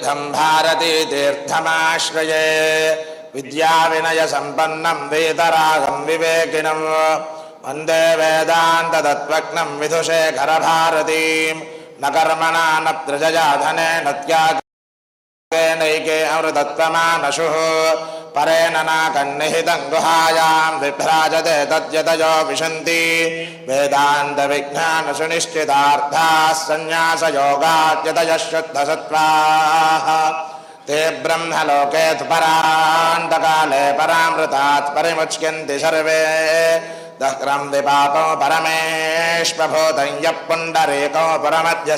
तीर्थं भारतीतीर्थमाश्रये विद्याविनयसम्पन्नं वेदरागं विवेकिनं। वंदे वेदान्ततत्त्वज्ञं विधुशेखरभारतीं न कर्मणा न प्रजया धनेन त्यागेनैके अमृतत्वमानशुः। परेण नाकन्निहितं गुहायां विभ्राजते तद्यतयो विशन्ति। वेदान्तविज्ञानसुनिश्चितार्थाः सन्न्यासयोगाद्यतयः ते ब्रह्मलोके परान्तकाले परामृतात् परिमुच्यन्ति सर्वे। दह्रं विपापो परमेष्वभूतं यः पुण्डरीको परमद्य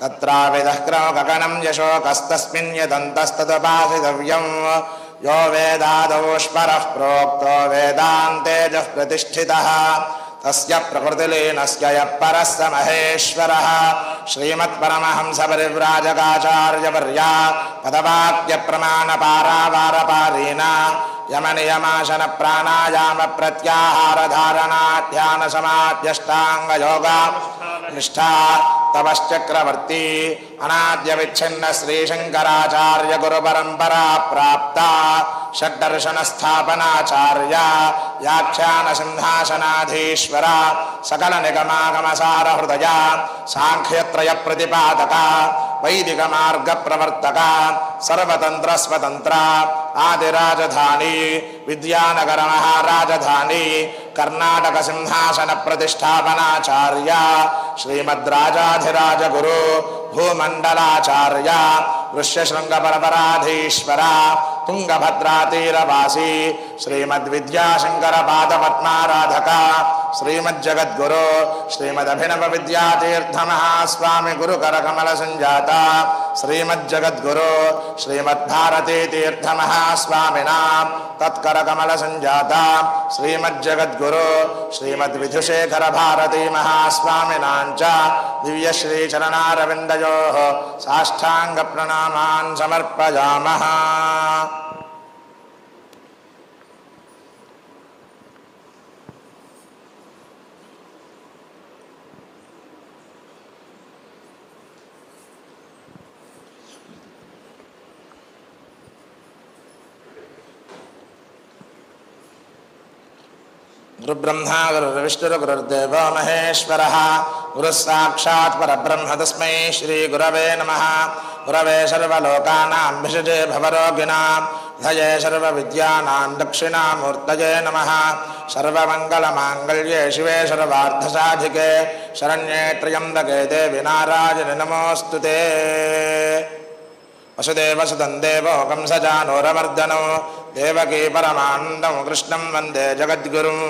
तत्राविदह्रौ गगनं यशोकस्तस्मिन् यदन्तस्तदुपासितव्यं। यो वेदादौष्परः प्रोक्तो वेदान्तेजः प्रतिष्ठितः। तस्य प्रकृतिलीनस्य यः परः स महेश्वरः। श्रीमत्परमहंसपरिव्राजकाचार्यवर्या पदवाक्यप्रमाणपारावारपारीणा यमनियमाशन प्राणायाम प्रत्याहार धारणा ध्यान समाध्यष्टाङ्गयोगा निष्ठा तपश्चक्रवर्ती అనాద్యవిచ్ఛిన్న శ్రీశంకరాచార్య గురుపరంపరా ప్రాప్త షడ్దర్శన స్థాపనాచార్య వ్యాఖ్యాన సింహాసనాధీశ్వర సకల నిగమాగమసార హృదయ సాంఖ్యత్రయ ప్రతిపాదక వైదిక మార్గ ప్రవర్తక సర్వతంత్ర స్వతంత్ర ఆదిరాజధాని విద్యానగర మహారాజధాని కర్ణాటక సింహాసన ప్రతిష్టాపనాచార్య శ్రీమద్రాజాధిరాజ గురు भूमंडलाचार्य ऋष्यशृंग परपराधीश्वर तुंगभद्रातीरवासी श्रीमद्विद्याशंकर पादपद्माराधक श्रीमज्जगद्गुरु श्रीमदभिनव विद्यातीर्थ महास्वामी गुरुकर कमल संजाता श्रीमज्जगद्गुरु श्रीमद्भारती तीर्थ महास्वामिना तत्कर कमल संजाता श्रीमज्जगद्गुरु श्रीमद्विधुशेखर भारती महास्वामिनां च दिव्यश्रीचरणारविन्दयोः साष्टाङ्गप्रणामान् समर्पयामः गुरुब्रह्मा गुरुर्विष्णुर्गुरुर्देवो महेश्वरः गुरुः साक्षात् परब्रह्म तस्मै श्रीगुरवे नमः गुरवे सर्वलोकानां भिषजे भवरोगिणां धये सर्वविद्यानां दक्षिणामूर्तये नमः सर्वमङ्गलमाङ्गल्ये शिवे सर्वार्थसाधिके शरण्ये त्र्यम्बके देवि नारायणि नमोऽस्तु ते वसुदेवसुतं देवो कंसजानोरमर्दनो தேவகே பரமாண்டம் கிருஷ்ணம் வந்தே ஜகத்குரும்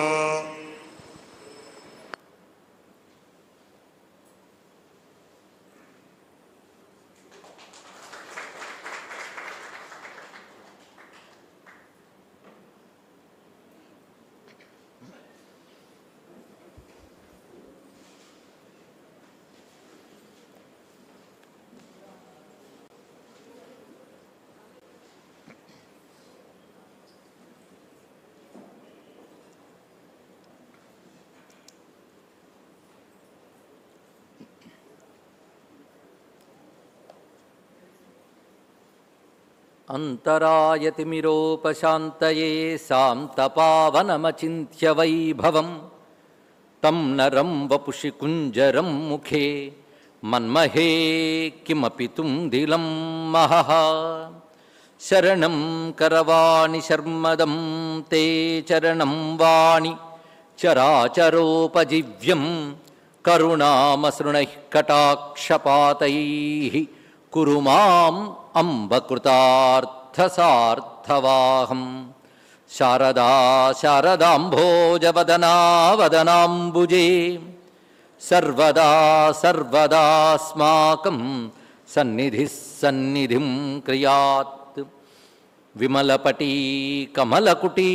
अन्तरायतिमिरोपशान्तये सान्तपावनमचिन्त्य वैभवं तं नरं वपुषि कुञ्जरं मुखे मन्महे किमपि तुम्दिलं महः शरणं करवाणि शर्मदं ते चरणं वाणि चराचरोपजीव्यं करुणामसृणैः कटाक्षपातैः குரு மாம் அம்ப கிருதார்த்தசார்த்தவாகம் சாரதா சாரதாம்போஜவதனாவதனாம்புஜே சர்வதா சர்வதாஸ்மாக்கம் சந்நிதி சந்நிதிம் கிரியாத் விமலபட்டி கமலகுட்டி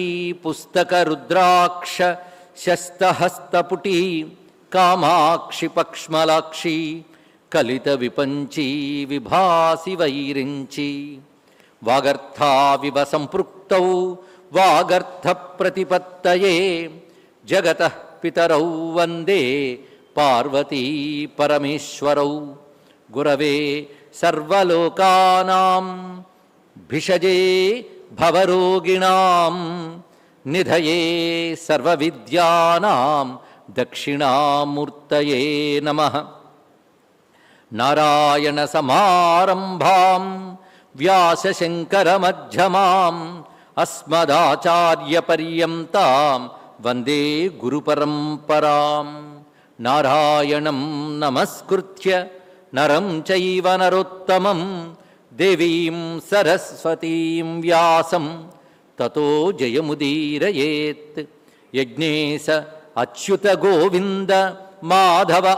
புஸ்தகருத்ராட்ச சஸ்தஹஸ்தபுட்டி காமாட்சி பக்ஷ்மலாட்சி కలిత విపంచీ విభాసి వైరించి. వాగర్థావివ సంపృక్త వాగర్థ ప్రతిపత్తయే. జగత పితరౌ వందే పార్వతీ పరమేశ్వరౌ. గురవే సర్వలోకానాం భిషజే భవరోగిణాం నిధయే సర్వవిద్యానాం దక్షిణామూర్తయే నమః. నారాయణసమారంభాం వ్యాసశంకరమధ్యమాం అస్మదాచార్యపర్యంతాం వందే గురుపరంపరాం. నారాయణం నమస్కృత్య నరం చైవ నరోత్తమం దేవీం సరస్వతీం వ్యాసం తతో జయముదీరయేత్. యజ్ఞేశ అచ్యుత గోవింద మాధవ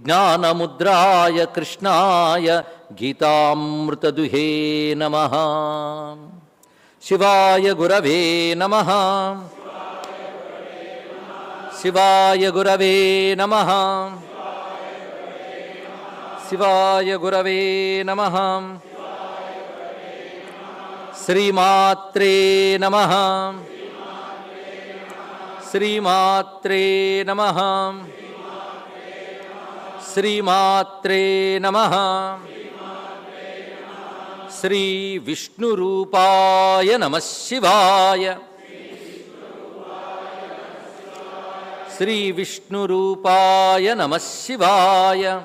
జ్ఞానముద్రాయ కృష్ణాయ గీతామృతదుహే నమ. శివాయ గురవే నమ. శివాయ గురవే నమ. శివాయ గురవే నమ. శ్రీమాత్రే నమ. శ్రీమాత్రే నమ. శ్రీమాత్రే నమ. శ్రీ విష్ణురూపాయ నమ శివాయ. శ్రీ విష్ణురూపాయ నమ శివాయ.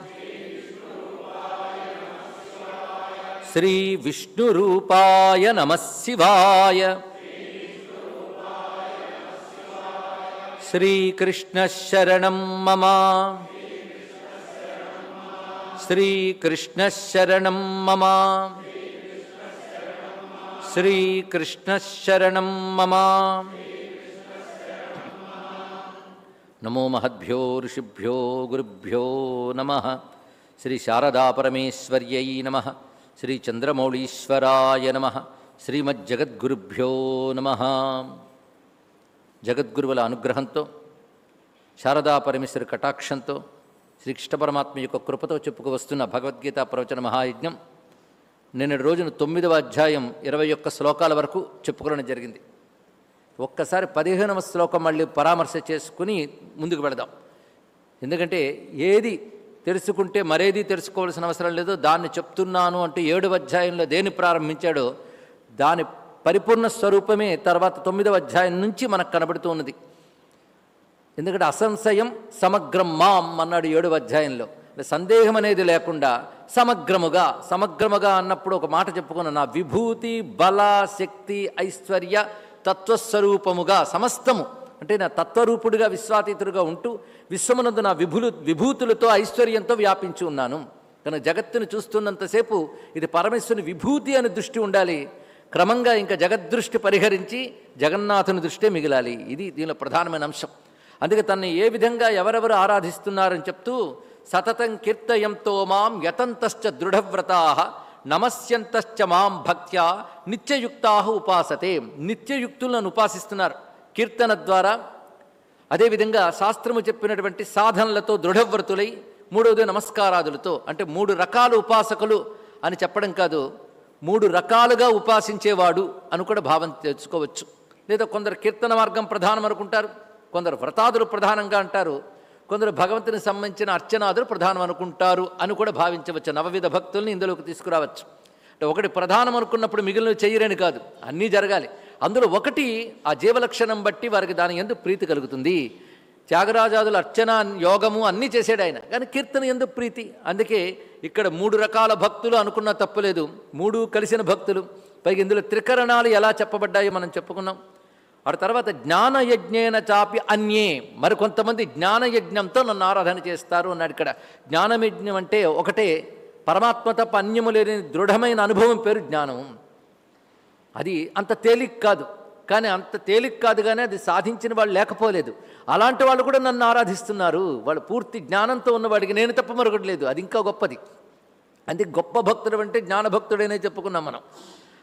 శ్రీ విష్ణురూపాయ నమ శివాయ. శ్రీకృష్ణశరణం మమ. శ్రీకృష్ణశరణం మమ. శ్రీకృష్ణశరణం మమ. నమో మహద్భ్యో ఋషిభ్యో గురుభ్యో నమ. శ్రీ శారదాపరమేశ్వర్యై నమ. శ్రీ చంద్రమౌళీశ్వరాయ నమ. శ్రీమజ్జగద్గురుభ్యో నమ. జగద్గురువుల అనుగ్రహంతో శారదా పరమేశ్వరి కటాక్షంతో శ్రీకృష్ణ పరమాత్మ యొక్క కృపతో చెప్పుకు వస్తున్న భగవద్గీత ప్రవచన మహాయజ్ఞం నిన్నటి రోజున తొమ్మిదవ అధ్యాయం ఇరవై ఒక్క శ్లోకాల వరకు చెప్పుకోవడం జరిగింది. ఒక్కసారి పదిహేనవ శ్లోకం మళ్ళీ పరామర్శ చేసుకుని ముందుకు వెళదాం. ఎందుకంటే ఏది తెలుసుకుంటే మరేది తెలుసుకోవాల్సిన అవసరం లేదు దాన్ని చెప్తున్నాను అంటూ ఏడవ అధ్యాయంలో దేని ప్రారంభించాడో దాని పరిపూర్ణ స్వరూపమే తర్వాత తొమ్మిదవ అధ్యాయం నుంచి మనకు కనబడుతూ ఉన్నది. ఎందుకంటే అసంశయం సమగ్రం మాం అన్నాడు ఏడవ అధ్యాయంలో. సందేహం అనేది లేకుండా సమగ్రముగా సమగ్రముగా అన్నప్పుడు ఒక మాట చెప్పుకున్న నా విభూతి బల శక్తి ఐశ్వర్య తత్వస్వరూపముగా సమస్తము. అంటే నా తత్వరూపుడిగా విశ్వాతీతుడుగా ఉంటూ విశ్వమునందు నా విభులు విభూతులతో ఐశ్వర్యంతో వ్యాపించి ఉన్నాను. కనుక జగత్తును చూస్తున్నంతసేపు ఇది పరమేశ్వరుని విభూతి అని దృష్టి ఉండాలి. క్రమంగా ఇంకా జగద్దృష్టి పరిహరించి జగన్నాథుని దృష్టే మిగిలాలి. ఇది దీనిలో ప్రధానమైన అంశం. అందుకే తనని ఏ విధంగా ఎవరెవరు ఆరాధిస్తున్నారని చెప్తూ సతతం కీర్తయంతో మాం యతంతశ్చ దృఢవ్రతా నమస్యంతశ్చ మాం భక్త్యా నిత్యయుక్తా ఉపాసతే. నిత్యయుక్తులను ఉపాసిస్తున్నారు. కీర్తన ద్వారా అదేవిధంగా శాస్త్రము చెప్పినటువంటి సాధనలతో దృఢవ్రతులై మూడవది నమస్కారాదులతో అంటే మూడు రకాల ఉపాసకులు అని చెప్పడం కాదు మూడు రకాలుగా ఉపాసించేవాడు అని కూడా భావం తెచ్చుకోవచ్చు లేదా కొందరు కీర్తన మార్గం ప్రధానం అనుకుంటారు. కొందరు వ్రతాదులు ప్రధానంగా అంటారు. కొందరు భగవంతుని సంబంధించిన అర్చనాదులు ప్రధానం అనుకుంటారు అని కూడా భావించవచ్చు. నవవిధ భక్తుల్ని ఇందులోకి తీసుకురావచ్చు. అంటే ఒకటి ప్రధానం అనుకున్నప్పుడు మిగిలిన చేయరని కాదు. అన్నీ జరగాలి. అందులో ఒకటి ఆ జీవలక్షణం బట్టి వారికి దాని ఎందు ప్రీతి కలుగుతుంది. త్యాగరాజాదుల అర్చన యోగము అన్నీ చేసాడు ఆయన. కానీ కీర్తన ఎందుకు ప్రీతి. అందుకే ఇక్కడ మూడు రకాల భక్తులు అనుకున్న తప్పులేదు. మూడు కలిసిన భక్తులు. పైగా ఇందులో త్రికరణాలు ఎలా చెప్పబడ్డాయో మనం చెప్పుకున్నాం. ఆ తర్వాత జ్ఞానయజ్ఞేన చాపి అన్యే. మరి కొంతమంది జ్ఞానయజ్ఞంతో నన్ను ఆరాధన చేస్తారు అన్నాడు ఇక్కడ. జ్ఞానయజ్ఞం అంటే ఒకటే పరమాత్మ తప్ప అన్యము లేని దృఢమైన అనుభవం పేరు జ్ఞానం. అది అంత తేలిక కాదు. కానీ అంత తేలిక కాదు కానీ అది సాధించిన వాళ్ళు లేకపోలేదు. అలాంటి వాళ్ళు కూడా నన్ను ఆరాధిస్తున్నారు. వాళ్ళు పూర్తి జ్ఞానంతో ఉన్నవాడికి నేను తప్ప మరొకటి లేదు. అది ఇంకా గొప్పది. అందుకే గొప్ప భక్తుడు అంటే జ్ఞానభక్తుడనే చెప్పుకున్నాం మనం.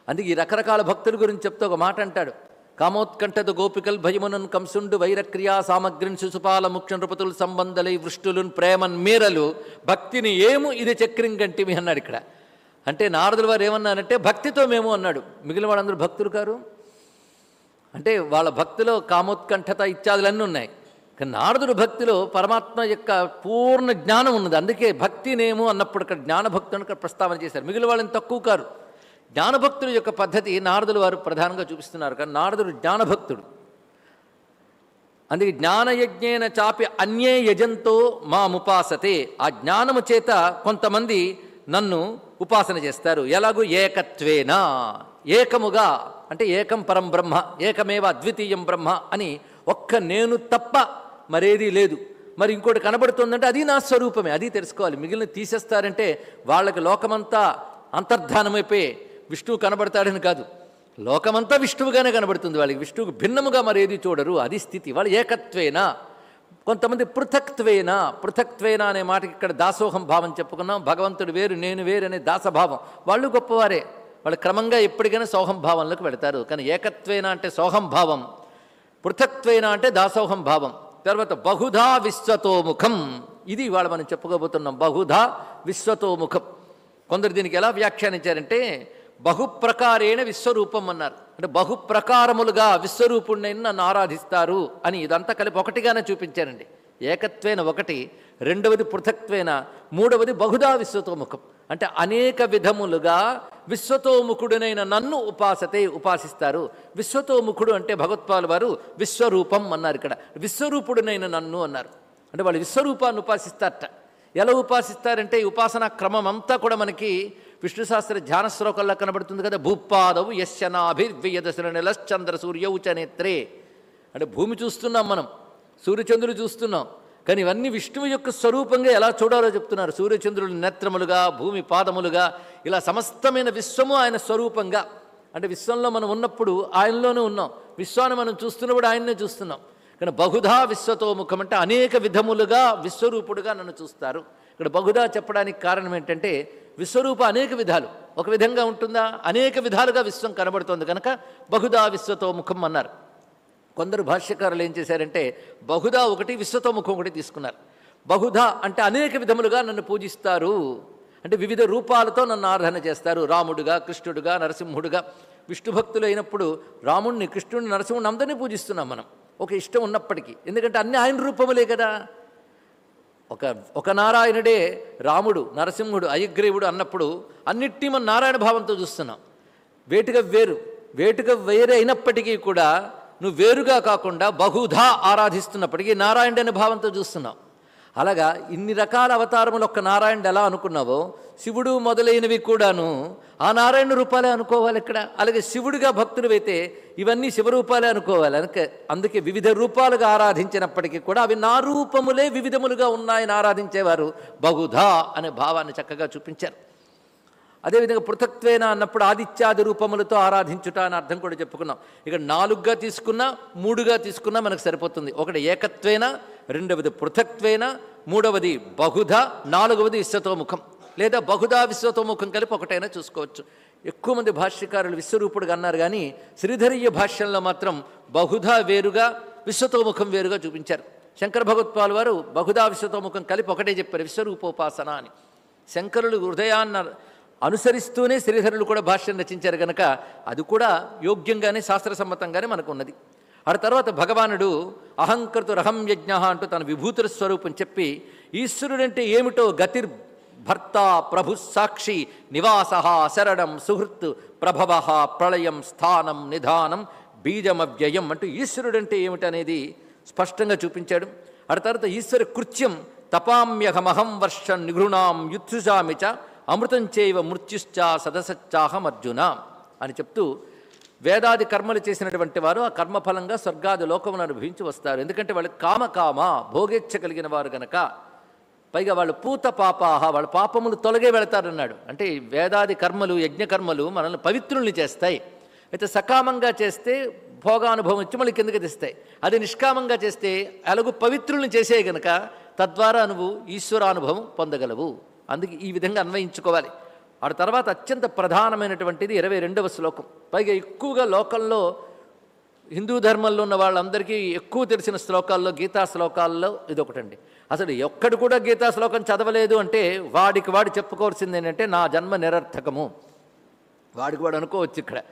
అందుకే ఈ రకరకాల భక్తుల గురించి చెప్తే ఒక మాట అంటాడు. కామోత్కంఠత గోపికల్ భయమునన్ కంసుండు వైరక్రియా సామగ్రిన్ శిశుపాల ముఖ్య నృపతులు సంబంధలై వృష్టులున్ ప్రేమన్ మీరలు భక్తిని ఏము ఇది చక్రం కంటిమి అన్నాడు ఇక్కడ. అంటే నారదుల వారు ఏమన్నారంటే భక్తితో మేము అన్నాడు. మిగిలిన వాళ్ళందరూ భక్తులు కారు? అంటే వాళ్ళ భక్తిలో కామోత్కంఠత ఇత్యాదులన్నీ ఉన్నాయి. కానీ నారదుడు భక్తిలో పరమాత్మ యొక్క పూర్ణ జ్ఞానం ఉన్నది అందుకే భక్తినేమో అన్నప్పుడు అక్కడ జ్ఞానభక్తుని అక్కడ ప్రస్తావన చేశారు. మిగిలిన వాళ్ళని తక్కువ కారు. జ్ఞానభక్తుల యొక్క పద్ధతి నారదులు వారు ప్రధానంగా చూపిస్తున్నారు. కానీ నారదుడు జ్ఞానభక్తుడు. అందుకే జ్ఞానయజ్ఞేన చాపి అన్యే యజంతో మాముపాసతే. ఆ జ్ఞానము చేత కొంతమంది నన్ను ఉపాసన చేస్తారు. ఎలాగూ ఏకత్వేన. ఏకముగా. అంటే ఏకం పరం బ్రహ్మ ఏకమేవ అద్వితీయం బ్రహ్మ అని ఒక్క నేను తప్ప మరేదీ లేదు. మరి ఇంకోటి కనబడుతుందంటే అది నా స్వరూపమే. అది తెలుసుకోవాలి. మిగిలిన తీసేస్తారంటే వాళ్ళకి లోకమంతా అంతర్ధానమైపోయి విష్ణువు కనబడతాడని కాదు. లోకమంతా విష్ణువుగానే కనబడుతుంది వాళ్ళకి. విష్ణువుకు భిన్నముగా మరేది చూడరు. అది స్థితి. వాళ్ళు ఏకత్వేనా. కొంతమంది పృథక్త్వేనా. పృథక్త్వేనా అనే మాటకి ఇక్కడ దాసోహం భావం చెప్పుకున్నాం. భగవంతుడు వేరు నేను వేరు అనే దాసభావం వాళ్ళు గొప్పవారే. వాళ్ళు క్రమంగా ఎప్పటికైనా సోహం భావంలోకి వెళతారు. కానీ ఏకత్వేన అంటే సోహం భావం. పృథక్త్వేన అంటే దాసోహం భావం. తర్వాత బహుధా విశ్వతోముఖం. ఇది ఇవాళ మనం చెప్పుకోబోతున్నాం బహుధా విశ్వతోముఖం. కొందరు దీనికి ఎలా వ్యాఖ్యానించారంటే బహుప్రకారేణ విశ్వరూపం అన్నారు అంటే బహుప్రకారములుగా విశ్వరూపుణ్ణి నన్ను ఆరాధిస్తారు అని ఇదంతా కలిపి ఒకటిగానే చూపించారండి. ఏకత్వేన ఒకటి రెండవది పృథక్వేన మూడవది బహుదా విశ్వతోముఖం. అంటే అనేక విధములుగా విశ్వతోముఖుడునైన నన్ను ఉపాసతే ఉపాసిస్తారు. విశ్వతోముఖుడు అంటే భగవత్పాల్ వారు విశ్వరూపం అన్నారు ఇక్కడ. విశ్వరూపుడునైన నన్ను అన్నారు. అంటే వాళ్ళు విశ్వరూపాన్ని ఉపాసిస్తారట. ఎలా ఉపాసిస్తారంటే ఈ ఉపాసనా క్రమం అంతా కూడా మనకి విష్ణు శాస్త్ర ధ్యాన శ్లోకంలో కనబడుతుంది కదా భూపాదవు యశనాభిర్వ్యదశన నిలశ్చంద్ర సూర్యౌచ నేత్రే. అంటే భూమి చూస్తున్నాం మనం సూర్యచంద్రుడు చూస్తున్నాం. కానీ ఇవన్నీ విష్ణువు యొక్క స్వరూపంగా ఎలా చూడాలో చెప్తున్నారు. సూర్యచంద్రుడు నేత్రములుగా భూమి పాదములుగా ఇలా సమస్తమైన విశ్వము ఆయన స్వరూపంగా. అంటే విశ్వంలో మనం ఉన్నప్పుడు ఆయనలోనే ఉన్నాం. విశ్వాన్ని మనం చూస్తున్నప్పుడు ఆయన్నే చూస్తున్నాం. కానీ బహుధా విశ్వతో ముఖం అంటే అనేక విధములుగా విశ్వరూపుడుగా నన్ను చూస్తారు. ఇక్కడ బహుధా చెప్పడానికి కారణం ఏంటంటే విశ్వరూప అనేక విధాలు. ఒక విధంగా ఉంటుందా? అనేక విధాలుగా విశ్వం కనబడుతోంది కనుక బహుధా విశ్వతో ముఖం అన్నారు. కొందరు భాష్యకారులు ఏం చేశారంటే బహుధా ఒకటి విశ్వతో ముఖం ఒకటి తీసుకున్నారు. బహుధా అంటే అనేక విధములుగా నన్ను పూజిస్తారు. అంటే వివిధ రూపాలతో నన్ను ఆరాధన చేస్తారు. రాముడుగా కృష్ణుడుగా నరసింహుడుగా. విష్ణు భక్తులు అయినప్పుడు రాముణ్ణి కృష్ణుడిని నరసింహుని అందరినీ పూజిస్తున్నాం మనం. ఒక ఇష్టం ఉన్నప్పటికీ. ఎందుకంటే అన్ని ఆయన రూపములే కదా. ఒక ఒక నారాయణుడే రాముడు నరసింహుడు అయగ్రీవుడు అన్నప్పుడు అన్నిటినీ మనం నారాయణ భావంతో చూస్తున్నాం. వేటుక వేరు వేటుక వేరే అయినప్పటికీ కూడా నువ్వు వేరుగా కాకుండా బహుధా ఆరాధిస్తున్నప్పటికీ నారాయణుడని భావంతో చూస్తున్నావు అలాగా ఇన్ని రకాల అవతారములు ఒక్క నారాయణుడు ఎలా అనుకున్నావో? శివుడు మొదలైనవి కూడాను ఆ నారాయణ రూపాలే అనుకోవాలి ఇక్కడ. అలాగే శివుడిగా భక్తులైతే ఇవన్నీ శివరూపాలే అనుకోవాలి. అందుకే అందుకే వివిధ రూపాలుగా ఆరాధించినప్పటికీ కూడా అవి నా రూపములే వివిధములుగా ఉన్నాయని ఆరాధించేవారు బహుధా అనే భావాన్ని చక్కగా చూపించారు. అదేవిధంగా పృథక్త్వేన అన్నప్పుడు ఆదిత్యాది రూపములతో ఆరాధించుట అని అర్థం కూడా చెప్పుకున్నాం. ఇక నాలుగుగా తీసుకున్నా మూడుగా తీసుకున్నా మనకు సరిపోతుంది. ఒకటి ఏకత్వేన రెండవది పృథక్త్వేన మూడవది బహుధ నాలుగవది విశ్వతోముఖం. లేదా బహుధా విశ్వతోముఖం కలిపి ఒకటైనా చూసుకోవచ్చు. ఎక్కువ మంది భాష్యకారులు విశ్వరూపుడుగా అన్నారు కానీ శ్రీధరీయ భాష్యంలో మాత్రం బహుధా వేరుగా విశ్వతోముఖం వేరుగా చూపించారు. శంకర భగవత్పాల్ వారు బహుధా విశ్వతోముఖం కలిపి ఒకటే చెప్పారు విశ్వరూపోపాసన అని. శంకరులు హృదయాన్న అనుసరిస్తూనే శ్రీధరులు కూడా భాష్యం రచించారు కనుక అది కూడా యోగ్యంగానే శాస్త్రసమ్మతంగానే మనకు ఉన్నది ఆ తర్వాత భగవానుడు అహంకృతు రహం యజ్ఞ అంటూ తన విభూతుల స్వరూపం చెప్పి ఈశ్వరుడంటే ఏమిటో గతిర్ భర్త ప్రభు సాక్షి నివాస శరణం సుహృత్ ప్రభవ ప్రళయం స్థానం నిధానం బీజమవ్యయం అంటూ ఈశ్వరుడంటే ఏమిటనేది స్పష్టంగా చూపించాడు. ఆ తర్వాత ఈశ్వర కృత్యం తపామ్యహమహం వర్షం నిఘృణాం యుత్సుజామి చ అమృతం మృత్యుశ్చా మృత్యుశ్చ సదసచ్చాహం అర్జున అని చెప్తూ వేదాది కర్మలు చేసినటువంటి వారు ఆ కర్మఫలంగా స్వర్గాది లోకమును అనుభవించి వస్తారు. ఎందుకంటే వాళ్ళు కామకామ భోగేచ్ఛ కలిగిన వారు గనక పైగా వాళ్ళు పూత పాపాహ వాళ్ళ పాపములు తొలగే వెళతారన్నాడు. అంటే వేదాది కర్మలు యజ్ఞకర్మలు మనల్ని పవిత్రుల్ని చేస్తాయి. అయితే సకామంగా చేస్తే భోగానుభవం ఇచ్చి మళ్ళీ కిందకి తెస్తాయి. అది నిష్కామంగా చేస్తే అలాగూ పవిత్రుల్ని చేసే గనక తద్వారా నువ్వు ఈశ్వరానుభవం పొందగలవు. అందుకే ఈ విధంగా అన్వయించుకోవాలి. ఆ తర్వాత అత్యంత ప్రధానమైనటువంటిది ఇరవై రెండవ శ్లోకం. పైగా ఎక్కువగా లోకంలో హిందూ ధర్మంలో ఉన్న వాళ్ళందరికీ ఎక్కువ తెలిసిన శ్లోకాల్లో గీతా శ్లోకాల్లో ఇది ఒకటండి అసలు ఎక్కడు కూడా గీతా శ్లోకం చదవలేదు అంటే వాడికి వాడు చెప్పుకోవాల్సింది ఏంటంటే నా జన్మ నిరర్థకము. వాడికి వాడు అనుకోవచ్చు ఇక్కడ.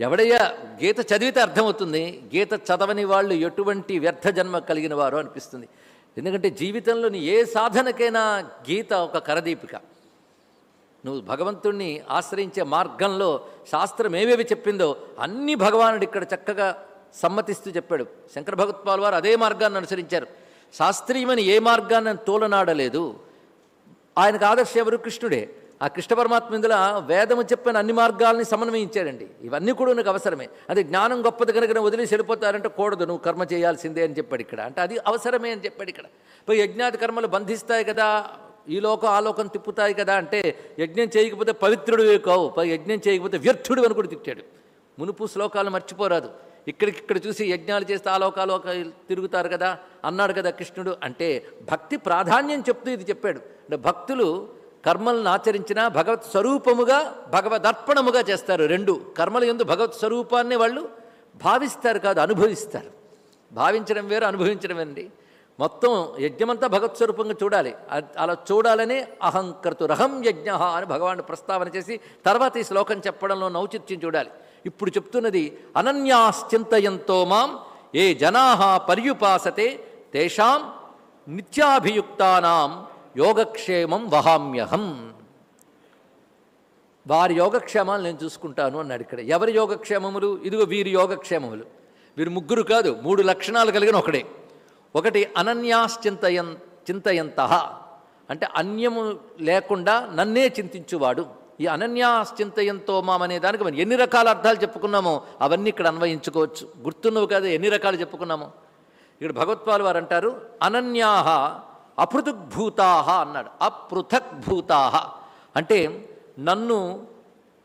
ఎవడయ్యా గీత చదివితే అర్థమవుతుంది. గీత చదవని వాళ్ళు ఎటువంటి వ్యర్థ జన్మ కలిగిన వారు అనిపిస్తుంది. ఎందుకంటే జీవితంలోని ఏ సాధనకైనా గీత ఒక కరదీపిక. నువ్వు భగవంతుణ్ణి ఆశ్రయించే మార్గంలో శాస్త్రం ఏవేవి చెప్పిందో అన్ని భగవానుడు ఇక్కడ చక్కగా సమ్మతిస్తూ చెప్పాడు. శంకర భగవత్పాల్ వారు అదే మార్గాన్ని అనుసరించారు. శాస్త్రీయమని ఏ మార్గాన్ని తోలనాడలేదు. ఆయనకు ఆదర్శ ఎవరు? కృష్ణుడే. ఆ కృష్ణ పరమాత్మ ఇందులో వేదము చెప్పిన అన్ని మార్గాల్ని సమన్వయించాడండి. ఇవన్నీ కూడా నాకు అవసరమే. అది జ్ఞానం గొప్పది కనుక వదిలేసి వెళ్ళిపోతారంటే కూడదు నువ్వు కర్మ చేయాల్సిందే అని చెప్పాడు ఇక్కడ. అంటే అది అవసరమే అని చెప్పాడు ఇక్కడ. పోయి యజ్ఞాది కర్మలు బంధిస్తాయి కదా ఈ లోకం ఆ లోకం తిప్పుతాయి కదా అంటే యజ్ఞం చేయకపోతే పవిత్రుడు కావు పై యజ్ఞం చేయకపోతే వ్యర్థుడు అని కూడా తిట్టాడు. మునుపు శ్లోకాలు మర్చిపోరాదు. ఇక్కడికి ఇక్కడ చూసి యజ్ఞాలు చేస్తే ఆ లోకాలు ఒక తిరుగుతారు కదా అన్నాడు కదా కృష్ణుడు అంటే భక్తి ప్రాధాన్యం చెప్తూ ఇది చెప్పాడు. అంటే భక్తులు కర్మలను ఆచరించినా భగవత్ స్వరూపముగా భగవదర్పణముగా చేస్తారు రెండు. కర్మలు ఎందు భగవత్ స్వరూపాన్ని వాళ్ళు భావిస్తారు కాదు అనుభవిస్తారు. భావించడం వేరు అనుభవించడం అండి మొత్తం యజ్ఞమంతా భగవత్ స్వరూపంగా చూడాలి. అలా చూడాలనే అహంకర్తు రహం యజ్ఞ అని భగవాను ప్రస్తావన చేసి తర్వాత ఈ శ్లోకం చెప్పడంలో నౌచిత్యం చూడాలి. ఇప్పుడు చెప్తున్నది అనన్యాశ్చింతయంతో మాం ఏ జనా పర్యుపాసతే తేషాం నిత్యాభియుక్తానాం యోగక్షేమం వహామ్యహం. వారి యోగక్షేమాలు నేను చూసుకుంటాను అన్నాడు ఇక్కడ. ఎవరి యోగక్షేమములు? ఇదిగో వీరి యోగక్షేమములు. వీరు ముగ్గురు కాదు మూడు లక్షణాలు కలిగిన ఒకడే. ఒకటి అనన్యాశ్చింతయన్ చింతయంత. అంటే అన్యము లేకుండా నన్నే చింతించువాడు. ఈ అనన్యాశ్చింతయంతో మామనే దానికి మనం ఎన్ని రకాల అర్థాలు చెప్పుకున్నామో అవన్నీ ఇక్కడ అన్వయించుకోవచ్చు. గుర్తున్నవి కాదు ఎన్ని రకాలు చెప్పుకున్నామో? ఇక్కడ భగవత్పాల్ వారు అంటారు అనన్యాహ అపృథక్భూతాహ అన్నాడు. అపృథక్భూతాహ అంటే నన్ను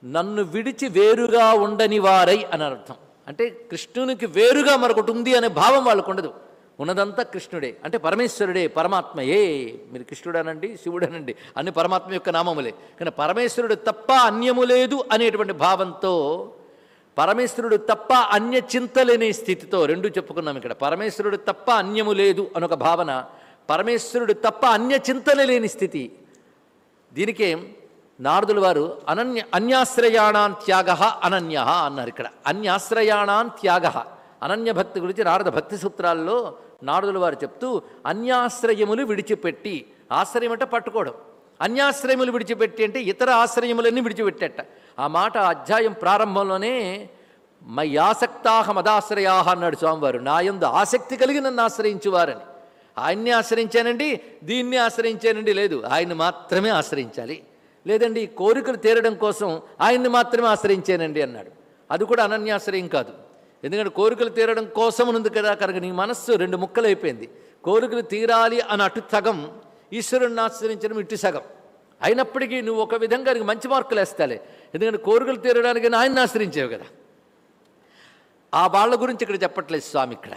నన్ను విడిచి వేరుగా ఉండని వారై అని అర్థం. అంటే కృష్ణునికి వేరుగా మరొకటి ఉంది అనే భావం వాళ్ళకు ఉండదు. ఉన్నదంతా కృష్ణుడే. అంటే పరమేశ్వరుడే పరమాత్మయే. మీరు కృష్ణుడనండి శివుడనండి. అన్ని పరమాత్మ యొక్క నామములే. కానీ పరమేశ్వరుడు తప్ప అన్యము లేదు అనేటువంటి భావంతో పరమేశ్వరుడు తప్ప అన్య చింతలేని స్థితితో రెండు చెప్పుకున్నాం ఇక్కడ. పరమేశ్వరుడు తప్ప అన్యము లేదు అనొక భావన పరమేశ్వరుడు తప్ప అన్య చింతన లేని స్థితి. దీనికే నారదుల వారు అనన్య అన్యాశ్రయాణాన్ త్యాగ అనన్య అన్నారు ఇక్కడ. అన్యాశ్రయాణాన్ త్యాగ. అనన్య భక్తి గురించి నారద భక్తి సూత్రాల్లో నారదుల వారు చెప్తూ అన్యాశ్రయములు విడిచిపెట్టి. ఆశ్రయం అంటే పట్టుకోవడం. అన్యాశ్రయములు విడిచిపెట్టి అంటే ఇతర ఆశ్రయములన్నీ విడిచిపెట్టేట. ఆ మాట అధ్యాయం ప్రారంభంలోనే మయ్యాసక్తాహ మదాశ్రయాహ అన్నాడు స్వామివారు. నాయందు ఆసక్తి కలిగి నన్ను ఆశ్రయించువారని. ఆయన్ని ఆశ్రయించానండి దీన్ని ఆశ్రయించానండి. లేదు ఆయన్ని మాత్రమే ఆశ్రయించాలి. లేదండి కోరికలు తీరడం కోసం ఆయన్ని మాత్రమే ఆశ్రయించానండి అన్నాడు. అది కూడా అనన్యాశ్రయం కాదు. ఎందుకంటే కోరికలు తీరడం కోసం ఉంది కదా కనుక నీ మనస్సు రెండు ముక్కలైపోయింది. కోరికలు తీరాలి అని అటు సగం ఈశ్వరుణ్ణి ఆశ్రయించడం ఇటు సగం. అయినప్పటికీ నువ్వు ఒక విధంగా నీకు మంచి మార్కులు వేస్తాలే. ఎందుకంటే కోరికలు తీరడానికి ఆయన్ని ఆశ్రయించావు కదా. ఆ వాళ్ళ గురించి ఇక్కడ చెప్పట్లేదు స్వామి ఇక్కడ.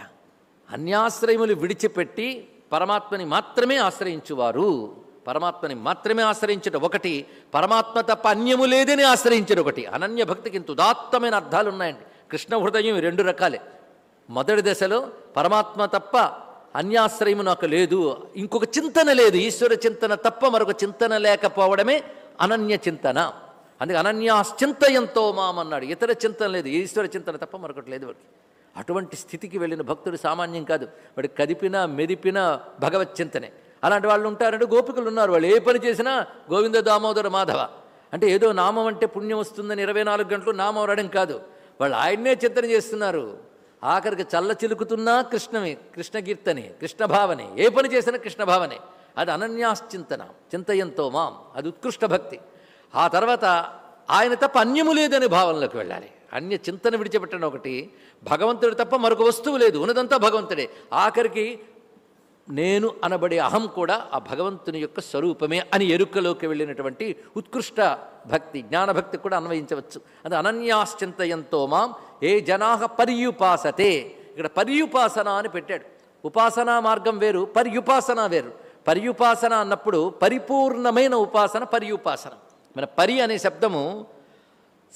అన్యాశ్రయములు విడిచిపెట్టి పరమాత్మని మాత్రమే ఆశ్రయించువారు. పరమాత్మని మాత్రమే ఆశ్రయించడం ఒకటి పరమాత్మ తప్ప అన్యము లేదని ఆశ్రయించడం ఒకటి. అనన్య భక్తికి ఇంత ఉదాత్తమైన అర్థాలు ఉన్నాయండి. కృష్ణ హృదయం రెండు రకాలే. మొదటి దశలో పరమాత్మ తప్ప అన్యాశ్రయము నాకు లేదు. ఇంకొక చింతన లేదు. ఈశ్వర చింతన తప్ప మరొక చింతన లేకపోవడమే అనన్య చింతన. అందుకే అనన్యాశ్చింతయంతో మామన్నాడు. ఇతర చింతన లేదు. ఈశ్వర చింతన తప్ప మరొకటి లేదు వాడికి. అటువంటి స్థితికి వెళ్ళిన భక్తుడు సామాన్యం కాదు. వాడు కదిపిన మెదిపిన భగవత్ చింతనే. అలాంటి వాళ్ళు ఉంటారంటే గోపికలు ఉన్నారు. వాళ్ళు ఏ పని చేసినా గోవింద దామోదర మాధవ. అంటే ఏదో నామం అంటే పుణ్యం వస్తుందని ఇరవై నాలుగు గంటలు నామం రావడం కాదు. వాళ్ళు ఆయన్నే చింతన చేస్తున్నారు. ఆఖరికి చల్ల చిలుకుతున్నా కృష్ణమే కృష్ణ కీర్తనే కృష్ణ భావనే. ఏ పని చేసినా కృష్ణ భావనే. అది అనన్యాశ్చింతన చింతయంతో మాం. అది ఉత్కృష్ట భక్తి. ఆ తర్వాత ఆయన తప్ప అన్యము లేదనే భావనలోకి వెళ్ళాలి. అన్య చింతన విడిచిపెట్టడం ఒకటి. భగవంతుడు తప్ప మరొక వస్తువు లేదు. ఉన్నదంతా భగవంతుడే. ఆఖరికి నేను అనబడే అహం కూడా ఆ భగవంతుని యొక్క స్వరూపమే అని ఎరుకలోకి వెళ్ళినటువంటి ఉత్కృష్ట భక్తి జ్ఞానభక్తి కూడా అన్వయించవచ్చు. అది అనన్యాశ్చింతయంతో మాం ఏ జనాహ పర్యుపాసతే. ఇక్కడ పర్యుపాసన అని పెట్టాడు. ఉపాసనా మార్గం వేరు పర్యుపాసన వేరు. పర్యుపాసన అన్నప్పుడు పరిపూర్ణమైన ఉపాసన పర్యుపాసన. మన పరి అనే శబ్దము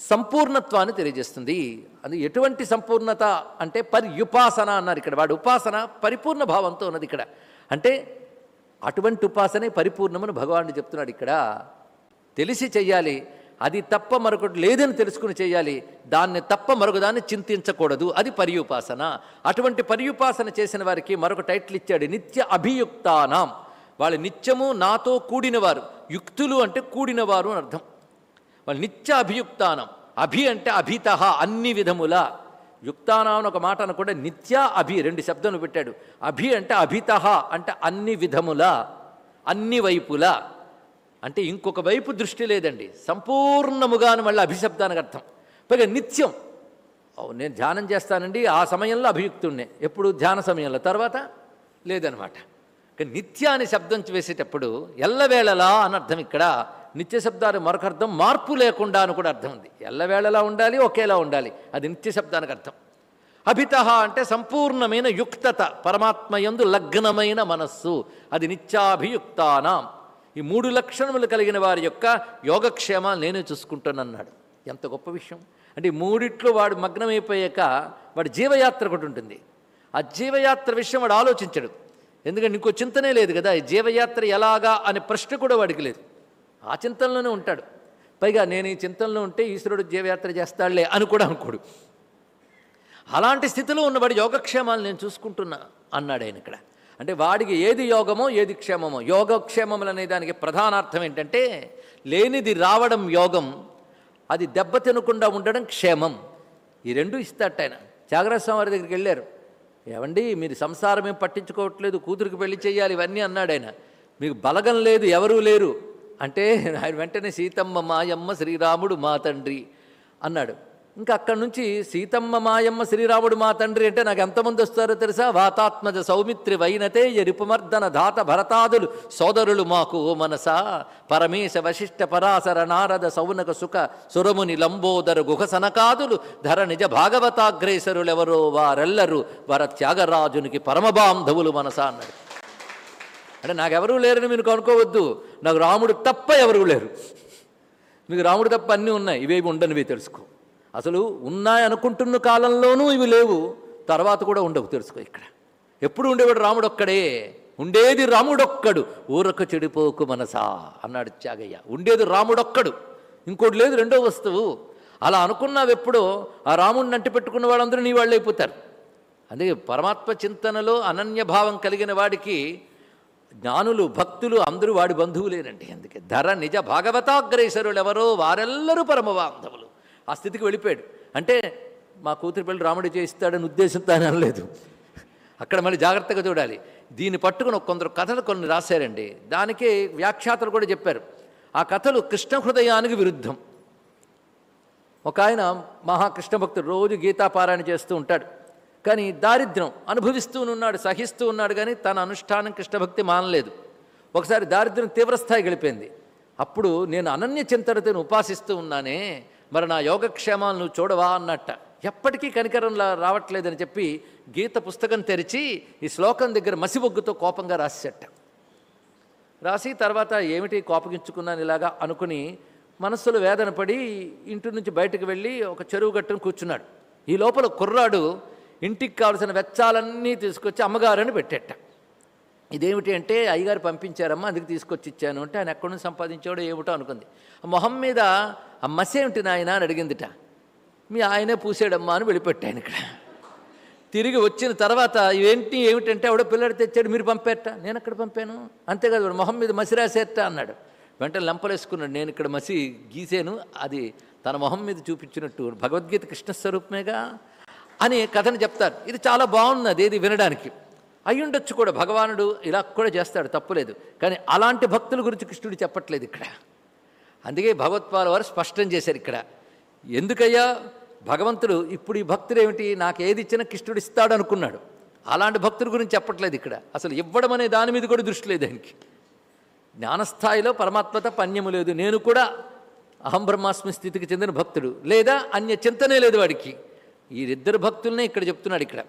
సంపూర్ణత్వాన్ని తెలియజేస్తుంది. అది ఎటువంటి సంపూర్ణత అంటే పర్యుపాసన అన్నారు ఇక్కడ. వాడు ఉపాసన పరిపూర్ణ భావంతో ఉన్నది ఇక్కడ. అంటే అటువంటి ఉపాసనే పరిపూర్ణమని భగవానుడు చెప్తున్నాడు ఇక్కడ. తెలిసి చెయ్యాలి. అది తప్ప మరొకటి లేదని తెలుసుకుని చేయాలి దాన్ని తప్ప మరొకదాన్ని చింతించకూడదు. అది పర్యుపాసన. అటువంటి పర్యుపాసన చేసిన వారికి మరొక టైటిల్ ఇచ్చాడు. నిత్య అభియుక్తానాం. వాళ్ళు నిత్యము నాతో కూడినవారు. యుక్తులు అంటే కూడినవారు అని అర్థం. వాళ్ళు నిత్య అభియుక్తానం అభి అంటే అభిత అన్ని విధముల. యుక్తానం అని ఒక మాట అనుకుంటే నిత్య అభి రెండు శబ్దం పెట్టాడు. అభి అంటే అభిత అంటే అన్ని విధముల అన్ని వైపుల. అంటే ఇంకొక వైపు దృష్టి లేదండి. సంపూర్ణముగాను మళ్ళీ అభిశబ్దానికి అర్థం. పైగా నిత్యం. నేను ధ్యానం చేస్తానండి ఆ సమయంలో అభియుక్తుండే ఎప్పుడు? ధ్యాన సమయంలో. తర్వాత? లేదనమాట. కానీ శబ్దం వేసేటప్పుడు ఎల్లవేళలా అని అర్థం ఇక్కడ. నిత్య శబ్దానికి మరొక అర్థం మార్పు లేకుండా అని కూడా అర్థం ఉంది. ఎల్లవేళలా ఉండాలి ఒకేలా ఉండాలి. అది నిత్య శబ్దానికి అర్థం. అభిత అంటే సంపూర్ణమైన యుక్తత పరమాత్మయందు లగ్నమైన మనస్సు. అది నిత్యాభియుక్తానాం. ఈ మూడు లక్షణములు కలిగిన వారి యొక్క యోగక్షేమాలు నేనే చూసుకుంటానన్నాడు. ఎంత గొప్ప విషయం. అంటే మూడిట్లో వాడు మగ్నమైపోయాక వాడి జీవయాత్ర ఒకటి ఉంటుంది. ఆ జీవయాత్ర విషయం వాడు ఆలోచించడు. ఎందుకంటే ఇంకో చింతనే లేదు కదా ఈ జీవయాత్ర ఎలాగా అనే ప్రశ్న కూడా వాడికి లేదు. ఆ చింతనలోనే ఉంటాడు. పైగా నేను ఈ చింతనలో ఉంటే ఈశ్వరుడు జీవయాత్ర చేస్తాడులే అని కూడా అనుకోడు. అలాంటి స్థితిలో ఉన్నవాడి యోగక్షేమాలు నేను చూసుకుంటున్నా అన్నాడు ఆయన ఇక్కడ. అంటే వాడికి ఏది యోగమో ఏది క్షేమమో. యోగక్షేమములు అనే దానికి ప్రధానార్థం ఏంటంటే లేనిది రావడం యోగం అది దెబ్బ తినకుండా ఉండడం క్షేమం. ఈ రెండు ఇస్తాట ఆయన. త్యాగరాజ స్వామి దగ్గరికి వెళ్ళారు. ఏమండి మీరు సంసారం ఏం పట్టించుకోవట్లేదు కూతురికి పెళ్ళి చేయాలి ఇవన్నీ అన్నాడు ఆయన. మీకు బలగం లేదు ఎవరూ లేరు. అంటే ఆయన వెంటనే సీతమ్మ మాయమ్మ శ్రీరాముడు మా తండ్రి అన్నాడు. ఇంకా అక్కడి నుంచి సీతమ్మ మాయమ్మ శ్రీరాముడు మా తండ్రి అంటే నాకు ఎంతమంది వస్తారో తెలుసా? వాతాత్మజ సౌమిత్రి వైనతే ఎరుపుమర్దన ధాత భరతాదులు సోదరులు మాకు ఓ మనసా. పరమేశ వశిష్ఠ పరాశర నారద సౌనక సుఖ సురముని లంబోదర గుహ సనకాదులు ధర నిజ భాగవతాగ్రేసరులెవరో వారెల్లరూ వర త్యాగరాజునికి పరమబాంధవులు మనసా అన్నాడు. అంటే నాకెవరూ లేరని మీరు కనుక్కోవద్దు. నాకు రాముడు తప్ప ఎవరూ లేరు. మీకు రాముడు తప్ప అన్నీ ఉన్నాయి. ఇవేవి ఉండనివి తెలుసుకో. అసలు ఉన్నాయి అనుకుంటున్న కాలంలోనూ ఇవి లేవు. తర్వాత కూడా ఉండవు తెలుసుకో ఇక్కడ. ఎప్పుడు ఉండేవాడు రాముడు ఒక్కడే ఉండేది రాముడొక్కడు. ఊరక చెడిపోకు మనసా అన్నాడు త్యాగయ్య. ఉండేది రాముడొక్కడు. ఇంకోటి లేదు రెండో వస్తువు. అలా అనుకున్నావు ఎప్పుడో ఆ రాముడిని అంటి పెట్టుకున్న వాళ్ళందరూ నీ వాళ్ళు అయిపోతారు అందుకే పరమాత్మ చింతనలో అనన్యభావం కలిగిన వాడికి జ్ఞానులు భక్తులు అందరూ వాడి బంధువులేనండి అందుకే ధర నిజ భాగవతాగ్రేసరులు ఎవరో వారెల్లరూ పరమబాంధవులు ఆ స్థితికి వెళ్ళిపోయాడు. అంటే మా కూతురు పెళ్ళి రాముడు చేయిస్తాడని ఉద్దేశంతో అనలేదు. అక్కడ మళ్ళీ జాగ్రత్తగా చూడాలి. దీన్ని పట్టుకుని కొందరు కథలు కొన్ని రాశారండి. దానికే వ్యాఖ్యాతలు కూడా చెప్పారు. ఆ కథలు కృష్ణ హృదయానికి విరుద్ధం. ఒక ఆయన మహాకృష్ణ భక్తుడు రోజు గీతాపారాయణ చేస్తూ ఉంటాడు. కానీ దారిద్ర్యం అనుభవిస్తూ ఉన్నాడు సహిస్తూ ఉన్నాడు కానీ తన అనుష్ఠానం కృష్ణభక్తి మానలేదు. ఒకసారి దారిద్ర్యం తీవ్రస్థాయి గడిపోయింది అప్పుడు నేను అనన్య చింతనతను ఉపాసిస్తూ ఉన్నానే మరి నా యోగక్షేమాలు నువ్వు చూడవా అన్నట్ట. ఎప్పటికీ కనికరంలా రావట్లేదని చెప్పి గీత పుస్తకం తెరిచి ఈ శ్లోకం దగ్గర మసిబొగ్గుతో కోపంగా రాసేట రాసి తర్వాత ఏమిటి కోపగించుకున్నాను ఇలాగా అనుకుని మనస్సులో వేదన పడి ఇంటి నుంచి బయటకు వెళ్ళి ఒక చెరువు గట్టును కూర్చున్నాడు. ఈ లోపల కుర్రాడు ఇంటికి కావలసిన వెచ్చాలన్నీ తీసుకొచ్చి అమ్మగారని పెట్టేట. ఇదేమిటి అంటే అయ్యగారు పంపించారమ్మా అందుకు తీసుకొచ్చి ఇచ్చాను అంటే ఆయన ఎక్కడి నుంచి సంపాదించాడో ఏమిటో అనుకుంది. ఆ మొహం మీద ఆ మసేమిటి నాయన? అని అడిగిందిట. మీ ఆయనే పూసాడమ్మా అని వెళ్ళిపెట్టాను ఇక్కడ. తిరిగి వచ్చిన తర్వాత ఏంటి ఏమిటంటే ఆవిడ పిల్లడు తెచ్చాడు మీరు పంపేట నేను అక్కడ పంపాను? అంతేకాదు వాడు మొహం మీద మసి రాసేట అన్నాడు. వెంటనే లంపలేసుకున్నాడు నేను ఇక్కడ మసి గీసాను అది తన మొహం మీద చూపించినట్టు భగవద్గీత కృష్ణ స్వరూపమేగా అని కథను చెప్తారు. ఇది చాలా బాగున్నది ఇది వినడానికి. అయ్యుండొచ్చు కూడా. భగవానుడు ఇలా కూడా చేస్తాడు. తప్పులేదు. కానీ అలాంటి భక్తుల గురించి కృష్ణుడు చెప్పట్లేదు ఇక్కడ. అందుకే భగవత్పాల వారు స్పష్టం చేశారు ఇక్కడ. ఎందుకయ్యా? భగవంతుడు ఇప్పుడు ఈ భక్తుడు ఏమిటి నాకు ఏది ఇచ్చినా కృష్ణుడు ఇస్తాడు అనుకున్నాడు అలాంటి భక్తుడి గురించి చెప్పట్లేదు ఇక్కడ. అసలు ఇవ్వడం అనే దాని మీద కూడా దృష్టి లేదు ఆయనకి. జ్ఞానస్థాయిలో పరమాత్మత పన్యము లేదు. నేను కూడా అహం బ్రహ్మాస్మి స్థితికి చెందిన భక్తుడు. లేదా అన్య చింతనే లేదు వాడికి. వీరిద్దరు భక్తులనే ఇక్కడ చెప్తున్నాడు ఇక్కడ.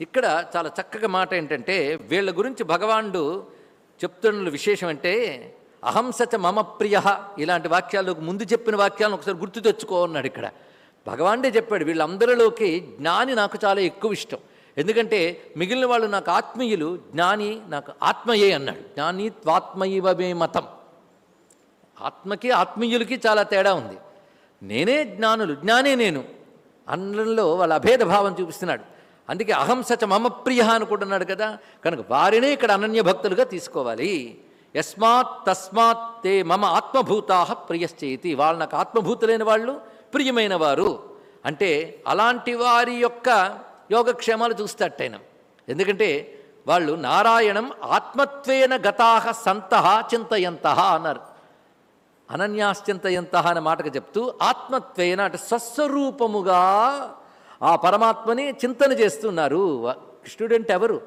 ఇక్కడ చాలా చక్కగా మాట ఏంటంటే వీళ్ళ గురించి భగవానుడు చెప్తున్న విశేషం అంటే అహంసచ మమ ప్రియ ఇలాంటి వాక్యాలకు ముందు చెప్పిన వాక్యాలను ఒకసారి గుర్తు తెచ్చుకో అన్నాడు ఇక్కడ. భగవానుడే చెప్పాడు వీళ్ళందరిలోకి జ్ఞాని నాకు చాలా ఎక్కువ ఇష్టం. ఎందుకంటే మిగిలిన వాళ్ళు నాకు ఆత్మీయులు జ్ఞాని నాకు ఆత్మయే అన్నాడు. జ్ఞాని త్వాత్మయవమే మతం. ఆత్మకి ఆత్మీయులకి చాలా తేడా ఉంది. నేనే జ్ఞానులు జ్ఞానే నేను. అన్నంలో వాళ్ళ అభేద భావం చూపిస్తున్నాడు. అందుకే అహం సచ మమ ప్రియ అనుకుంటున్నాడు కదా కనుక వారినే ఇక్కడ అనన్య భక్తులుగా తీసుకోవాలి. యస్మాత్ తస్మాత్ తే మమ ఆత్మభూతా ప్రియశ్చేతి వాళ్ళు నాకు ఆత్మభూతులైన వాళ్ళు ప్రియమైన వారు. అంటే అలాంటి వారి యొక్క యోగక్షేమాలు చూస్తాటైన ఎందుకంటే వాళ్ళు నారాయణం ఆత్మత్వేన గతాహ సంతః చింతయంత అన్నారు. అనన్యాశ్చింతయంత అనే మాటకు చెప్తూ ఆత్మత్వేన అంటే స్వస్వరూపముగా ఆ పరమాత్మని చింతన చేస్తున్నారు. కృష్ణుడు అంటే ఎవరు?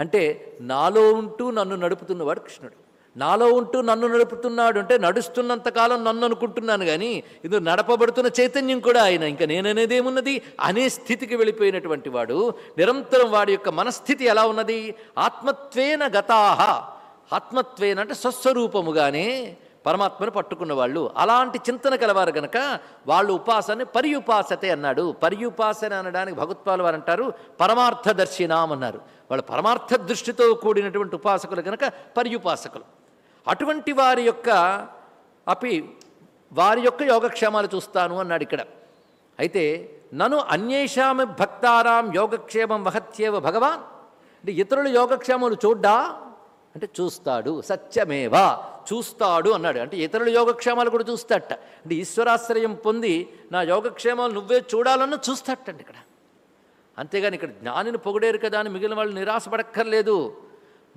అంటే నాలో ఉంటూ నన్ను నడుపుతున్నవాడు కృష్ణుడు. నాలో ఉంటూ నన్ను నడుపుతున్నాడు అంటే నడుస్తున్నంతకాలం నన్ను అనుకుంటున్నాను కానీ ఇది నడపబడుతున్న చైతన్యం కూడా ఆయన. ఇంకా నేననేది ఏమున్నది? అనే స్థితికి వెళ్ళిపోయినటువంటి వాడు. నిరంతరం వాడి యొక్క మనస్థితి ఎలా ఉన్నది? ఆత్మత్వేన గతాహ. ఆత్మత్వేన అంటే స్వస్వరూపముగానే పరమాత్మను పట్టుకున్న వాళ్ళు. అలాంటి చింతన కలవారు గనక వాళ్ళు ఉపాసనని పర్యుపాసతే అన్నాడు. పర్యుపాసన అనడానికి భగవత్పాలు వారు అంటారు పరమార్థదర్శినాం అన్నారు. వాళ్ళు పరమార్థ దృష్టితో కూడినటువంటి ఉపాసకులు గనక పర్యుపాసకులు. అటువంటి వారి యొక్క అపి వారి యొక్క యోగక్షేమాలు చూస్తాను అన్నాడు ఇక్కడ. అయితే నను అన్యేషాం భక్తారాం యోగక్షేమం వహత్యేవ భగవాన్. అంటే ఇతరుల యోగక్షేమాలు చూడ్డా? అంటే చూస్తాడు. సత్యమేవా. చూస్తాడు అన్నాడు. అంటే ఇతరుల యోగక్షేమాలు కూడా చూస్తాట అంటే ఈశ్వరాశ్రయం పొంది నా యోగక్షేమాలు నువ్వే చూడాలన్న చూస్తాటండి ఇక్కడ. అంతేగాని ఇక్కడ జ్ఞానిని పొగిడేరు కదా అని మిగిలిన వాళ్ళు నిరాశపడక్కర్లేదు.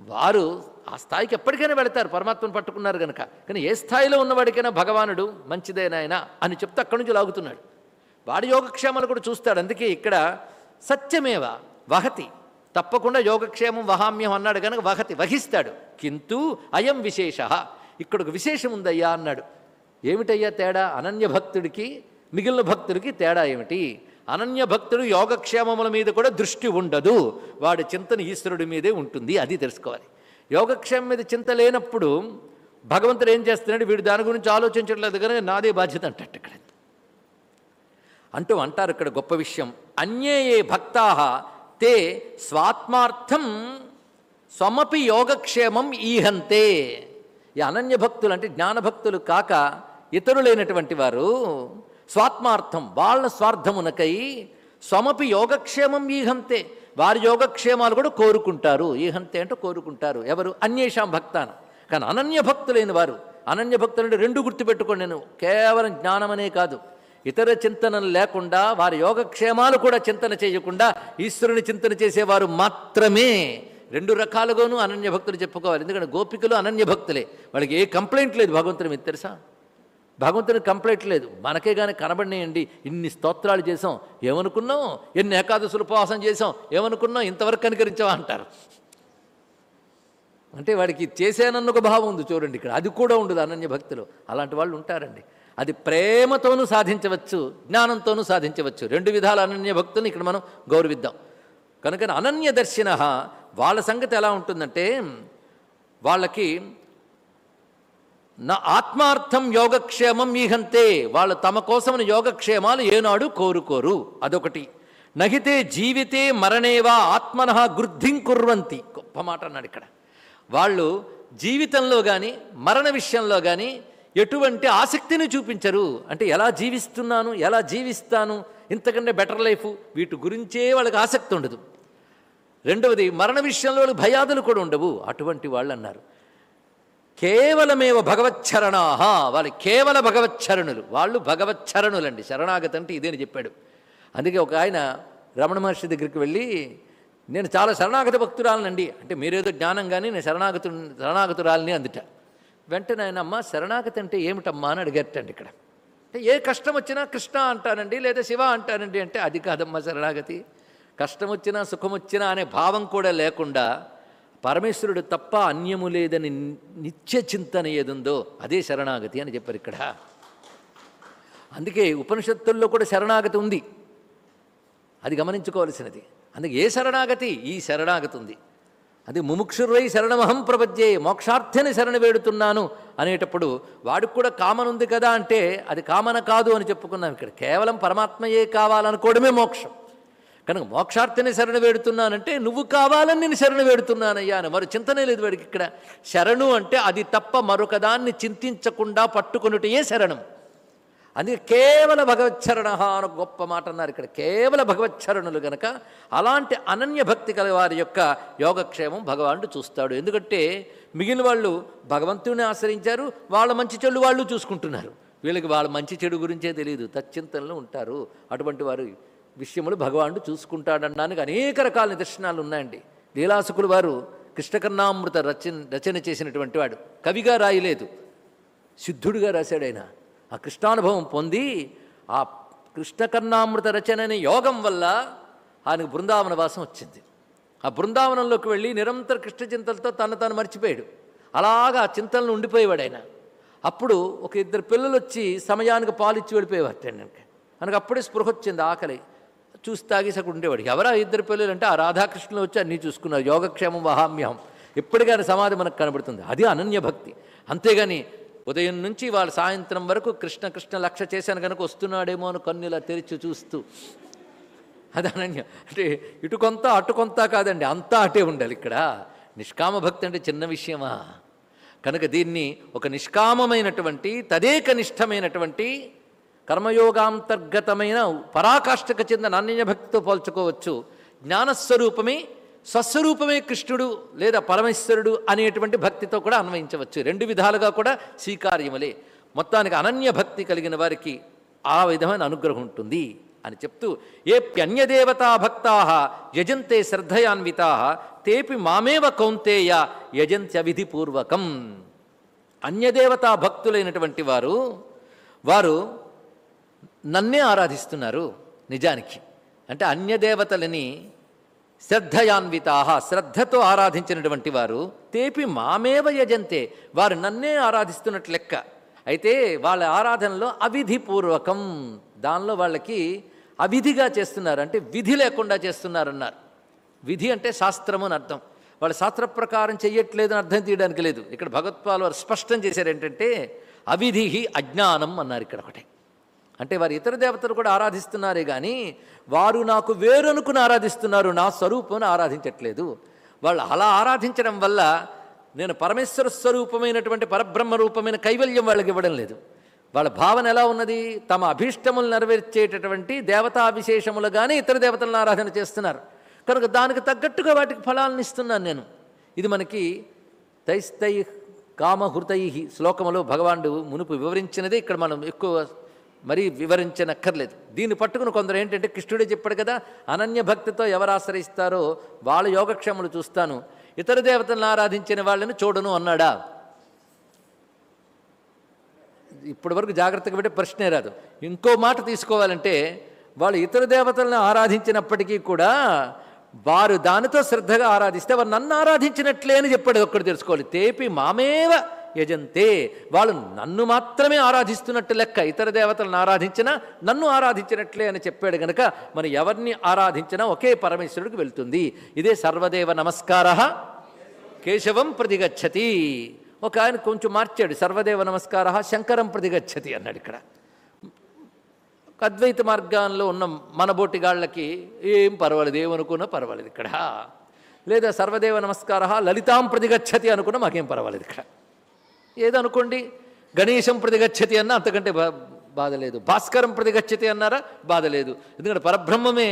వారు ఆ స్థాయికి ఎప్పటికైనా వెళతారు. పరమాత్మను పట్టుకున్నారు కనుక కానీ ఏ స్థాయిలో ఉన్నవాడికైనా భగవానుడు మంచిదేనాయన అని చెప్తే అక్కడి నుంచి లాగుతున్నాడు. వాడి యోగక్షేమాలు కూడా చూస్తాడు. అందుకే ఇక్కడ సత్యమేవ వహతి. తప్పకుండా యోగక్షేమం వహామ్యం అన్నాడు కనుక వహతి. వహిస్తాడు. కింటూ అయం విశేష. ఇక్కడ ఒక విశేషం ఉందయ్యా అన్నాడు. ఏమిటయ్యా తేడా? అనన్య భక్తుడికి మిగిలిన భక్తుడికి తేడా ఏమిటి? అనన్య భక్తుడు యోగక్షేమముల మీద కూడా దృష్టి ఉండదు. వాడి చింతన ఈశ్వరుడి మీదే ఉంటుంది అది తెలుసుకోవాలి. యోగక్షేమం మీద చింత లేనప్పుడు భగవంతుడు ఏం చేస్తున్నాడు? వీడు దాని గురించి ఆలోచించట్లేదు కనుక నాదే బాధ్యత అంటట్టు ఇక్కడ. అంటూ అంటారు ఇక్కడ గొప్ప విషయం. అన్యే ఏ భక్తా తే స్వాత్మార్థం స్వమపి యోగక్షేమం ఈహంతే. ఈ అనన్య భక్తులు అంటే జ్ఞానభక్తులు కాక ఇతరులైనటువంటి వారు స్వాత్మార్థం వాళ్ళ స్వార్థమునకై స్వమపి యోగక్షేమం ఈహంతే. వారి యోగక్షేమాలు కూడా కోరుకుంటారు. ఈహంతే అంటే కోరుకుంటారు. ఎవరు? అన్యేషాం భక్తాన. కానీ అనన్య భక్తులైన వారు అనన్య భక్తులు అంటే రెండు గుర్తుపెట్టుకోండి నేను కేవలం జ్ఞానమనే కాదు. ఇతర చింతనలు లేకుండా వారి యోగక్షేమాలు కూడా చింతన చేయకుండా ఈశ్వరుని చింతన చేసేవారు మాత్రమే. రెండు రకాలుగాను అనన్య భక్తులు చెప్పుకోవాలి. ఎందుకంటే గోపికలు అనన్య భక్తులే. వాళ్ళకి ఏ కంప్లైంట్ లేదు భగవంతుని మీకు తెలుసా? భగవంతుని కంప్లైంట్ లేదు. మనకే కానీ కనబడినాయండి. ఇన్ని స్తోత్రాలు చేసాం ఏమనుకున్నాం ఎన్ని ఏకాదశులు ఉపవాసం చేసాం ఏమనుకున్నాం ఇంతవరకు కనికరించావా? అంటారు. అంటే వాడికి చేశానన్న ఒక భావం ఉంది చూడండి ఇక్కడ. అది కూడా ఉండదు అనన్య భక్తులు. అలాంటి వాళ్ళు ఉంటారండి. అది ప్రేమతోనూ సాధించవచ్చు జ్ఞానంతోనూ సాధించవచ్చు. రెండు విధాల అనన్య భక్తులను ఇక్కడ మనం గౌరవిద్దాం. కనుక అనన్య దర్శిన వాళ్ళ సంగతి ఎలా ఉంటుందంటే వాళ్ళకి నా ఆత్మార్థం యోగక్షేమం ఈహంతే వాళ్ళు తమ కోసమైన యోగక్షేమాలు ఏనాడు కోరుకోరు. అదొకటి. నహితే జీవితే మరణేవా ఆత్మన గృద్ధిం కుర్వంతి. గొప్ప మాట అన్నాడు ఇక్కడ. వాళ్ళు జీవితంలో కానీ మరణ విషయంలో కానీ ఎటువంటి ఆసక్తిని చూపించరు. అంటే ఎలా జీవిస్తున్నాను ఎలా జీవిస్తాను ఇంతకంటే బెటర్ లైఫ్ వీటి గురించే వాళ్ళకి ఆసక్తి ఉండదు. రెండవది మరణ విషయంలో భయాదులు కూడా ఉండవు. అటువంటి వాళ్ళు అన్నారు. కేవలమేవ భగవచ్చరణాహ వాళ్ళు కేవల భగవచ్చరణులు. వాళ్ళు భగవచ్చరణులండి. శరణాగతి అంటే ఇదేని చెప్పాడు. అందుకే ఒక ఆయన రమణ మహర్షి దగ్గరికి వెళ్ళి నేను చాలా శరణాగతి భక్తురాలనండి. అంటే మీరేదో జ్ఞానం కానీ నేను శరణాగతు శరణాగతురాలని అందుట. వెంటనే ఆయన అమ్మ శరణాగతి అంటే ఏమిటమ్మా అని అడిగట్టండి ఇక్కడ. అంటే ఏ కష్టం వచ్చినా కృష్ణ అంటానండి లేదా శివ అంటానండి అంటే అది కాదమ్మా శరణాగతి. కష్టం వచ్చినా సుఖం వచ్చినా అనే భావం కూడా లేకుండా పరమేశ్వరుడు తప్ప అన్యము లేదని నిత్య చింతన ఏదుందో అదే శరణాగతి అని చెప్పారు ఇక్కడ. అందుకే ఉపనిషత్తుల్లో కూడా శరణాగతి ఉంది. అది గమనించుకోవాల్సినది. అందుకే ఏ శరణాగతి? ఈ శరణాగతి ఉంది. అది ముముక్షుర్వై శరణమహం ప్రపద్యే మోక్షార్థని శరణ వేడుతున్నాను అనేటప్పుడు వాడికి కూడా కామన్ ఉంది కదా అంటే అది కామన కాదు అని చెప్పుకున్నాం ఇక్కడ. కేవలం పరమాత్మయే కావాలనుకోవడమే మోక్షం. కనుక మోక్షార్థిని శరణ వేడుతున్నానంటే నువ్వు కావాలని నేను శరణ వేడుతున్నానయ్యా అని. మరో చింతనే లేదు వాడికి ఇక్కడ. శరణు అంటే అది తప్ప మరొకదాన్ని చింతించకుండా పట్టుకున్నటయే శరణం. అందుకే కేవల భగవచ్చరణ అని గొప్ప మాట అన్నారు ఇక్కడ. కేవల భగవచ్చరణులు గనక అలాంటి అనన్య భక్తి కల వారి యొక్క యోగక్షేమం భగవానుడు చూస్తాడు. ఎందుకంటే మిగిలిన వాళ్ళు భగవంతుని ఆశ్రయించారు వాళ్ళ మంచి చెడు వాళ్ళు చూసుకుంటున్నారు. వీళ్ళకి వాళ్ళ మంచి చెడు గురించే తెలియదు తచ్చింతనలో ఉంటారు. అటువంటి వారు విషయములు భగవానుడు చూసుకుంటాడనడానికి అనేక రకాల నిదర్శనాలు ఉన్నాయండి. లీలాసుకులు వారు కృష్ణకర్ణామృత రచన రచన చేసినటువంటి వాడు. కవిగా రాయలేదు. సిద్ధుడుగా రాశాడు ఆయన. ఆ కృష్ణానుభవం పొంది ఆ కృష్ణకర్ణామృత రచన అనే యోగం వల్ల ఆయనకు బృందావన వాసం వచ్చింది. ఆ బృందావనంలోకి వెళ్ళి నిరంతర కృష్ణ చింతలతో తను తాను మర్చిపోయాడు. అలాగా ఆ చింతలను ఉండిపోయేవాడు ఆయన. అప్పుడు ఒక ఇద్దరు పిల్లలు వచ్చి సమయానికి పాలిచ్చి వెళ్ళిపోయేవారు. ఆయనకి. మనకి అప్పుడే స్పృహ వచ్చింది ఆకలి. చూసి తాగేసి అక్కడ ఉండేవాడు ఎవరా ఇద్దరు పిల్లలు అంటే ఆ రాధాకృష్ణులు వచ్చి అన్నీ చూసుకున్నారు. యోగక్షేమం వహామ్యహం. ఎప్పటికైనా సమాధి మనకు కనబడుతుంది. అది అనన్య భక్తి. అంతేగాని ఉదయం నుంచి వాళ్ళ సాయంత్రం వరకు కృష్ణ కృష్ణ లక్ష్య చేశాను కనుక వస్తున్నాడేమో అని కన్నులా తెరిచి చూస్తూ. అది అనన్య. అంటే ఇటు కొంత అటు కొంత కాదండి. అంతా అటే ఉండాలి ఇక్కడ. నిష్కామ భక్తి అంటే చిన్న విషయమా? కనుక దీన్ని ఒక నిష్కామమైనటువంటి తదేక నిష్టమైనటువంటి కర్మయోగాంతర్గతమైన పరాకాష్ఠకు చెందిన అనన్య భక్తితో పోల్చుకోవచ్చు. జ్ఞానస్వరూపమే స్వస్వరూపమే కృష్ణుడు లేదా పరమేశ్వరుడు అనేటువంటి భక్తితో కూడా అన్వయించవచ్చు. రెండు విధాలుగా కూడా స్వీకార్యములే. మొత్తానికి అనన్య భక్తి కలిగిన వారికి ఆ విధమైన అనుగ్రహం ఉంటుంది అని చెప్తూ ఏప్యన్యదేవతా భక్తా యజంతే శ్రద్ధయాన్వితా తేపి మామేవ కౌంతేయ యజంత్యవిధిపూర్వకం అన్యదేవతా భక్తులైనటువంటి వారు వారు నన్నే ఆరాధిస్తున్నారు నిజానికి. అంటే అన్యదేవతలని శ్రద్ధయాన్వితా శ్రద్ధతో ఆరాధించినటువంటి వారు తేపి మామేవ యజంతే. వారు నన్నే ఆరాధిస్తున్నట్లు లెక్క. అయితే వాళ్ళ ఆరాధనలో అవిధిపూర్వకం. దానిలో వాళ్ళకి అవిధిగా చేస్తున్నారు అంటే విధి లేకుండా చేస్తున్నారన్నారు. విధి అంటే శాస్త్రము అని అర్థం. వాళ్ళు శాస్త్ర ప్రకారం చెయ్యట్లేదు అని అర్థం తీయడానికి లేదు. ఇక్కడ భగవత్పాల్ వారు స్పష్టం చేశారు ఏంటంటే అవిధి అజ్ఞానం అన్నారు ఇక్కడ ఒకటే. అంటే వారు ఇతర దేవతలు కూడా ఆరాధిస్తున్నారే కానీ వారు నాకు వేరనుకుని ఆరాధిస్తున్నారు నా స్వరూపం ఆరాధించట్లేదు. వాళ్ళు అలా ఆరాధించడం వల్ల నేను పరమేశ్వర స్వరూపమైనటువంటి పరబ్రహ్మ రూపమైన కైవల్యం వాళ్ళకి ఇవ్వడం లేదు. వాళ్ళ భావన ఎలా ఉన్నది? తమ అభీష్టములు నెరవేర్చేటటువంటి దేవతా విశేషములుగానే ఇతర దేవతలను ఆరాధన చేస్తున్నారు. కనుక దానికి తగ్గట్టుగా వాటికి ఫలాలను ఇస్తున్నాను నేను. ఇది మనకి తైస్తై కామహృతై శ్లోకములో భగవానుడు మునుపు వివరించినదే. ఇక్కడ మనం ఎక్కువ మరీ వివరించనక్కర్లేదు. దీన్ని పట్టుకుని కొందరు ఏంటంటే కృష్ణుడే చెప్పాడు కదా అనన్య భక్తితో ఎవరు ఆశ్రయిస్తారో వాళ్ళ యోగక్షములు చూస్తాను. ఇతర దేవతలను ఆరాధించిన వాళ్ళని చూడను అన్నాడా? ఇప్పటి వరకు జాగ్రత్తగా పెట్టే ప్రశ్నే రాదు. ఇంకో మాట తీసుకోవాలంటే వాళ్ళు ఇతర దేవతలను ఆరాధించినప్పటికీ కూడా వారు దానితో శ్రద్ధగా ఆరాధిస్తే వారు నన్ను ఆరాధించినట్లే అని చెప్పాడు. ఒక్కడు తెలుసుకోవాలి. తేపి మామేవ యజంతే. వాళ్ళు నన్ను మాత్రమే ఆరాధిస్తున్నట్టు లెక్క ఇతర దేవతలను ఆరాధించినా నన్ను ఆరాధించినట్లే అని చెప్పాడు గనక మనం ఎవరిని ఆరాధించినా ఒకే పరమేశ్వరుడికి వెళ్తుంది. ఇదే సర్వదేవ నమస్కార. కేశవం ప్రతిగచ్చతి. ఒక ఆయన కొంచెం మార్చాడు సర్వదేవ నమస్కార శంకరం ప్రతిగచ్చతి అన్నాడు ఇక్కడ. అద్వైత మార్గంలో ఉన్న మనబోటిగాళ్ళకి ఏం పర్వాలేదు ఏమనుకున్నా పర్వాలేదు ఇక్కడ. లేదా సర్వదేవ నమస్కార లలితాం ప్రతిగచ్చతి అనుకున్నా మాకేం పర్వాలేదు ఇక్కడ. ఏదనుకోండి గణేశం ప్రతిగచ్చతి అన్నా అంతకంటే బా బాధ లేదు భాస్కరం ప్రతిగచ్చతి అన్నారా? బాధ లేదు ఎందుకంటే పరబ్రహ్మమే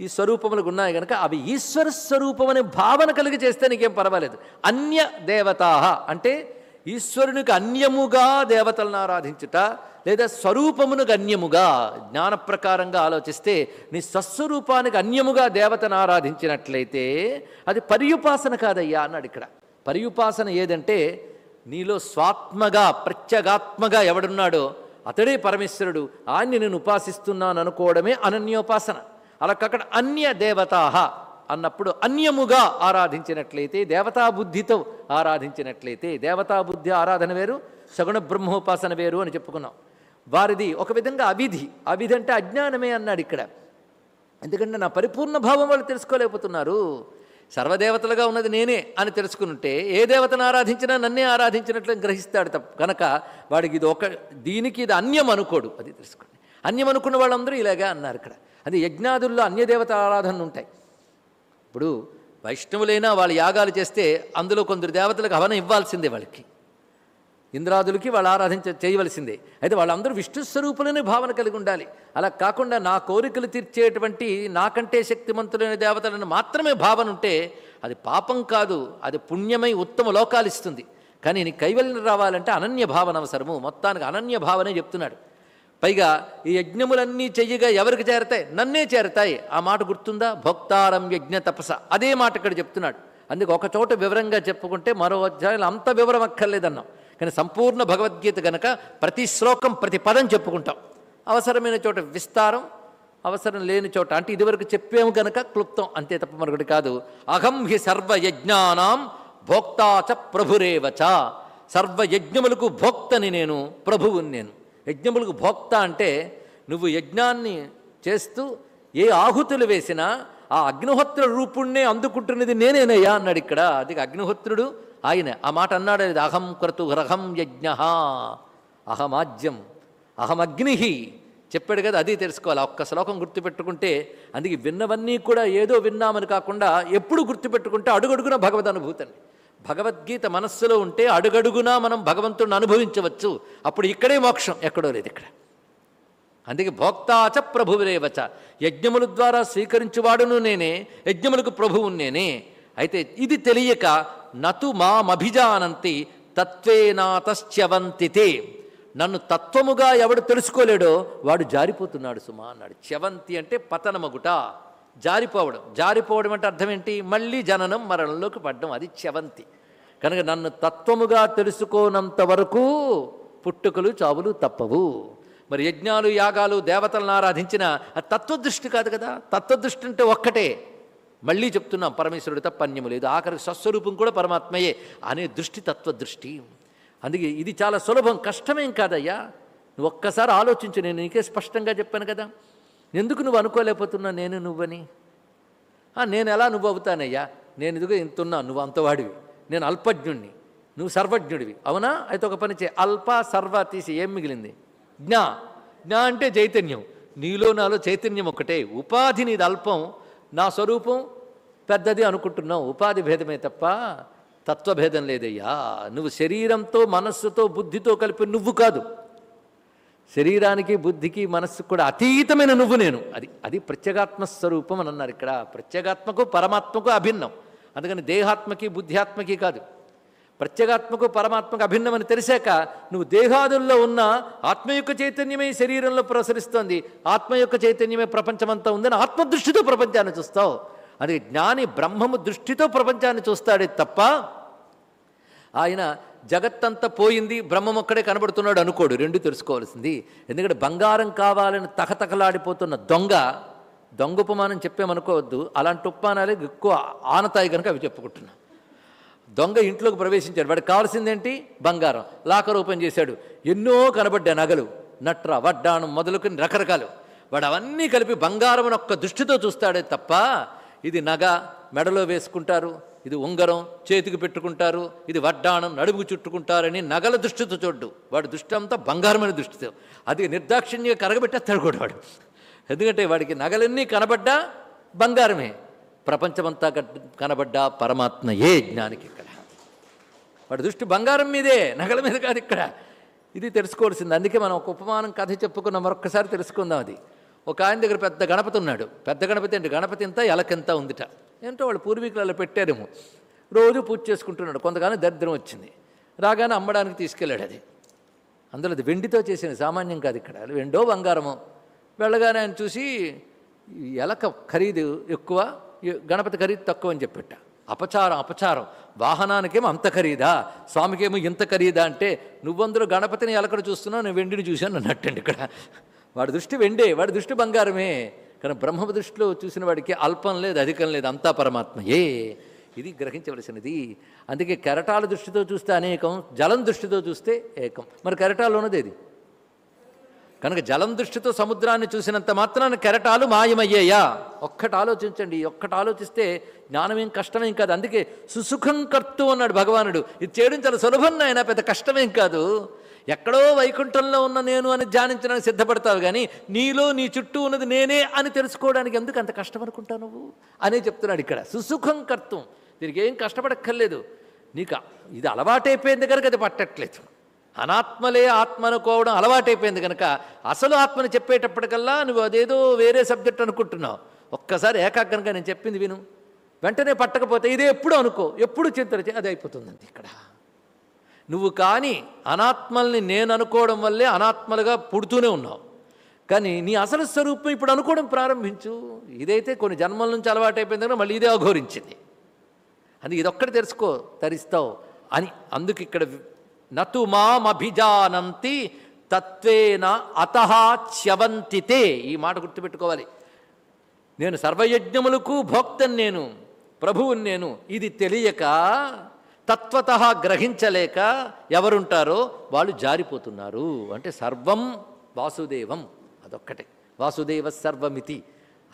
ఈ స్వరూపములకు ఉన్నాయి కనుక అవి ఈశ్వర స్వరూపం అనే భావన కలిగి చేస్తే నీకేం పర్వాలేదు. అన్య దేవతా అంటే ఈశ్వరునికి అన్యముగా దేవతలను ఆరాధించుట లేదా స్వరూపమునకు అన్యముగా జ్ఞాన ప్రకారంగా ఆలోచిస్తే నీ స్వస్వరూపానికి అన్యముగా దేవతను ఆరాధించినట్లయితే అది పర్యుపాసన కాదయ్యా అన్నాడు ఇక్కడ. పర్యుపాసన ఏదంటే నీలో స్వాత్మగా ప్రత్యేగాత్మగా ఎవడున్నాడో అతడే పరమేశ్వరుడు. ఆయన్ని నేను ఉపాసిస్తున్నాను అనుకోవడమే అనన్యోపాసన. అలాకక్కడ అన్య దేవతాహ అన్నప్పుడు అన్యముగా ఆరాధించినట్లయితే దేవతా బుద్ధితో ఆరాధించినట్లయితే దేవతాబుద్ధి ఆరాధన వేరు సగుణ బ్రహ్మోపాసన వేరు అని చెప్పుకున్నాం. వారిది ఒక విధంగా అవిధి. అవిధి అంటే అజ్ఞానమే అన్నాడు ఇక్కడ. ఎందుకంటే నా పరిపూర్ణ భావం వాళ్ళు తెలుసుకోలేకపోతున్నారు. సర్వదేవతలుగా ఉన్నది నేనే అని తెలుసుకుంటే ఏ దేవతను ఆరాధించినా నన్నే ఆరాధించినట్లు గ్రహిస్తాడు తప్ప కనుక వాడికి ఇది ఒక దీనికి ఇది అన్యం అనుకోడు. అది తెలుసుకోండి. అన్యం అనుకున్న వాళ్ళందరూ ఇలాగే అన్నారు ఇక్కడ. అది యజ్ఞాదుల్లో అన్యదేవత ఆరాధనలు ఉంటాయి. ఇప్పుడు వైష్ణవులైనా వాళ్ళు యాగాలు చేస్తే అందులో కొందరు దేవతలకు హవనం ఇవ్వాల్సిందే వాళ్ళకి. ఇంద్రాదులకి వాళ్ళు ఆరాధించ చేయవలసిందే. అయితే వాళ్ళందరూ విష్ణు స్వరూపులనే భావన కలిగి ఉండాలి. అలా కాకుండా నా కోరికలు తీర్చేటువంటి నాకంటే శక్తిమంతులైన దేవతలను మాత్రమే భావన ఉంటే అది పాపం కాదు అది పుణ్యమై ఉత్తమ లోకాలు ఇస్తుంది. కానీ నీ కైవల్యం రావాలంటే అనన్య భావన అవసరము. మొత్తానికి అనన్య భావనే చెప్తున్నాడు. పైగా ఈ యజ్ఞములన్నీ చెయ్యగా ఎవరికి చేరతాయి? నన్నే చేరతాయి. ఆ మాట గుర్తుందా? భోక్తారం యజ్ఞ తపస. అదే మాట ఇక్కడ చెప్తున్నాడు. అందుకు ఒక చోట వివరంగా చెప్పుకుంటే మరో అధ్యాయంలో అంత వివరం అక్కర్లేదన్నాం. కానీ సంపూర్ణ భగవద్గీత గనక ప్రతి శ్లోకం ప్రతి పదం చెప్పుకుంటాం. అవసరమైన చోట విస్తారం అవసరం లేని చోట అంటే ఇదివరకు చెప్పాము గనక క్లుప్తం అంతే తప్ప మరొకటి కాదు. అహం హి సర్వయజ్ఞానాం భోక్తాచ ప్రభురేవచ సర్వయజ్ఞములకు భోక్తని నేను ప్రభువుని నేను. యజ్ఞములకు భోక్త అంటే నువ్వు యజ్ఞాన్ని చేస్తూ ఏ ఆహుతులు వేసినా ఆ అగ్నిహోత్ర రూపుణ్ణే అందుకుంటున్నది నేనేనయ్యా అన్నాడు ఇక్కడ. అది అగ్నిహోత్రుడు ఆయన ఆ మాట అన్నాడు అది అహం క్రతు గ్రహం యజ్ఞ అహమాజ్యం అహమగ్ని చెప్పాడు కదా అది తెలుసుకోవాలి. ఒక్క శ్లోకం గుర్తుపెట్టుకుంటే అందుకే విన్నవన్నీ కూడా ఏదో విన్నామని కాకుండా ఎప్పుడు గుర్తుపెట్టుకుంటే అడుగడుగున భగవద్ అనుభూతిని భగవద్గీత మనస్సులో ఉంటే అడుగడుగునా మనం భగవంతుడిని అనుభవించవచ్చు. అప్పుడు ఇక్కడే మోక్షం ఎక్కడో లేదు ఇక్కడ. అందుకే భోక్తాచ ప్రభువురేవచ యజ్ఞముల ద్వారా స్వీకరించువాడును నేనే యజ్ఞములకు ప్రభువు నేనే. అయితే ఇది తెలియక నతు మామభిజానంతి తత్వేనాతశ్చవంతితే నన్ను తత్వముగా ఎవడు తెలుసుకోలేడో వాడు జారిపోతున్నాడు సుమా అన్నాడు. చవంతి అంటే పతనమగుట. జారిపోవడం. జారిపోవడం అంటే అర్థం ఏంటి? మళ్ళీ జననం మరణంలోకి పడ్డం. అది చవంతి. కనుక నన్ను తత్వముగా తెలుసుకోనంత వరకు పుట్టుకలు చావులు తప్పవు. మరి యజ్ఞాలు యాగాలు దేవతలను ఆరాధించిన తత్వదృష్టి కాదు కదా? తత్వదృష్టి అంటే ఒక్కటే. మళ్ళీ చెప్తున్నాం పరమేశ్వరుడు తప్ప అన్యము లేదు. ఆఖరి స్వస్వరూపం కూడా పరమాత్మయే అనే దృష్టి తత్వ దృష్టి. అందుకే ఇది చాలా సులభం కష్టమేం కాదయ్యా? నువ్వు ఒక్కసారి ఆలోచించు నేను నీకే స్పష్టంగా చెప్పాను కదా. ఎందుకు నువ్వు అనుకోలేకపోతున్నా నేను నువ్వని? నేను ఎలా నువ్వు అవుతానయ్యా? నేను ఇదిగో ఇంతున్నా నువ్వు అంతవాడివి. నేను అల్పజ్ఞుణ్ణి. నువ్వు సర్వజ్ఞుడివి. అవునా? అయితే ఒక పని చేయి. అల్ప సర్వ తీసి ఏం మిగిలింది? జ్ఞా. జ్ఞా అంటే చైతన్యం. నీలో నాలో చైతన్యం ఒకటే ఉపాధి నీది అల్పం. నా స్వరూపం పెద్దది అనుకుంటున్నావు. ఉపాధి భేదమే తప్ప తత్వభేదం లేదయ్యా. నువ్వు శరీరంతో మనస్సుతో బుద్ధితో కలిపి నువ్వు కాదు. శరీరానికి బుద్ధికి మనస్సుకు కూడా అతీతమైన నువ్వు నేను. అది అది ప్రత్యేగాత్మ స్వరూపం అని అన్నారు ఇక్కడ. ప్రత్యేగాత్మకు పరమాత్మకు అభిన్నం. అందుకని దేహాత్మకి బుద్ధ్యాత్మకి కాదు. ప్రత్యేగాత్మకు పరమాత్మకు అభిన్నం అని తెలిసాక నువ్వు దేహాదుల్లో ఉన్న ఆత్మ యొక్క చైతన్యమే ఈ శరీరంలో ప్రసరిస్తోంది. ఆత్మ యొక్క చైతన్యమే ప్రపంచమంతా ఉందని ఆత్మదృష్టితో ప్రపంచాన్ని చూస్తావు. అది జ్ఞాని బ్రహ్మము దృష్టితో ప్రపంచాన్ని చూస్తాడే తప్ప ఆయన జగత్తంతా పోయింది బ్రహ్మం ఒక్కడే కనబడుతున్నాడు అనుకోడు. రెండు తెలుసుకోవాల్సింది. ఎందుకంటే బంగారం కావాలని తకతకలాడిపోతున్న దొంగ దొంగ ఉపమానం చెప్పామనుకోవద్దు. అలాంటి ఉపమానాలే ఎక్కువ ఆనతాయి కనుక అవి చెప్పుకుంటున్నాం. దొంగ ఇంట్లోకి ప్రవేశించాడు. వాడికి కావాల్సిందేంటి? బంగారం. లాకర్ ఓపెన్ చేశాడు. ఎన్నో కనబడ్డా నగలు. నట్ర వడ్డాణం మొదలుకొని రకరకాలు. వాడు అవన్నీ కలిపి బంగారం ఒక్క దృష్టితో చూస్తాడే తప్ప ఇది నగ మెడలో వేసుకుంటారు ఇది ఉంగరం చేతికి పెట్టుకుంటారు ఇది వడ్డాణం నడుముకు చుట్టుకుంటారని నగల దృష్టితో చూడ్డు. వాడి దృష్టి అంతా బంగారమైన దృష్టితో. అది నిర్దాక్షిణ్యంగా కరగబెట్టేస్తాడు కూడా వాడు. ఎందుకంటే వాడికి నగలన్నీ కనబడ్డా బంగారమే. ప్రపంచమంతా కనబడ్డా పరమాత్మ పరమాత్మయే జ్ఞానికి ఇక్కడ. వాడి దృష్టి బంగారం మీదే నగల మీద కాదు ఇక్కడ. ఇది తెలుసుకోవాల్సింది. అందుకే మనం ఒక ఉపమానం కథ చెప్పుకున్న మరొక్కసారి తెలుసుకుందాం అది. ఒక ఆయన దగ్గర పెద్ద గణపతి ఉన్నాడు. పెద్ద గణపతి అంటే గణపతి ఇంత ఎలకెంత ఉందిట. ఏంటో వాళ్ళు పూర్వీకులు అలా పెట్టారేమో. రోజు పూజ చేసుకుంటున్నాడు. కొంతగానే దరిద్రం వచ్చింది. రాగానే అమ్మడానికి తీసుకెళ్ళాడు అది. అందులో అది వెండితో చేసిన సామాన్యం కాదు ఇక్కడ. వెండో బంగారమో. వెళ్ళగానే ఆయన చూసి ఎలక ఖరీదు ఎక్కువ గణపతి ఖరీదు తక్కువ అని చెప్పిట్ట అపచారం అపచారం. వాహనానికేమో అంత ఖరీదా? స్వామికేమో ఇంత ఖరీదా? అంటే నువ్వందరూ గణపతిని ఎలకడ చూస్తున్నావు నేను వెండిని చూశాను అన్నట్టండి ఇక్కడ. వాడి దృష్టి వెండే వాడి దృష్టి బంగారమే. కానీ బ్రహ్మ దృష్టిలో చూసిన వాడికి అల్పం లేదు అధికం లేదు అంతా పరమాత్మయే. ఇది గ్రహించవలసినది. అందుకే కెరటాల దృష్టితో చూస్తే అనేకం జలం దృష్టితో చూస్తే ఏకం. మరి కెరటాలు ఉన్నది ఇది కనుక జలం దృష్టితో సముద్రాన్ని చూసినంత మాత్రాన కెరటాలు మాయమయ్యాయా? ఒక్కటి ఆలోచించండి ఒక్కటి ఆలోచిస్తే జ్ఞానమేం కష్టమేం కాదు. అందుకే సుసుఖం కర్తూ అన్నాడు భగవానుడు. ఇది చేయడం చాలా సులభం ఆయన పెద్ద కష్టమేం కాదు. ఎక్కడో వైకుంఠంలో ఉన్న నేను అని ధ్యానించడానికి సిద్ధపడతావు కానీ నీలో నీ చుట్టూ ఉన్నది నేనే అని తెలుసుకోవడానికి ఎందుకు అంత కష్టం అనుకుంటావు నువ్వు? అనే చెప్తున్నాడు ఇక్కడ. సుసుఖం కర్తం. దీనికి ఏం కష్టపడక్కర్లేదు. నీకు ఇది అలవాటైపోయింది కనుక అది పట్టట్లేదు. అనాత్మలే ఆత్మ అనుకోవడం అలవాటైపోయింది కనుక అసలు ఆత్మని చెప్పేటప్పటికల్లా నువ్వు అదేదో వేరే సబ్జెక్ట్ అనుకుంటున్నావు. ఒక్కసారి ఏకాగ్రంగా నేను చెప్పింది విను. వెంటనే పట్టకపోతే ఇదే ఎప్పుడు అనుకో. ఎప్పుడు చింతన అది అయిపోతుందండి ఇక్కడ. నువ్వు కానీ అనాత్మల్ని నేను అనుకోవడం వల్లే అనాత్మలుగా పుడుతూనే ఉన్నావు. కానీ నీ అసలు స్వరూపం ఇప్పుడు అనుకోవడం ప్రారంభించు. ఇదైతే కొన్ని జన్మల నుంచి అలవాటైపోయింది కనుక మళ్ళీ ఇదే అఘోరించింది. అది ఇదొక్కటి తెలుసుకో తరిస్తావు అని. అందుకు ఇక్కడ నతు మామభిజానంతి తత్వేన అతహాచ్యవంతితే ఈ మాట గుర్తుపెట్టుకోవాలి. నేను సర్వయజ్ఞములకు భోక్తను నేను ప్రభువుని నేను. ఇది తెలియక తత్వత గ్రహించలేక ఎవరుంటారో వాళ్ళు జారిపోతున్నారు. అంటే సర్వం వాసుదేవం. అదొక్కటే. వాసుదేవ సర్వమితి.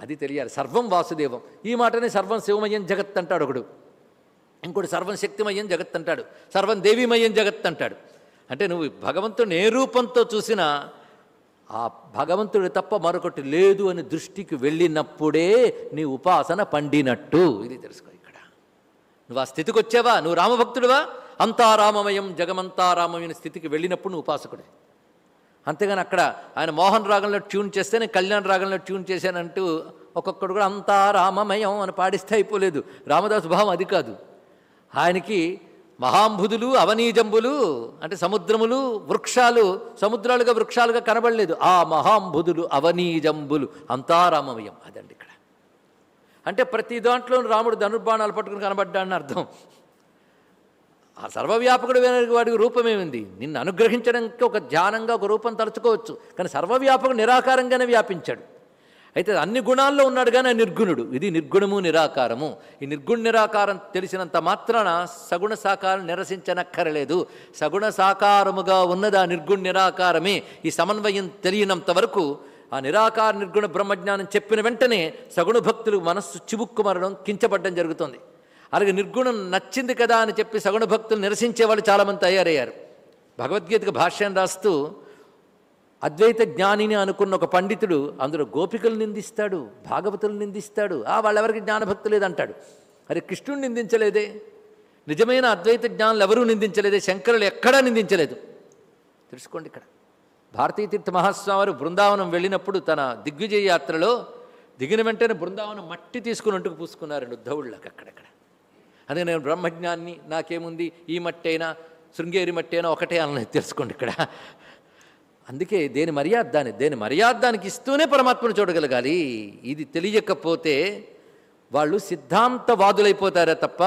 అది తెలియాలి. సర్వం వాసుదేవం. ఈ మాటనే సర్వం శివమయం జగత్ అంటాడు ఒకడు. ఇంకోటి సర్వం శక్తిమయం జగత్ అంటాడు. సర్వం దేవీమయం జగత్ అంటాడు. అంటే నువ్వు భగవంతుని ఏ రూపంతో చూసినా ఆ భగవంతుడు తప్ప మరొకటి లేదు అని దృష్టికి వెళ్ళినప్పుడే నీ ఉపాసన పండినట్టు. ఇది తెలుసుకో నువ్వు ఆ స్థితికి వచ్చావా? నువ్వు రామభక్తుడివా? అంతా రామమయం జగమంతా రామమైన స్థితికి వెళ్ళినప్పుడు నువ్వు ఉపాసకుడే. అంతేగాని అక్కడ ఆయన మోహన్ రాగంలో ట్యూన్ చేస్తే నేను కళ్యాణ్ రాగంలో ట్యూన్ చేశానంటూ ఒక్కొక్కడు కూడా అంతా రామమయం అని పాడిస్తే అయిపోలేదు. రామదాసు భావం అది కాదు. ఆయనకి మహాంబుధులు అవనీజంబులు అంటే సముద్రములు వృక్షాలు సముద్రాలుగా వృక్షాలుగా కనబడలేదు. ఆ మహాంబుధులు అవనీజంబులు అంతా రామమయం అదండి. అంటే ప్రతి దాంట్లో రాముడు ధనుర్బాణాలు పట్టుకుని కనబడ్డాడని అర్థం. ఆ సర్వవ్యాపకుడు వాడికి రూపమేమింది నిన్ను అనుగ్రహించడానికి ఒక ధ్యానంగా ఒక రూపం తలుచుకోవచ్చు. కానీ సర్వవ్యాపకుడు నిరాకారంగానే వ్యాపించాడు. అయితే అన్ని గుణాల్లో ఉన్నాడు కానీ నిర్గుణుడు. ఇది నిర్గుణము నిరాకారము. ఈ నిర్గుణ నిరాకారం తెలిసినంత మాత్రాన సగుణ సాకారం నిరసించనక్కరలేదు. సగుణ సాకారముగా ఉన్నది ఆ నిర్గుణ నిరాకారమే. ఈ సమన్వయం తెలియనంత వరకు ఆ నిరాకార నిర్గుణ బ్రహ్మజ్ఞానం చెప్పిన వెంటనే సగుణ భక్తులు మనస్సు చిబుక్కు మరడం కించబడ్డం జరుగుతుంది. అలాగే నిర్గుణం నచ్చింది కదా అని చెప్పి సగుణ భక్తులు నిరసించే వాళ్ళు చాలామంది తయారయ్యారు. భగవద్గీతకు భాష్యం రాస్తూ అద్వైత జ్ఞానిని అనుకున్న ఒక పండితుడు అందులో గోపికలు నిందిస్తాడు భాగవతులు నిందిస్తాడు. ఆ వాళ్ళెవరికి జ్ఞానభక్తి లేదంటాడు. అరే కృష్ణుడు నిందించలేదే. నిజమైన అద్వైత జ్ఞానులు ఎవరూ నిందించలేదే. శంకరులు ఎక్కడా నిందించలేదు. తెలుసుకోండి ఇక్కడ. భారతీయ తీర్థ మహాస్వామి బృందావనం వెళ్ళినప్పుడు తన దిగ్విజయ యాత్రలో దిగిన వెంటనే బృందావనం మట్టి తీసుకుని ఒంటుకు పూసుకున్నారండి ఉద్ధవుళ్ళకి అక్కడక్కడ. అదే నేను బ్రహ్మజ్ఞాన్ని నాకేముంది ఈ మట్టి అయినా శృంగేరి మట్టి అయినా ఒకటే అని తెలుసుకోండి ఇక్కడ. అందుకే దేని మర్యాద దాని దేని మర్యాద దానికి ఇస్తూనే పరమాత్మను చూడగలగాలి. ఇది తెలియకపోతే వాళ్ళు సిద్ధాంతవాదులైపోతారే తప్ప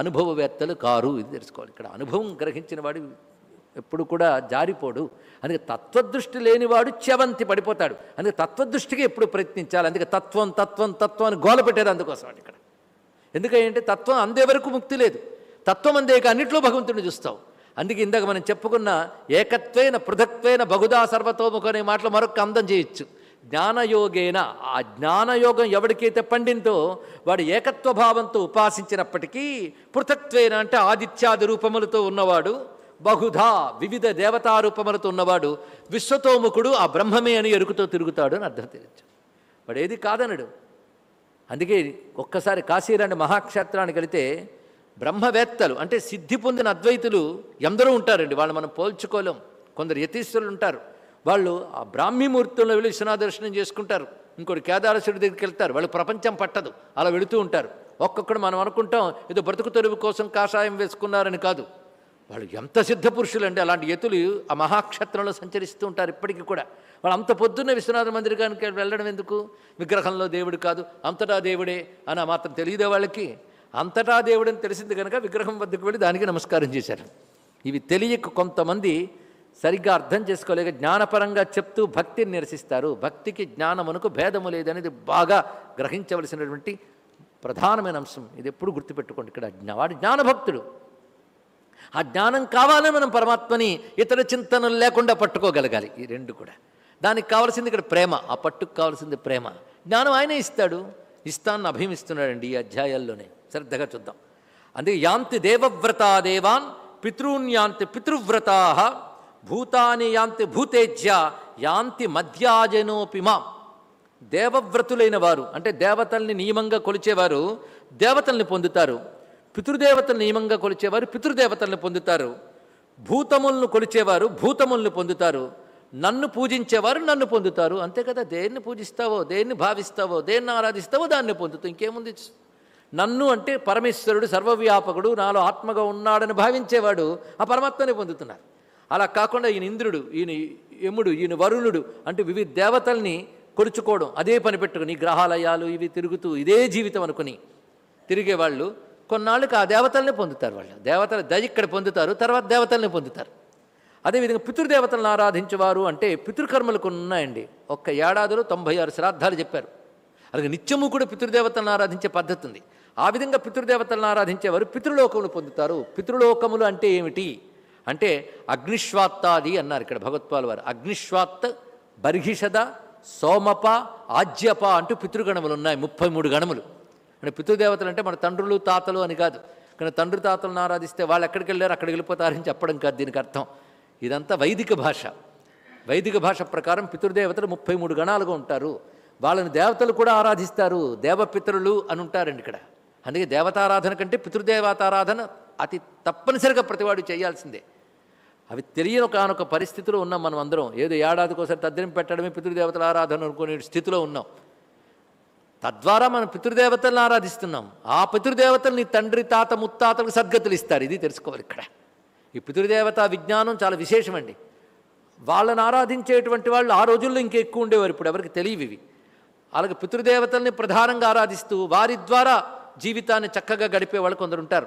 అనుభవవేత్తలు కారు. ఇది తెలుసుకోవాలి. ఇక్కడ అనుభవం గ్రహించిన వాడు ఎప్పుడు కూడా జారిపోడు. అందుకే తత్వదృష్టి లేనివాడు చెవంతి పడిపోతాడు. అందుకే తత్వదృష్టికి ఎప్పుడు ప్రయత్నించాలి? అందుకే తత్వం తత్వం తత్వం అని గోల పెట్టేది అందుకోసం అండి ఇక్కడ. ఎందుకంటే తత్వం అందే వరకు ముక్తి లేదు. తత్వం అందేక అన్నిట్లో భగవంతుని చూస్తావు. అందుకే ఇందాక మనం చెప్పుకున్న ఏకత్వేన పృథక్వేన బహుదా సర్వతోముఖనే మాటలు మరొక అందం చేయొచ్చు. జ్ఞానయోగేన ఆ జ్ఞానయోగం ఎవరికైతే పండిందో వాడు ఏకత్వ భావంతో ఉపాసించినప్పటికీ పృథక్వేన అంటే ఆదిత్యాది రూపములతో ఉన్నవాడు బహుధా వివిధ దేవతారూపములతో ఉన్నవాడు విశ్వతోముఖుడు ఆ బ్రహ్మమే అని ఎరుకుతో తిరుగుతాడు అని అర్థం తెలియచ్చు. వాడు ఏది కాదనడు. అందుకే ఒక్కసారి కాశీరాని మహాక్షేత్రానికి వెళితే బ్రహ్మవేత్తలు అంటే సిద్ధి పొందిన అద్వైతులు ఎందరో ఉంటారండి. వాళ్ళు మనం పోల్చుకోలేం. కొందరు యతీశ్వరులు ఉంటారు. వాళ్ళు ఆ బ్రాహ్మీమూర్తుల్లో వెళ్ళి దర్శనం చేసుకుంటారు. ఇంకోటి కేదారశుడి దగ్గరికి వెళ్తారు. వాళ్ళు ప్రపంచం పట్టదు. అలా వెళుతూ ఉంటారు. ఒక్కొక్కడు మనం అనుకుంటాం ఏదో బ్రతుకు తెరువు కోసం కాషాయం వేసుకున్నారని కాదు. వాళ్ళు ఎంత సిద్ధ పురుషులండి? అలాంటి యతులు ఆ మహాక్షేత్రంలో సంచరిస్తూ ఉంటారు ఇప్పటికీ కూడా. వాళ్ళు అంత పొద్దున్న విశ్వనాథ మందిరానికి వెళ్ళడం ఎందుకు? విగ్రహంలో దేవుడు కాదు అంతటా దేవుడే అని మాత్రం తెలియదే వాళ్ళకి? అంతటా దేవుడని తెలిసింది కనుక విగ్రహం వద్దకు వెళ్ళి దానికి నమస్కారం చేశారు. ఇవి తెలియక కొంతమంది సరిగ్గా అర్థం చేసుకోలేక జ్ఞానపరంగా చెప్తూ భక్తిని నిరసిస్తారు. భక్తికి జ్ఞానమునకు భేదము లేదనేది బాగా గ్రహించవలసినటువంటి ప్రధానమైన అంశం. ఇది ఎప్పుడు గుర్తుపెట్టుకోండి ఇక్కడ. వాడు జ్ఞానభక్తుడు. ఆ జ్ఞానం కావాలని మనం పరమాత్మని ఇతర చింతనలు లేకుండా పట్టుకోగలగాలి. ఈ రెండు కూడా. దానికి కావాల్సింది ఇక్కడ ప్రేమ. ఆ పట్టుకు కావాల్సింది ప్రేమ. జ్ఞానం ఆయనే ఇస్తాడు. ఇస్తాన్ని అభిమిస్తున్నాడండి ఈ అధ్యాయాల్లోనే. శ్రద్ధగా చూద్దాం. అందుకే యాంతి దేవవ్రతా దేవాన్ పితృన్యాంతి పితృవ్రతా భూతాని యాంతి భూతేజ్య యాంతి మధ్యాజనోపి దేవవ్రతులైన వారు అంటే దేవతల్ని నియమంగా కొలిచేవారు దేవతల్ని పొందుతారు. పితృదేవతలు నియమంగా కొలిచేవారు పితృదేవతలను పొందుతారు. భూతములను కొలిచేవారు భూతములను పొందుతారు. నన్ను పూజించేవారు నన్ను పొందుతారు. అంతే కదా దేన్ని పూజిస్తావో దేన్ని భావిస్తావో దేన్ని ఆరాధిస్తావో దాన్ని పొందుతావు. ఇంకేముంది? నన్ను అంటే పరమేశ్వరుడు సర్వవ్యాపకుడు నాలో ఆత్మగా ఉన్నాడని భావించేవాడు ఆ పరమాత్మనే పొందుతున్నారు. అలా కాకుండా ఈయన ఇంద్రుడు ఈయన యముడు ఈయన వరుణుడు అంటే వివిధ దేవతల్ని కొలుచుకోవడం అదే పని పెట్టుకుని గ్రహాలయాలు ఇవి తిరుగుతూ ఇదే జీవితం అనుకుని తిరిగేవాళ్ళు. కొన్నాళ్ళకి ఆ దేవతల్ని పొందుతారు వాళ్ళు. దేవతల దయ ఇక్కడ పొందుతారు తర్వాత దేవతల్ని పొందుతారు. అదేవిధంగా పితృదేవతలను ఆరాధించేవారు అంటే పితృకర్మలకు ఉన్నాయండి. ఒక్క ఏడాదిలో తొంభై ఆరు శ్రాద్ధాలు చెప్పారు. అలాగే నిత్యము కూడా పితృదేవతలను ఆరాధించే పద్ధతి ఉంది. ఆ విధంగా పితృదేవతలను ఆరాధించేవారు పితృలోకములు పొందుతారు. పితృలోకములు అంటే ఏమిటి? అంటే అగ్నిశ్వాత్తాది అన్నారు ఇక్కడ భగవత్పాల్ వారు. అగ్నిశ్వాత్ బర్హిషద సోమప ఆజ్యప అంటూ పితృగణములు ఉన్నాయి. ముప్పై మూడు గణములు. మన పితృదేవతలు అంటే మన తండ్రులు తాతలు అని కాదు. కానీ తండ్రి తాతలను ఆరాధిస్తే వాళ్ళు ఎక్కడికి వెళ్ళారు అక్కడికి వెళ్ళిపోతారని చెప్పడం కాదు దీనికి అర్థం. ఇదంతా వైదిక భాష. వైదిక భాష ప్రకారం పితృదేవతలు ముప్పై మూడు గణాలుగా ఉంటారు. వాళ్ళని దేవతలు కూడా ఆరాధిస్తారు. దేవపితరులు అని ఉంటారండి ఇక్కడ. అందుకే దేవతారాధన కంటే పితృదేవతారాధన అతి తప్పనిసరిగా ప్రతివాడు చేయాల్సిందే. అవి తెలియని ఒకనొక పరిస్థితిలో ఉన్నాం మనం అందరం. ఏదో ఏడాదికోసారి తద్దరిం పెట్టడమే పితృదేవతల ఆరాధన అనుకునే స్థితిలో ఉన్నాం. తద్వారా మనం పితృదేవతలను ఆరాధిస్తున్నాం. ఆ పితృదేవతల్ని తండ్రి తాత ముత్తాతలకు సద్గతులు ఇస్తారు. ఇది తెలుసుకోవాలి ఇక్కడ. ఈ పితృదేవత విజ్ఞానం చాలా విశేషమండి. వాళ్ళని ఆరాధించేటువంటి వాళ్ళు ఆ రోజుల్లో ఇంకా ఎక్కువ ఉండేవారు. ఇప్పుడు ఎవరికి తెలియవి ఇవి. అలాగే పితృదేవతల్ని ప్రధానంగా ఆరాధిస్తూ వారి ద్వారా జీవితాన్ని చక్కగా గడిపే వాళ్ళు కొందరు ఉంటారు.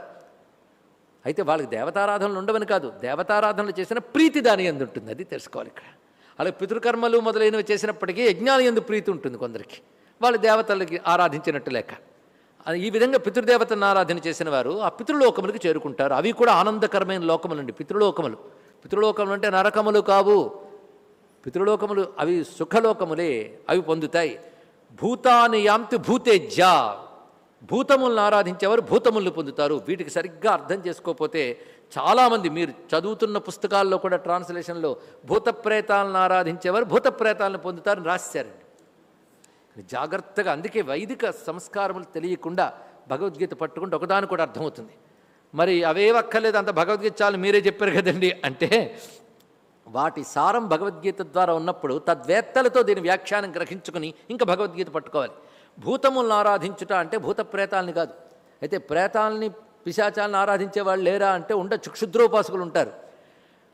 అయితే వాళ్ళకి దేవతారాధనలు ఉండవని కాదు. దేవతారాధనలు చేసిన ప్రీతి దాని ఎందు ఉంటుంది. అది తెలుసుకోవాలి ఇక్కడ. అలాగే పితృకర్మలు మొదలైనవి చేసినప్పటికీ యజ్ఞాలు ఎందు ప్రీతి ఉంటుంది కొందరికి. వాళ్ళు దేవతలకి ఆరాధించినట్టు లెక్క. ఈ విధంగా పితృదేవతను ఆరాధన చేసిన వారు ఆ పితృలోకములకు చేరుకుంటారు. అవి కూడా ఆనందకరమైన లోకములండి. పితృలోకములు. పితృలోకములు అంటే నరకములు కావు. పితృలోకములు అవి సుఖలోకములే అవి పొందుతాయి. భూతాని యాంతి భూతేజ్య భూతములను ఆరాధించేవారు భూతములను పొందుతారు. వీటికి సరిగ్గా అర్థం చేసుకోకపోతే చాలామంది మీరు చదువుతున్న పుస్తకాల్లో కూడా ట్రాన్స్లేషన్లో భూతప్రేతాలను ఆరాధించేవారు భూత ప్రేతాలను పొందుతారని రాశారు జాగ్రత్తగా అందుకే వైదిక సంస్కారములు తెలియకుండా భగవద్గీత పట్టుకుంటే ఒకదాని కూడా అర్థమవుతుంది. మరి అవేవక్కర్లేదు అంత భగవద్గీత చాలు మీరే చెప్పారు కదండి. అంటే వాటి సారం భగవద్గీత ద్వారా ఉన్నప్పుడు తద్వేత్తలతో దీని వ్యాఖ్యానం గ్రహించుకుని ఇంకా భగవద్గీత పట్టుకోవాలి. భూతములను ఆరాధించుట అంటే భూత ప్రేతాలని కాదు. అయితే ప్రేతాలని పిశాచాలను ఆరాధించే వాళ్ళు లేరా అంటే ఉండ క్షుద్రోపాసకులు ఉంటారు.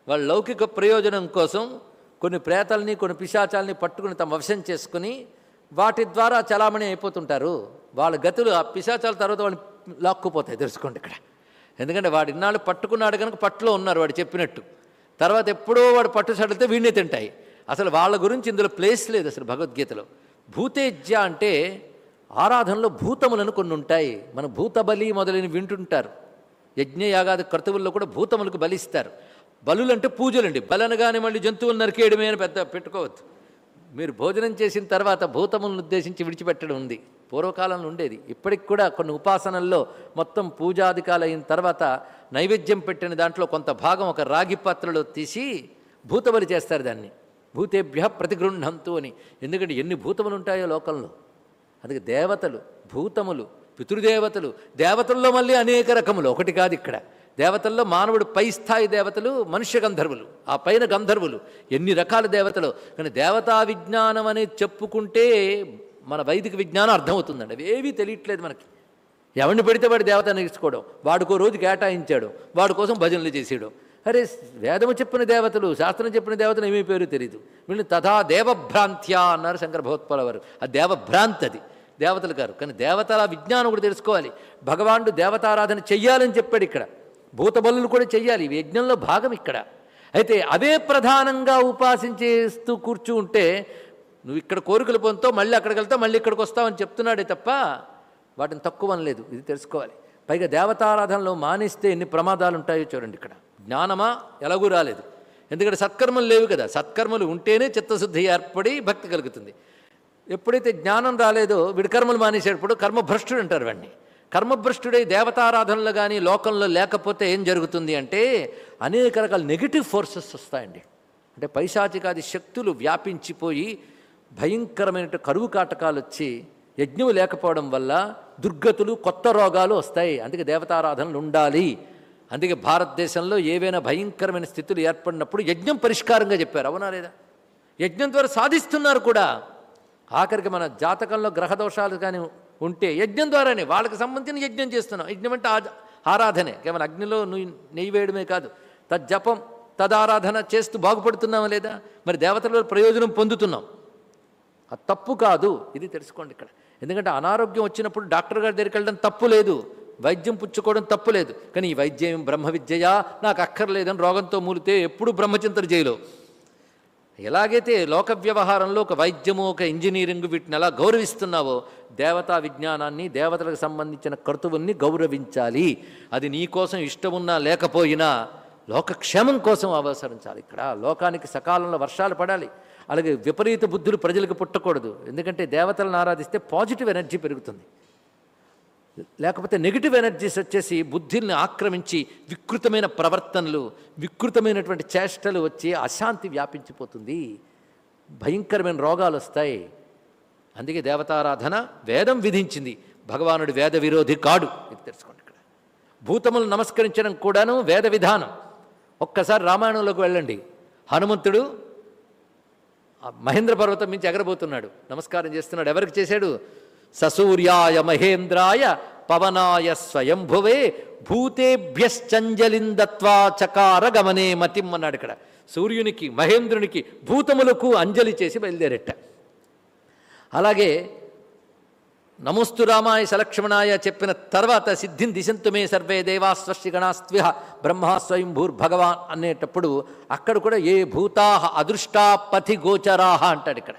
వాళ్ళ లౌకిక ప్రయోజనం కోసం కొన్ని ప్రేతల్ని కొన్ని పిశాచాలని పట్టుకుని తమ వశం చేసుకుని వాటి ద్వారా చలామణి అయిపోతుంటారు. వాళ్ళ గతులు ఆ పిశాచాల తర్వాత వాళ్ళు లాక్కుపోతాయి. తెలుసుకోండి ఇక్కడ. ఎందుకంటే వాడు ఇన్నాళ్ళు పట్టుకున్నాడు కనుక పట్టులో ఉన్నారు వాడు చెప్పినట్టు. తర్వాత ఎప్పుడో వాడు పట్టు సడితే వీడినే తింటాయి. అసలు వాళ్ళ గురించి ఇందులో ప్లేస్ లేదు అసలు భగవద్గీతలో. భూతేజ్య అంటే ఆరాధనలో భూతములను కొన్ని ఉంటాయి. మన భూతబలి మొదలైన వింటుంటారు. యజ్ఞయాగాది కర్తవుల్లో కూడా భూతములకు బలిస్తారు బలులంటే పూజలండి. బలనగానే మళ్ళీ జంతువులు నరికేయడమే అని పెద్ద పెట్టుకోవద్దు. మీరు భోజనం చేసిన తర్వాత భూతములను ఉద్దేశించి విడిచిపెట్టడం ఉంది. పూర్వకాలంలో ఉండేది. ఇప్పటికి కూడా కొన్ని ఉపాసనల్లో మొత్తం పూజాధికాలు అయిన తర్వాత నైవేద్యం పెట్టిన దాంట్లో కొంత భాగం ఒక రాగి పాత్రలో తీసి భూతబలి చేస్తారు దాన్ని. భూతేభ్య ప్రతిగృహంతు అని. ఎందుకంటే ఎన్ని భూతములు ఉంటాయో లోకంలో. అందుకే దేవతలు భూతములు పితృదేవతలు దేవతల్లో మళ్ళీ అనేక రకములు. ఒకటి కాదు ఇక్కడ. దేవతల్లో మానవుడు పై స్థాయి దేవతలు మనుష్య గంధర్వులు. ఆ పైన గంధర్వులు. ఎన్ని రకాల దేవతలు? కానీ దేవతా విజ్ఞానం అనేది చెప్పుకుంటే మన వైదిక విజ్ఞానం అర్థమవుతుందండి. అవి ఏవీ తెలియట్లేదు మనకి. ఎవరిని పెడితే వాడు దేవత నేర్చుకోవడం వాడికో రోజు కేటాయించాడు. వాడి కోసం భజనలు చేసేయడం అరే వేదము చెప్పిన దేవతలు శాస్త్రం చెప్పిన దేవతలు ఏమీ పేరు తెలియదు వీళ్ళు తథా దేవభ్రాంత్యా అన్నారు శంకర భగవత్పాల వారు. ఆ దేవభ్రాంతి అది. దేవతలు గారు. కానీ దేవతల విజ్ఞానం కూడా తెలుసుకోవాలి. భగవానుడు దేవతారాధన చెయ్యాలని చెప్పాడు ఇక్కడ. భూతబలులు కూడా చెయ్యాలి యజ్ఞంలో భాగం ఇక్కడ. అయితే అదే ప్రధానంగా ఉపాసించేస్తూ కూర్చు ఉంటే నువ్వు ఇక్కడ కోరికలు పొందుతావు మళ్ళీ అక్కడికి వెళ్తావు మళ్ళీ ఇక్కడికి వస్తావని చెప్తున్నాడే తప్ప వాటిని తక్కువ అనలేదు ఇది తెలుసుకోవాలి. పైగా దేవతారాధనలో మానేస్తే ఎన్ని ప్రమాదాలు ఉంటాయో చూడండి ఇక్కడ. జ్ఞానమా ఎలాగూ రాలేదు. ఎందుకంటే సత్కర్మలు లేవు కదా సత్కర్మలు ఉంటేనే చిత్తశుద్ధి ఏర్పడి భక్తి కలుగుతుంది. ఎప్పుడైతే జ్ఞానం రాలేదో విడికర్మలు మానేసేటప్పుడు కర్మభ్రష్టుడు అంటారు వాడిని. కర్మభ్రష్టుడై దేవతారాధనలు కానీ లోకంలో లేకపోతే ఏం జరుగుతుంది అంటే అనేక రకాల నెగిటివ్ ఫోర్సెస్ వస్తాయండి. అంటే పైశాచికాది శక్తులు వ్యాపించిపోయి భయంకరమైన కరువు కాటకాలు వచ్చి యజ్ఞం లేకపోవడం వల్ల దుర్గతులు కొత్త రోగాలు వస్తాయి. అందుకే దేవతారాధనలు ఉండాలి. అందుకే భారతదేశంలో ఏవైనా భయంకరమైన స్థితులు ఏర్పడినప్పుడు యజ్ఞం పరిష్కారంగా చెప్పారు. అవునా లేదా? యజ్ఞం ద్వారా సాధిస్తున్నారు కూడా. ఆఖరికి మన జాతకంలో గ్రహ దోషాలు కానీ ఉంటే యజ్ఞం ద్వారానే వాళ్ళకి సంబంధించిన యజ్ఞం చేస్తున్నాం. యజ్ఞం అంటే ఆ- ఆరాధనే. కేవలం అగ్నిలో నువ్వు నెయ్యి వేయడమే కాదు. తజ్జపం తదారాధన చేస్తూ బాగుపడుతున్నామా లేదా? మరి దేవతల ప్రయోజనం పొందుతున్నాం. అది తప్పు కాదు. ఇది తెలుసుకోండి ఇక్కడ. ఎందుకంటే అనారోగ్యం వచ్చినప్పుడు డాక్టర్ గారి దగ్గరికి వెళ్ళడం తప్పు లేదు. వైద్యం పుచ్చుకోవడం తప్పు లేదు. కానీ ఈ వైద్యం బ్రహ్మ విద్యయా? నాకు అక్కర్లేదని రోగంతో మూలితే ఎప్పుడు బ్రహ్మచింతన చేయలేవు. ఎలాగైతే లోక వ్యవహారంలో ఒక వైద్యము ఒక ఇంజనీరింగ్ వీటిని ఎలా గౌరవిస్తున్నావో దేవతా విజ్ఞానాన్ని దేవతలకు సంబంధించిన కర్తువుల్ని గౌరవించాలి. అది నీ కోసం ఇష్టమున్నా లేకపోయినా లోకక్షేమం కోసం అవసరించాలి. ఇక్కడ లోకానికి సకాలంలో వర్షాలు పడాలి. అలాగే విపరీత బుద్ధులు ప్రజలకు పుట్టకూడదు. ఎందుకంటే దేవతలను ఆరాధిస్తే పాజిటివ్ ఎనర్జీ పెరుగుతుంది. లేకపోతే నెగిటివ్ ఎనర్జీస్ వచ్చేసి బుద్ధిని ఆక్రమించి వికృతమైన ప్రవర్తనలు వికృతమైనటువంటి చేష్టలు వచ్చి అశాంతి వ్యాపించిపోతుంది. భయంకరమైన రోగాలు వస్తాయి. అందుకే దేవతారాధన వేదం విధించింది. భగవానుడు వేద విరోధి కాడు. ఇది తెలుసుకోండి ఇక్కడ. భూతములు నమస్కరించడం కూడాను వేద విధానం. ఒక్కసారి రామాయణంలోకి వెళ్ళండి. హనుమంతుడు మహేంద్ర పర్వతం మించి ఎగరబోతున్నాడు. నమస్కారం చేస్తున్నాడు. ఎవరికి చేశాడు? ససూర్యాయ మహేంద్రాయ పవనాయ స్వయంభువే భూతేభ్యశ్చంజలిందత్వా చకార గమనే మతిం అన్నాడు ఇక్కడ. సూర్యునికి మహేంద్రునికి భూతములకు అంజలి చేసి బయలుదేరట. అలాగే నమోస్తు రామాయ సలక్ష్మణాయ చెప్పిన తర్వాత సిద్ధిం దిశంతుమే సర్వే దేవా స్వస్తి గణాస్త్విహ స్వయంభూర్ భగవాన్ అనేటప్పుడు అక్కడ కూడా ఏ భూతా అదృష్టాపథి గోచరాహ అంటాడు ఇక్కడ.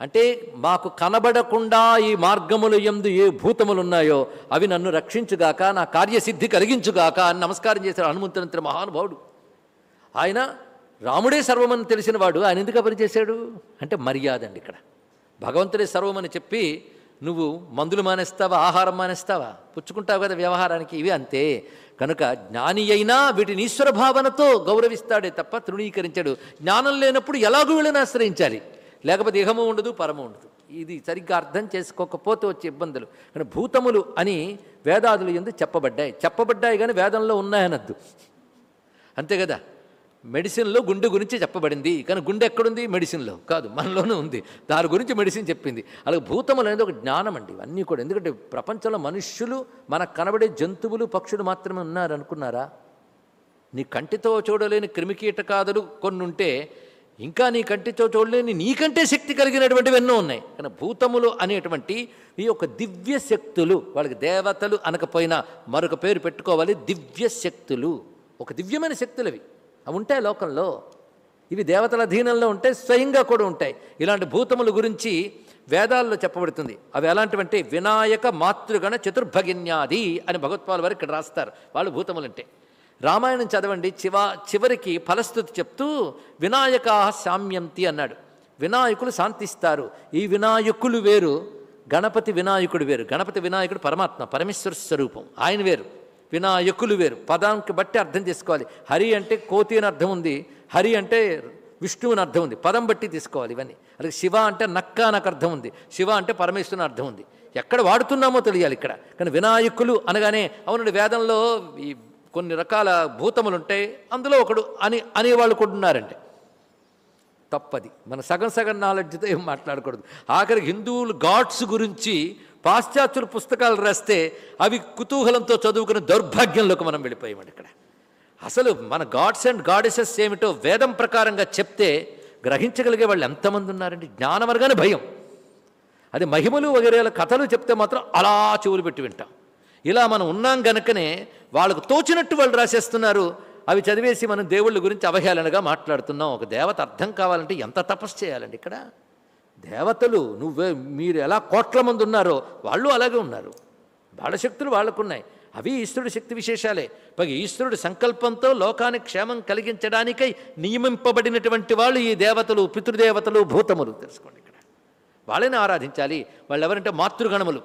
అంటే మాకు కనబడకుండా ఈ మార్గములు ఎందు ఏ భూతములున్నాయో అవి నన్ను రక్షించుగాక నా కార్యసిద్ధి కలిగించుగాక అని నమస్కారం చేశాడు హనుమంతునంతటి మహానుభావుడు. ఆయన రాముడే సర్వమని తెలిసినవాడు. ఆయన ఎందుకు పనిచేశాడు అంటే మర్యాద అండి ఇక్కడ. భగవంతుడే సర్వమని చెప్పి నువ్వు మందులు మానేస్తావా ఆహారం మానేస్తావా? పుచ్చుకుంటావు కదా వ్యవహారానికి ఇవి అంతే. కనుక జ్ఞాని అయినా వీటిని ఈశ్వర భావనతో గౌరవిస్తాడే తప్ప తృణీకరించాడు. జ్ఞానం లేనప్పుడు ఎలాగూ వీళ్ళని ఆశ్రయించాలి. లేకపోతే ఇహము ఉండదు పరము ఉండదు. ఇది సరిగ్గా అర్థం చేసుకోకపోతే వచ్చే ఇబ్బందులు. కానీ భూతములు అని వేదాదులు ఎందు చెప్పబడ్డాయి? చెప్పబడ్డాయి కానీ వేదంలో ఉన్నాయనద్దు. అంతే కదా? మెడిసిన్లో గుండె గురించి చెప్పబడింది. కానీ గుండె ఎక్కడుంది? మెడిసిన్లో. కాదు మనలోనే ఉంది. దాని గురించి మెడిసిన్ చెప్పింది. అలాగే భూతములు అనేది ఒక జ్ఞానం అండి. ఇవన్నీ కూడా. ఎందుకంటే ప్రపంచంలో మనుష్యులు మనకు కనబడే జంతువులు పక్షులు మాత్రమే ఉన్నారు అనుకున్నారా నీ కంటితో చూడలేని క్రిమికీటకాదులు కొన్ని ఉంటే ఇంకా నీ కంటితో చూడలేని నీకంటే శక్తి కలిగినటువంటివి ఎన్నో ఉన్నాయి. కానీ భూతములు అనేటువంటి ఈ యొక్క దివ్య శక్తులు వాళ్ళకి దేవతలు అనకపోయినా మరొక పేరు పెట్టుకోవాలి దివ్య శక్తులు. ఒక దివ్యమైన శక్తులు అవి. అవి ఉంటాయి లోకంలో. ఇవి దేవతల అధీనంలో ఉంటాయి స్వయంగా కూడా ఉంటాయి. ఇలాంటి భూతముల గురించి వేదాల్లో చెప్పబడుతుంది. అవి ఎలాంటివంటే వినాయక మాతృగణ చతుర్భగిన్యాది అని భగవత్పాల్ వారు ఇక్కడ రాస్తారు. వాళ్ళు భూతములంటే. రామాయణం చదవండి చివ చివరికి ఫలస్థుతి చెప్తూ వినాయకా శామ్యంతి అన్నాడు. వినాయకులు శాంతిస్తారు. ఈ వినాయకులు వేరు గణపతి వినాయకుడు వేరు. గణపతి వినాయకుడు పరమాత్మ పరమేశ్వర స్వరూపం. ఆయన వేరు. వినాయకులు వేరు. పదానికి బట్టి అర్థం చేసుకోవాలి. హరి అంటే కోతి అని అర్థం ఉంది. హరి అంటే విష్ణువు అని అర్థం ఉంది. పదం బట్టి తీసుకోవాలి ఇవన్నీ. అలాగే శివ అంటే నక్క నాకు అర్థం ఉంది. శివ అంటే పరమేశ్వరుని అర్థం ఉంది. ఎక్కడ వాడుతున్నామో తెలియాలి ఇక్కడ. కానీ వినాయకులు అనగానే అవునండి వేదంలో ఈ కొన్ని రకాల భూతములు ఉంటాయి అందులో ఒకడు అని అనేవాళ్ళు కూడా ఉన్నారండి తప్పది. మన సగం సగం నాలెడ్జ్తో ఏం మాట్లాడకూడదు. ఆఖరికి హిందువులు గాడ్స్ గురించి పాశ్చాత్యుల పుస్తకాలు రాస్తే అవి కుతూహలంతో చదువుకునే దౌర్భాగ్యంలోకి మనం వెళ్ళిపోయామండి ఇక్కడ. అసలు మన గాడ్స్ అండ్ గాడెసెస్ ఏమిటో వేదం ప్రకారంగా చెప్తే గ్రహించగలిగే వాళ్ళు ఎంతమంది ఉన్నారండి? జ్ఞానం భయం. అది మహిమలు వగేరేల కథలు చెప్తే మాత్రం అలా చెవులు పెట్టి వింటాం. ఇలా మనం ఉన్నాం గనుకనే వాళ్ళకు తోచినట్టు వాళ్ళు రాసేస్తున్నారు. అవి చదివేసి మనం దేవుళ్ళ గురించి అవహేళనగా మాట్లాడుతున్నాం. ఒక దేవత అర్థం కావాలంటే ఎంత తపస్సు చేయాలండి ఇక్కడ? దేవతలు నువ్వే మీరు ఎలా కోట్ల మంది ఉన్నారో వాళ్ళు అలాగే ఉన్నారు. వాళ్ళ శక్తులు వాళ్ళకున్నాయి. అవి ఈశ్వరుడి శక్తి విశేషాలే. పైగా ఈశ్వరుడి సంకల్పంతో లోకానికి క్షేమం కలిగించడానికై నియమింపబడినటువంటి వాళ్ళు ఈ దేవతలు పితృదేవతలు భూతములు. తెలుసుకోండి ఇక్కడ. వాళ్ళని ఆరాధించాలి. వాళ్ళు ఎవరంటే మాతృగణములు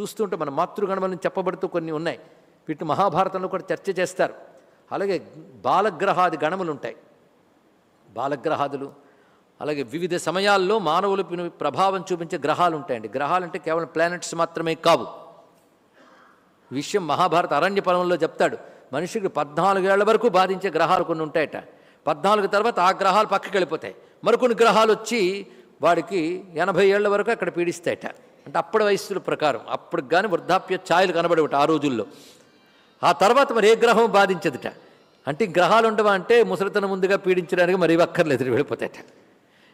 చూస్తుంటే మన మాతృగణములను చెప్పబడుతూ కొన్ని ఉన్నాయి. వీటిని మహాభారతంలో కూడా చర్చ చేస్తారు. అలాగే బాలగ్రహాది గణములు ఉంటాయి బాలగ్రహాదులు అలాగే వివిధ సమయాల్లో మానవులు ప్రభావం చూపించే గ్రహాలు ఉంటాయండి గ్రహాలు అంటే కేవలం ప్లానెట్స్ మాత్రమే కావు. విషయం మహాభారత అరణ్య పర్వంలో చెప్తాడు. మనిషికి పద్నాలుగేళ్ళ వరకు బాధించే గ్రహాలు కొన్ని ఉంటాయట. పద్నాలుగు తర్వాత ఆ గ్రహాలు పక్కకి వెళ్ళిపోతాయి. మరికొన్ని గ్రహాలు వచ్చి వాడికి ఎనభై ఏళ్ళ వరకు అక్కడ పీడిస్తాయట. అంటే అప్పటి వయస్సుల ప్రకారం అప్పుడు కానీ వృద్ధాప్య ఛాయలు కనబడేవిట ఆ రోజుల్లో. ఆ తర్వాత మరి ఏ గ్రహం బాధించదుట? అంటే గ్రహాలు ఉండవా అంటే ముసలితనం ముందుగా పీడించడానికి మరి ఇవి అక్కర్లేదు వెళ్ళిపోతాయట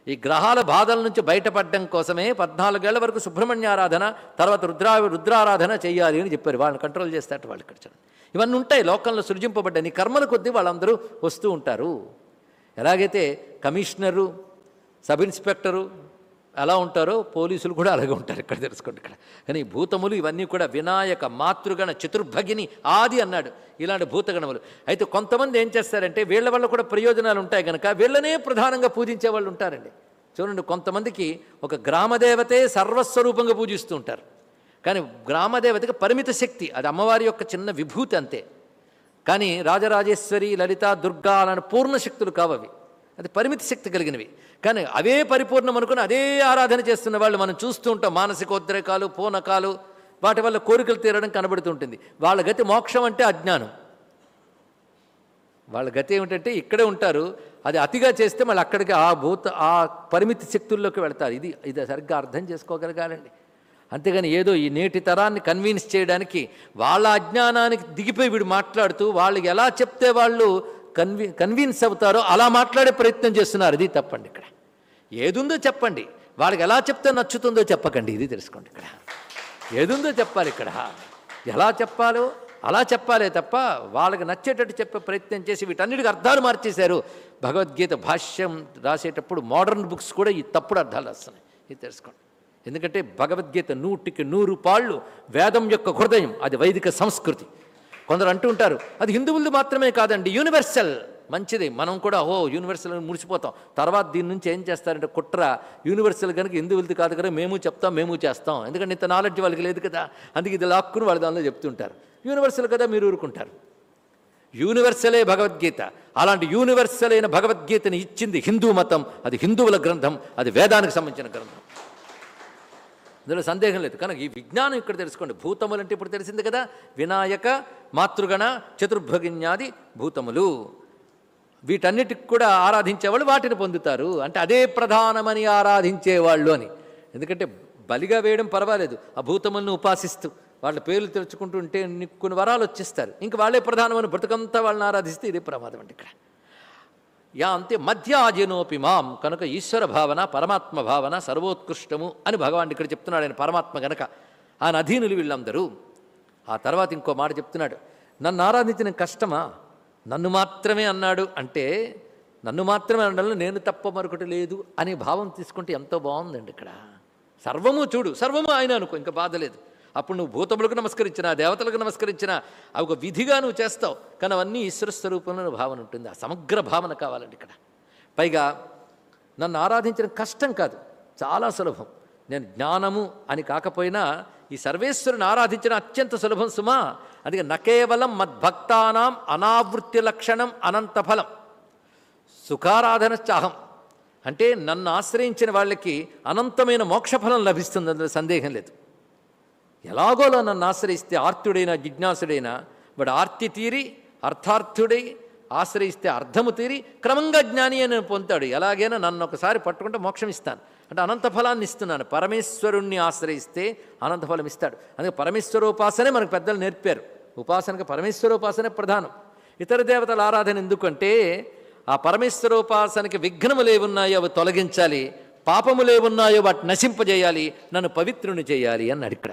ఈ గ్రహాల బాధల నుంచి బయటపడడం కోసమే పద్నాలుగేళ్ళ వరకు సుబ్రహ్మణ్య ఆరాధన తర్వాత రుద్రా రుద్రారాధన చేయాలి అని చెప్పారు. వాళ్ళని కంట్రోల్ చేస్తారట వాళ్ళు ఇక్కడ ఇవన్నీ ఉంటాయి లోకంలో సృజింపబడ్డ నీ కర్మల కొద్దీ వాళ్ళందరూ వస్తూ ఉంటారు. ఎలాగైతే కమిషనరు సబ్ ఇన్స్పెక్టరు ఎలా ఉంటారో పోలీసులు కూడా అలాగే ఉంటారు. ఇక్కడ తెలుసుకోండి ఇక్కడ. కానీ భూతములు ఇవన్నీ కూడా వినాయక మాతృగణ చతుర్భగిని ఆది అన్నాడు ఇలాంటి భూతగణములు. అయితే కొంతమంది ఏం చేస్తారంటే వీళ్ళ వల్ల కూడా ప్రయోజనాలు ఉంటాయి కనుక వీళ్ళనే ప్రధానంగా పూజించే వాళ్ళు ఉంటారండి. చూడండి కొంతమందికి ఒక గ్రామదేవతే సర్వస్వరూపంగా పూజిస్తూ ఉంటారు. కానీ గ్రామదేవతకి పరిమిత శక్తి అది అమ్మవారి యొక్క చిన్న విభూతి అంతే. కానీ రాజరాజేశ్వరి లలిత దుర్గా అలాంటి పూర్ణ శక్తులు కావవి. అది పరిమితి శక్తి కలిగినవి. కానీ అవే పరిపూర్ణం అనుకుని అదే ఆరాధన చేస్తున్న వాళ్ళు మనం చూస్తూ ఉంటాం. మానసికోద్రేకాలు పూనకాలు వాటి వల్ల కోరికలు తీరడం కనబడుతుంటుంది. వాళ్ళ గతి మోక్షం అంటే అజ్ఞానం. వాళ్ళ గతి ఏమిటంటే ఇక్కడే ఉంటారు. అది అతిగా చేస్తే మళ్ళీ అక్కడికి ఆ భూత ఆ పరిమితి శక్తుల్లోకి వెళ్తారు. ఇది ఇది సరిగ్గా అర్థం చేసుకోగలగాలండి. అంతేగాని ఏదో ఈ నేటి తరాన్ని కన్విన్స్ చేయడానికి వాళ్ళ అజ్ఞానానికి దిగిపోయి వీడు మాట్లాడుతూ వాళ్ళకి ఎలా చెప్తే వాళ్ళు కన్వి కన్విన్స్ అవుతారో అలా మాట్లాడే ప్రయత్నం చేస్తున్నారు. ఇది తప్పండి ఇక్కడ. ఏదుందో చెప్పండి. వాళ్ళకి ఎలా చెప్తే నచ్చుతుందో చెప్పకండి. ఇది తెలుసుకోండి ఇక్కడ. ఏదుందో చెప్పాలి ఇక్కడ. ఎలా చెప్పాలో అలా చెప్పాలే తప్ప వాళ్ళకి నచ్చేటట్టు చెప్పే ప్రయత్నం చేసి వీటన్నిటికి అర్థాలు మార్చేశారు. భగవద్గీత భాష్యం రాసేటప్పుడు మోడర్న్ బుక్స్ కూడా ఈ తప్పుడు అర్థాలు వస్తున్నాయి ఇది తెలుసుకోండి. ఎందుకంటే భగవద్గీత నూటికి నూరు పాళ్ళు వేదం యొక్క హృదయం. అది వైదిక సంస్కృతి. కొందరు అంటూ ఉంటారు అది హిందువులది మాత్రమే కాదండి యూనివర్సల్. మంచిది మనం కూడా ఓ యూనివర్సల్ అని మురిసిపోతాం. తర్వాత దీని నుంచి ఏం చేస్తారంటే కుట్ర యూనివర్సల్ కనుక హిందువులది కాదు కదా మేము చెప్తాం మేము చేస్తాం. ఎందుకంటే ఇంత నాలెడ్జ్ వాళ్ళకి లేదు కదా అందుకే ఇది లాక్కుని వాళ్ళ దానిలో చెప్తుంటారు. యూనివర్సల్ కదా మీరు ఊరుకుంటారు. యూనివర్సలే భగవద్గీత. అలాంటి యూనివర్సల్ అయిన భగవద్గీతని ఇచ్చింది హిందూ మతం అది హిందువుల గ్రంథం అది వేదానికి సంబంధించిన గ్రంథం. అందులో సందేహం లేదు. కనుక ఈ విజ్ఞానం ఇక్కడ తెలుసుకోండి. భూతములు అంటే ఇప్పుడు తెలిసింది కదా? వినాయక మాతృగణ చతుర్భగిన్యాది భూతములు. వీటన్నిటికి కూడా ఆరాధించేవాళ్ళు వాటిని పొందుతారు. అంటే అదే ప్రధానమని ఆరాధించేవాళ్ళు అని. ఎందుకంటే బలిగా వేయడం పర్వాలేదు. ఆ భూతములను ఉపాసిస్తూ వాళ్ళ పేర్లు తెలుసుకుంటుంటే ఉంటే కొన్ని వరాలు వచ్చేస్తారు. ఇంక వాళ్ళే ప్రధానమని బ్రతుకంతా వాళ్ళని ఆరాధిస్తే ఇదే ప్రమాదం అండి ఇక్కడ. యా అంతే మధ్యాజినోపి మాం. కనుక ఈశ్వర భావన పరమాత్మ భావన సర్వోత్కృష్టము అని భగవాన్ ఇక్కడ చెప్తున్నాడు. ఆయన పరమాత్మ గనక. ఆయన అధీనులు వీళ్ళందరూ. ఆ తర్వాత ఇంకో మాట చెప్తున్నాడు. నన్ను ఆరాధించిన కష్టమా? నన్ను మాత్రమే అన్నాడు. అంటే నన్ను మాత్రమే అనడంలో నేను తప్ప మరొకటి లేదు అనే భావం తీసుకుంటే ఎంతో బాగుందండి ఇక్కడ. సర్వము చూడు. సర్వము ఆయన అనుకో. ఇంకా బాధ లేదు. అప్పుడు నువ్వు భూతములకు నమస్కరించినా దేవతలకు నమస్కరించినా అవి ఒక విధిగా నువ్వు చేస్తావు. కానీ అవన్నీ ఈశ్వర స్వరూపంలో భావన ఉంటుంది. ఆ సమగ్ర భావన కావాలండి ఇక్కడ. పైగా నన్ను ఆరాధించడం కష్టం కాదు. చాలా సులభం. నేను జ్ఞానము అని కాకపోయినా ఈ సర్వేశ్వరుని ఆరాధించడం అత్యంత సులభం సుమా. అందుకే నకేవలం మద్భక్తానాం అనావృత్తి లక్షణం అనంత ఫలం. సుఖారాధన చాహం అంటే నన్ను ఆశ్రయించిన వాళ్ళకి అనంతమైన మోక్షఫలం లభిస్తుంది అందులో సందేహం లేదు. ఎలాగోలో నన్ను ఆశ్రయిస్తే ఆర్తుడైనా జిజ్ఞాసుడైనా వాడు ఆర్తి తీరి అర్థార్థుడై ఆశ్రయిస్తే అర్థము తీరి క్రమంగా జ్ఞాని అని పొందుతాడు. ఎలాగైనా నన్ను ఒకసారి పట్టుకుంటే మోక్షం ఇస్తాను. అంటే అనంత ఫలాన్ని ఇస్తున్నాను. పరమేశ్వరుణ్ణి ఆశ్రయిస్తే అనంత ఫలం ఇస్తాడు. అందుకే పరమేశ్వరోపాసనే మనకు పెద్దలు నేర్పారు. ఉపాసనకు పరమేశ్వరోపాసనే ప్రధానం. ఇతర దేవతల ఆరాధన ఎందుకంటే ఆ పరమేశ్వరోపాసనకి విఘ్నములు ఏమున్నాయో అవి తొలగించాలి పాపములు ఏమున్నాయో వాటి నశింపజేయాలి నన్ను పవిత్రుని చేయాలి అన్నాడు ఇక్కడ.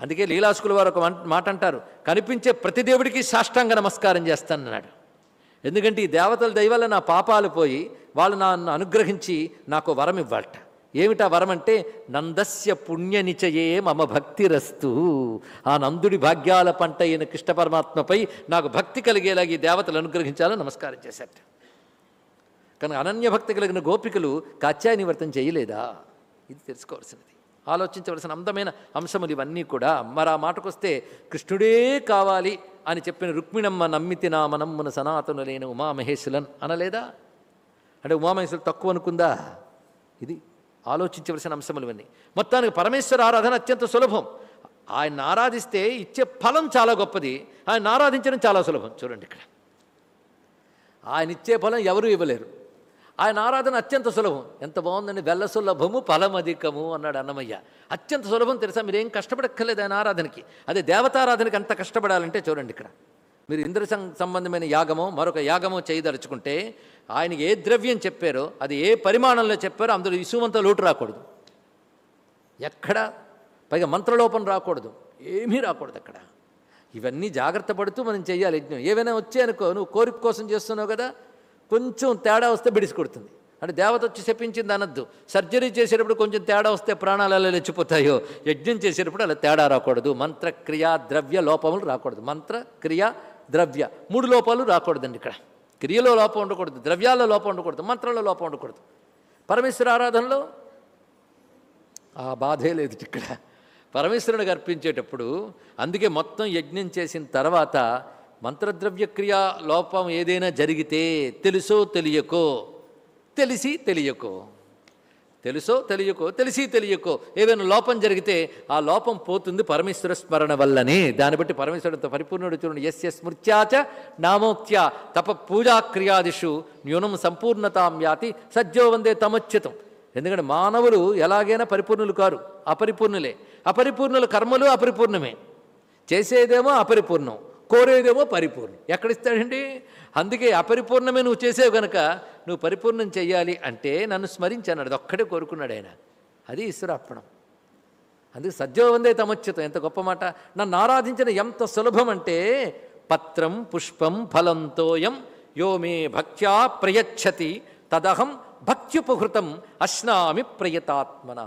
అందుకే లీలాసుకుల వారు ఒక మాట- అంటారు కనిపించే ప్రతి దేవుడికి సాష్టాంగ నమస్కారం చేస్తానన్నాడు. ఎందుకంటే ఈ దేవతల దయవల్ల నా పాపాలు పోయి వాళ్ళు నన్ను అనుగ్రహించి నాకు వరం ఇవ్వాలట. ఏమిటా వరం అంటే నందస్య పుణ్య నిచయే మమ భక్తిరస్తు. ఆ నందుడి భాగ్యాల పంట అయిన కృష్ణ పరమాత్మపై నాకు భక్తి కలిగేలాగా ఈ దేవతలు అనుగ్రహించాలని నమస్కారం చేశారట. కనుక అనన్య భక్తి కలిగిన గోపికలు కాత్యాయని వ్రతం చేయలేదా? ఇది తెలుసుకోవాల్సినది. ఆలోచించవలసిన అందమైన అంశములు ఇవన్నీ కూడా. మరి ఆ మాటకొస్తే కృష్ణుడే కావాలి అని చెప్పిన రుక్మిణమ్మ నమ్మితి నా మనమ్మున సనాతనులైన ఉమామహేశ్వరన్ అనలేదా? అంటే ఉమామహేశ్వరులు తక్కువ అనుకుందా? ఇది ఆలోచించవలసిన అంశములు ఇవన్నీ. మొత్తానికి పరమేశ్వర ఆరాధన అత్యంత సులభం. ఆయన ఆరాధిస్తే ఇచ్చే ఫలం చాలా గొప్పది. ఆయన ఆరాధించడం చాలా సులభం. చూడండి ఇక్కడ. ఆయన ఇచ్చే ఫలం ఎవరూ ఇవ్వలేరు. ఆయన ఆరాధన అత్యంత సులభం. ఎంత బాగుందని వెల్ల సులభము ఫలమధికము అన్నాడు అన్నమయ్య. అత్యంత సులభం తెలుసా మీరేం కష్టపడక్కర్లేదు ఆయన ఆరాధనకి. అదే దేవతారాధనకి అంత కష్టపడాలంటే చూడండి ఇక్కడ. మీరు ఇంద్ర సంబంధమైన యాగమో మరొక యాగమో చేయదలుచుకుంటే ఆయనకి ఏ ద్రవ్యం చెప్పారో అది ఏ పరిమాణంలో చెప్పారో అందులో ఇసుమంతా లోటు రాకూడదు. ఎక్కడ? పైగా మంత్రలోపం రాకూడదు. ఏమీ రాకూడదు అక్కడ. ఇవన్నీ జాగ్రత్త పడుతూ మనం చేయాలి యజ్ఞం. ఏవైనా వచ్చాయనుకో నువ్వు కోరిక కోసం చేస్తున్నావు కదా కొంచెం తేడా వస్తే బిడిసి కొడుతుంది. అంటే దేవత వచ్చి చెప్పించింది అనద్దు. సర్జరీ చేసేటప్పుడు కొంచెం తేడా వస్తే ప్రాణాలు ఎలా లేచిపోతాయో యజ్ఞం చేసేటప్పుడు అలా తేడా రాకూడదు. మంత్ర క్రియా ద్రవ్య లోపములు రాకూడదు. మంత్ర క్రియ ద్రవ్య మూడు లోపాలు రాకూడదండి ఇక్కడ. క్రియలో లోపం ఉండకూడదు. ద్రవ్యాల్లో లోపం ఉండకూడదు. మంత్రంలో లోపం ఉండకూడదు. పరమేశ్వర ఆరాధనలో ఆ బాధే లేదు ఇక్కడ. పరమేశ్వరునికి అర్పించేటప్పుడు అందుకే మొత్తం యజ్ఞం చేసిన తర్వాత మంత్రద్రవ్యక్రియ లోపం ఏదైనా జరిగితే తెలుసో తెలియకో తెలిసి తెలియకో. తెలుసో తెలియకో తెలిసి తెలియకో. ఏదైనా లోపం జరిగితే ఆ లోపం పోతుంది పరమేశ్వర స్మరణ వల్లనే. దాన్ని బట్టి పరమేశ్వరుడితో పరిపూర్ణుడు చూడండి. ఎస్య స్మృత్యాచ నామోక్త్య. తప పూజా క్రియాదిషు న్యూనం సంపూర్ణతాం యాతి సజ్జో వందే తమచ్యుతం. ఎందుకంటే మానవులు ఎలాగైనా పరిపూర్ణులు కారు అపరిపూర్ణులే. అపరిపూర్ణుల కర్మలు అపరిపూర్ణమే. చేసేదేమో అపరిపూర్ణం. కోరేదేమో పరిపూర్ణం. ఎక్కడిస్తాడండి? అందుకే అపరిపూర్ణమే నువ్వు చేసావు గనక నువ్వు పరిపూర్ణం చెయ్యాలి అంటే నన్ను స్మరించాను అది ఒక్కడే కోరుకున్నాడు ఆయన. అది ఈశ్వరార్పణం అందుకే సద్యోవందే తమచ్యుతం ఎంత గొప్ప మాట. నన్ను ఆరాధించిన ఎంత సులభం అంటే పత్రం పుష్పం ఫలంతోయం యో మే భక్త్యా ప్రయచ్చతి తదహం భక్త్యుపహృతం అశ్నామి ప్రయతాత్మన.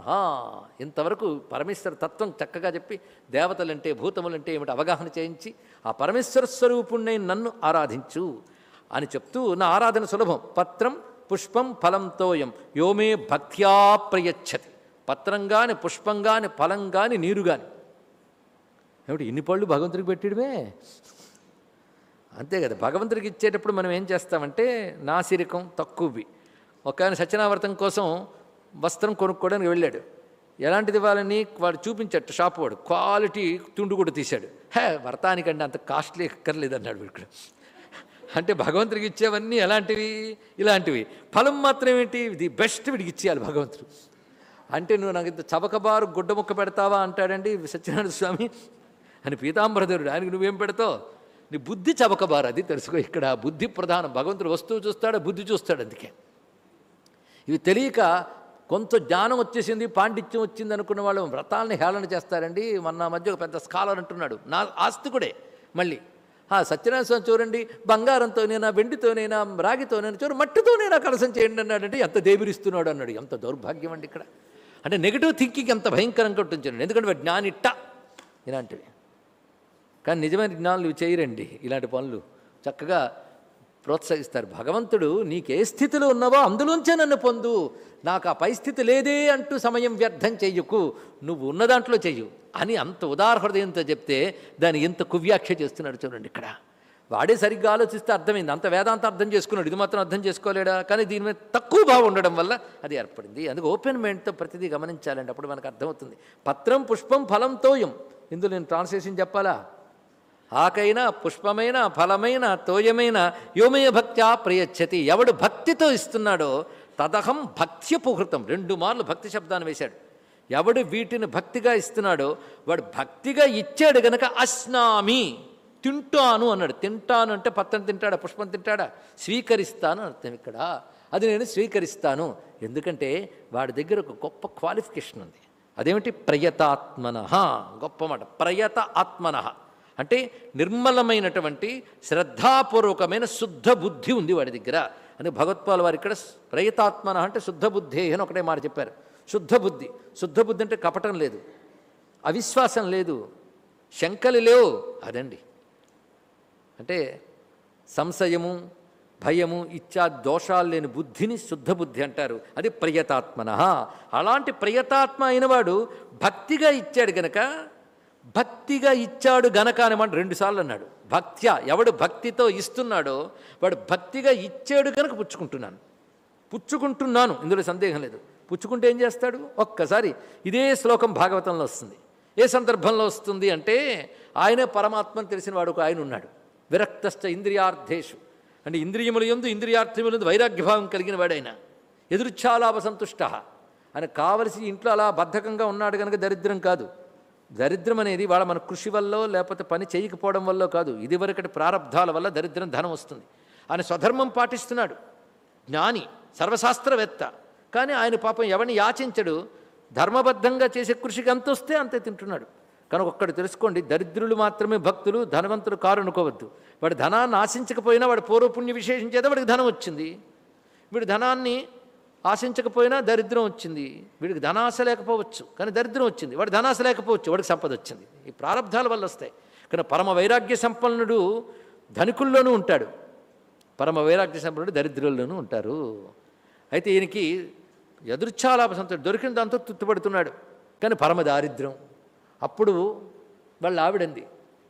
ఇంతవరకు పరమేశ్వర తత్వం చక్కగా చెప్పి దేవతలంటే భూతములంటే ఏమిటి అవగాహన చేయించి ఆ పరమేశ్వర స్వరూపుణ్ణి నన్ను ఆరాధించు అని చెప్తూ నా ఆరాధన సులభం. పత్రం పుష్పం ఫలంతోయం యోమే భక్త్యా ప్రయచ్చతి. పత్రం కానీ పుష్పం కానీ ఫలం కానీ నీరు కానీ ఏమిటి ఇన్ని పళ్ళు భగవంతుడికి పెట్టడమే? అంతే కదా. భగవంతుడికి ఇచ్చేటప్పుడు మనం ఏం చేస్తామంటే నాసిరికం తక్కువవి. ఒక ఆయన సత్యనావ్రతం కోసం వస్త్రం కొనుక్కోవడానికి వెళ్ళాడు. ఎలాంటిది ఇవ్వాలని వాడు చూపించట్టు షాప్ వాడు. క్వాలిటీ తుండు కూడా తీశాడు. హే వ్రతానికంటే అంత కాస్ట్లీ ఎక్కర్లేదు అన్నాడు ఇక్కడ అంటే భగవంతుడికి ఇచ్చేవన్నీ ఎలాంటివి? ఇలాంటివి. ఫలం మాత్రం ఏంటి? ఇది బెస్ట్ వీడికి ఇచ్చేయాలి భగవంతుడు. అంటే నువ్వు నాకు ఇంత చవకబారు గుడ్డ ముక్క పెడతావా అంటాడండి సత్యనారాయణ స్వామి అని పీతాంబరధరుడు. ఆయనకి నువ్వేం పెడతావు? నీ బుద్ధి చవకబారు అది. తెలుసుకో ఇక్కడ బుద్ధి ప్రధానం. భగవంతుడు వస్తువు చూస్తాడు? బుద్ధి చూస్తాడు అందుకే. ఇవి తెలియక కొంత జ్ఞానం వచ్చేసింది పాండిత్యం వచ్చింది అనుకున్న వాళ్ళు వ్రతాలని హేళన చేస్తారండి. మొన్న మధ్య ఒక పెద్ద స్కాలర్ అంటున్నాడు. నా ఆస్తికుడే మళ్ళీ. ఆ సత్యనారాయణ స్వామి చూడండి బంగారంతోనేనా వెండితోనైనా రాగితోనైనా చూడు మట్టితోనైనా కలసం చేయండి అన్నాడంటే ఎంత దేవిరిస్తున్నాడు అన్నాడు. ఎంత దౌర్భాగ్యం అండి ఇక్కడ. అంటే నెగిటివ్ థింకింగ్ ఎంత భయంకరంగా ఉంటుంది ఎందుకంటే జ్ఞానిట్ట ఇలాంటివి. కానీ నిజమైన జ్ఞానులు ఇవి చేయరండి ఇలాంటి పనులు. చక్కగా ప్రోత్సహిస్తారు. భగవంతుడు నీకే స్థితిలో ఉన్నావో అందులోంచే నన్ను పొందు. నాకు ఆ పరిస్థితి లేదే అంటూ సమయం వ్యర్థం చెయ్యకు నువ్వు ఉన్న దాంట్లో చెయ్యు అని అంత ఉదాహృదయంతో చెప్తే దాన్ని ఎంత కువ్యాఖ్య చేస్తున్నాడు చూడండి ఇక్కడ. వాడే సరిగ్గా ఆలోచిస్తే అర్థమైంది. అంత వేదాంత అర్థం చేసుకున్నాడు. ఇది మాత్రం అర్థం చేసుకోలేడా? కానీ దీని మీద తక్కువ భావం ఉండడం వల్ల అది ఏర్పడింది. అందుకు ఓపెన్ మైండ్తో ప్రతిదీ గమనించాలండి అప్పుడు మనకు అర్థమవుతుంది. పత్రం పుష్పం ఫలం తోయం. ఇందులో నేను ట్రాన్స్లేషన్ చెప్పాలా? ఆకైనా పుష్పమైన ఫలమైన తోయమైన యోమయ భక్త్యా ప్రయచ్చతి. ఎవడు భక్తితో ఇస్తున్నాడో తదహం భక్త్యపుహృతం. రెండు మార్లు భక్తి శబ్దాన్ని వేశాడు. ఎవడు వీటిని భక్తిగా ఇస్తున్నాడో వాడు భక్తిగా ఇచ్చాడు గనక అస్నామి తింటాను అన్నాడు. తింటాను అంటే పత్రం తింటాడా పుష్పం తింటాడా? స్వీకరిస్తాను అర్థం ఇక్కడ. అది నేను స్వీకరిస్తాను. ఎందుకంటే వాడి దగ్గర ఒక గొప్ప క్వాలిఫికేషన్ ఉంది. అదేమిటి? ప్రయతాత్మన. గొప్ప మాట. ప్రయత ఆత్మన. అంటే నిర్మలమైనటువంటి శ్రద్ధాపూర్వకమైన శుద్ధ బుద్ధి ఉంది వాడి దగ్గర. అని భగవత్పాల్ వారు ఇక్కడ ప్రయతాత్మన అంటే శుద్ధ బుద్ధి అని ఒకటే మాట చెప్పారు. శుద్ధ బుద్ధి. శుద్ధ బుద్ధి అంటే కపటం లేదు. అవిశ్వాసం లేదు. శంకలు లేవు. అదండి. అంటే సంశయము భయము ఇచ్చా దోషాలు లేని బుద్ధిని శుద్ధ బుద్ధి అంటారు. అది ప్రయతాత్మన. అలాంటి ప్రయతాత్మ అయినవాడు భక్తిగా ఇచ్చాడు గనక భక్తిగా ఇచ్చాడు గనక అనమాట రెండుసార్లు అన్నాడు. భక్త్య ఎవడు భక్తితో ఇస్తున్నాడో వాడు భక్తిగా ఇచ్చాడు గనక పుచ్చుకుంటున్నాను. పుచ్చుకుంటున్నాను ఇందులో సందేహం లేదు. పుచ్చుకుంటే ఏం చేస్తాడు? ఒక్కసారి ఇదే శ్లోకం భాగవతంలో వస్తుంది. ఏ సందర్భంలో వస్తుంది అంటే ఆయనే పరమాత్మని తెలిసిన వాడు ఒక ఆయన ఉన్నాడు. విరక్తశ్చ ఇంద్రియార్థేషు. అంటే ఇంద్రియముల ఎందు ఇంద్రియార్థముల ఎందు వైరాగ్యభావం కలిగిన వాడైన. ఎదురుచ్ఛాలాభ సంతుష్ట. ఆయన కావలసి ఇంట్లో అలా బద్ధకంగా ఉన్నాడు కనుక దరిద్రం కాదు. దరిద్రం అనేది వాళ్ళ మన కృషి వల్ల లేకపోతే పని చేయకపోవడం వల్ల కాదు. ఇదివరకటి ప్రారంధాల వల్ల దరిద్రం ధనం వస్తుంది. ఆయన స్వధర్మం పాటిస్తున్నాడు. జ్ఞాని సర్వశాస్త్రవేత్త. కానీ ఆయన పాపం ఎవరిని యాచించడు? ధర్మబద్ధంగా చేసే కృషికి అంత వస్తే అంతే తింటున్నాడు. కనుక ఒక్కడు తెలుసుకోండి దరిద్రులు మాత్రమే భక్తులు ధనవంతులు కారు అనుకోవద్దు. వాడు ధనాన్ని ఆశించకపోయినా వాడు పూర్వపుణ్య విశేషం చేత వాడికి ధనం వచ్చింది. వీడు ధనాన్ని ఆశించకపోయినా దరిద్రం వచ్చింది. వీడికి ధనాశ లేకపోవచ్చు కానీ దరిద్రం వచ్చింది. వాడు ధనాశ లేకపోవచ్చు వాడికి సంపద వచ్చింది. ఈ ప్రారంధాల వల్ల వస్తాయి. కానీ పరమ వైరాగ్య సంపన్నుడు ధనికుల్లోనూ ఉంటాడు. పరమ వైరాగ్య సంపన్నుడు దరిద్రుల్లోనూ ఉంటారు. అయితే ఈయనకి ఎదుర్చాలాభ సంతోషం దొరికిన దాంతో తుట్టుపడుతున్నాడు కానీ పరమ దారిద్ర్యం. అప్పుడు వాళ్ళ ఆవిడంది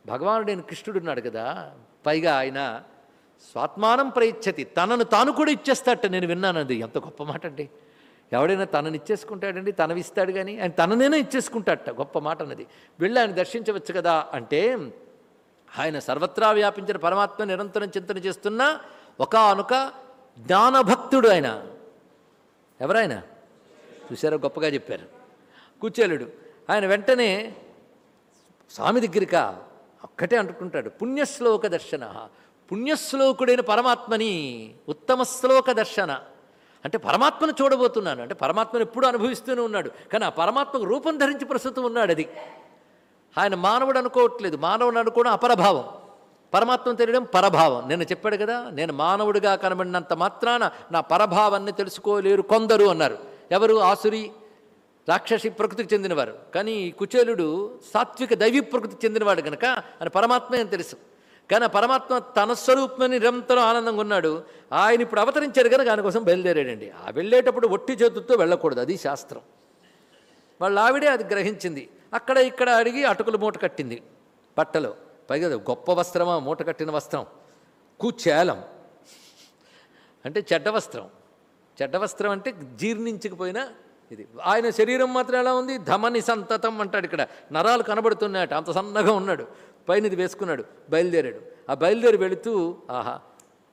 భగవానుడైన కృష్ణుడు ఉన్నాడు కదా పైగా ఆయన స్వాత్మానం ప్రయిచ్చతి తనను తాను కూడా ఇచ్చేస్తాట నేను విన్నాను అది ఎంత గొప్ప మాట అండి ఎవడైనా తనని ఇచ్చేసుకుంటాడండి తనవిస్తాడు కానీ ఆయన తననేనే ఇచ్చేసుకుంటాడట గొప్ప మాట అన్నది. వెళ్ళి ఆయన దర్శించవచ్చు కదా అంటే ఆయన సర్వత్రా వ్యాపించిన పరమాత్మ నిరంతరం చింతన చేస్తున్న ఒకనొక జ్ఞానభక్తుడు ఆయన. ఎవరాయన? చూశారో గొప్పగా చెప్పారు. కుచేలుడు ఆయన వెంటనే స్వామి దగ్గరిక ఒక్కటే అంటుకుంటాడు పుణ్యశ్లోక దర్శన. పుణ్యశ్లోకుడైన పరమాత్మని ఉత్తమ శ్లోక దర్శన. అంటే పరమాత్మను చూడబోతున్నాను. అంటే పరమాత్మను ఎప్పుడూ అనుభవిస్తూనే ఉన్నాడు. కానీ ఆ పరమాత్మకు రూపం ధరించి ప్రస్తుతం ఉన్నాడు అది. ఆయన మానవుడు అనుకోవట్లేదు. మానవుడు అనుకోవడం అపరభావం. పరమాత్మను తెలియడం పరభావం. నేను చెప్పాడు కదా నేను మానవుడిగా కనబడినంత మాత్రాన నా పరభావాన్ని తెలుసుకోలేరు కొందరు అన్నారు. ఎవరు? ఆసురి. రాక్షసి ప్రకృతికి చెందినవారు. కానీ కుచేలుడు సాత్విక దైవీ ప్రకృతికి చెందినవాడు కనుక ఆయన పరమాత్మే అని తెలుసు. కానీ ఆ పరమాత్మ తన స్వరూపమని నిరంతరం ఆనందంగా ఉన్నాడు. ఆయన ఇప్పుడు అవతరించారు కనుక ఆయన కోసం బయలుదేరాడండి. ఆ వెళ్ళేటప్పుడు ఒట్టి చేతులతో వెళ్ళకూడదు. అది శాస్త్రం. వాళ్ళ ఆవిడే అది గ్రహించింది. అక్కడ ఇక్కడ అడిగి అటుకులు మూట కట్టింది. బట్టలో. పైగా గొప్ప వస్త్రమా? మూట కట్టిన వస్త్రం. కూచేలం. అంటే చెడ్డ వస్త్రం. చెడ్డ వస్త్రం అంటే జీర్ణించకపోయినా ఇది. ఆయన శరీరం మాత్రం ఎలా ఉంది? ధమని సంతతం అంటాడు ఇక్కడ. నరాలు కనబడుతున్నాయట. అంత సన్నగా ఉన్నాడు. పైన ఇది వేసుకున్నాడు బయలుదేరాడు. ఆ బయలుదేరి వెళుతూ ఆహా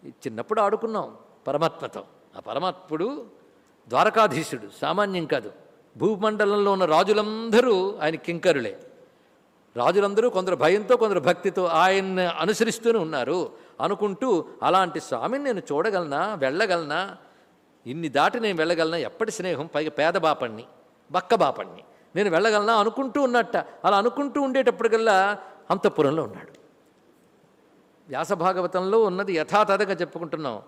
చిన్నప్పుడు ఆడుకున్నాం పరమాత్మతో. ఆ పరమాత్ముడు ద్వారకాధీశుడు సామాన్యం కాదు. భూమండలంలో ఉన్న రాజులందరూ ఆయన కింకరులే. రాజులందరూ కొందరు భయంతో కొందరు భక్తితో ఆయన్ని అనుసరిస్తూనే ఉన్నారు. అనుకుంటూ అలాంటి స్వామిని నేను చూడగలనా వెళ్ళగలనా? ఇన్ని దాటి నేను వెళ్ళగలనా? ఎప్పటి స్నేహం? పైగా పేద బాపణ్ణి బక్క బాపణ్ణి. నేను వెళ్ళగలనా? అనుకుంటూ ఉన్నట్ట. అలా అనుకుంటూ ఉండేటప్పటికల్లా అంతఃపురంలో ఉన్నాడు. వ్యాసభాగవతంలో ఉన్నది యథాతథగా చెప్పుకుంటున్నాం.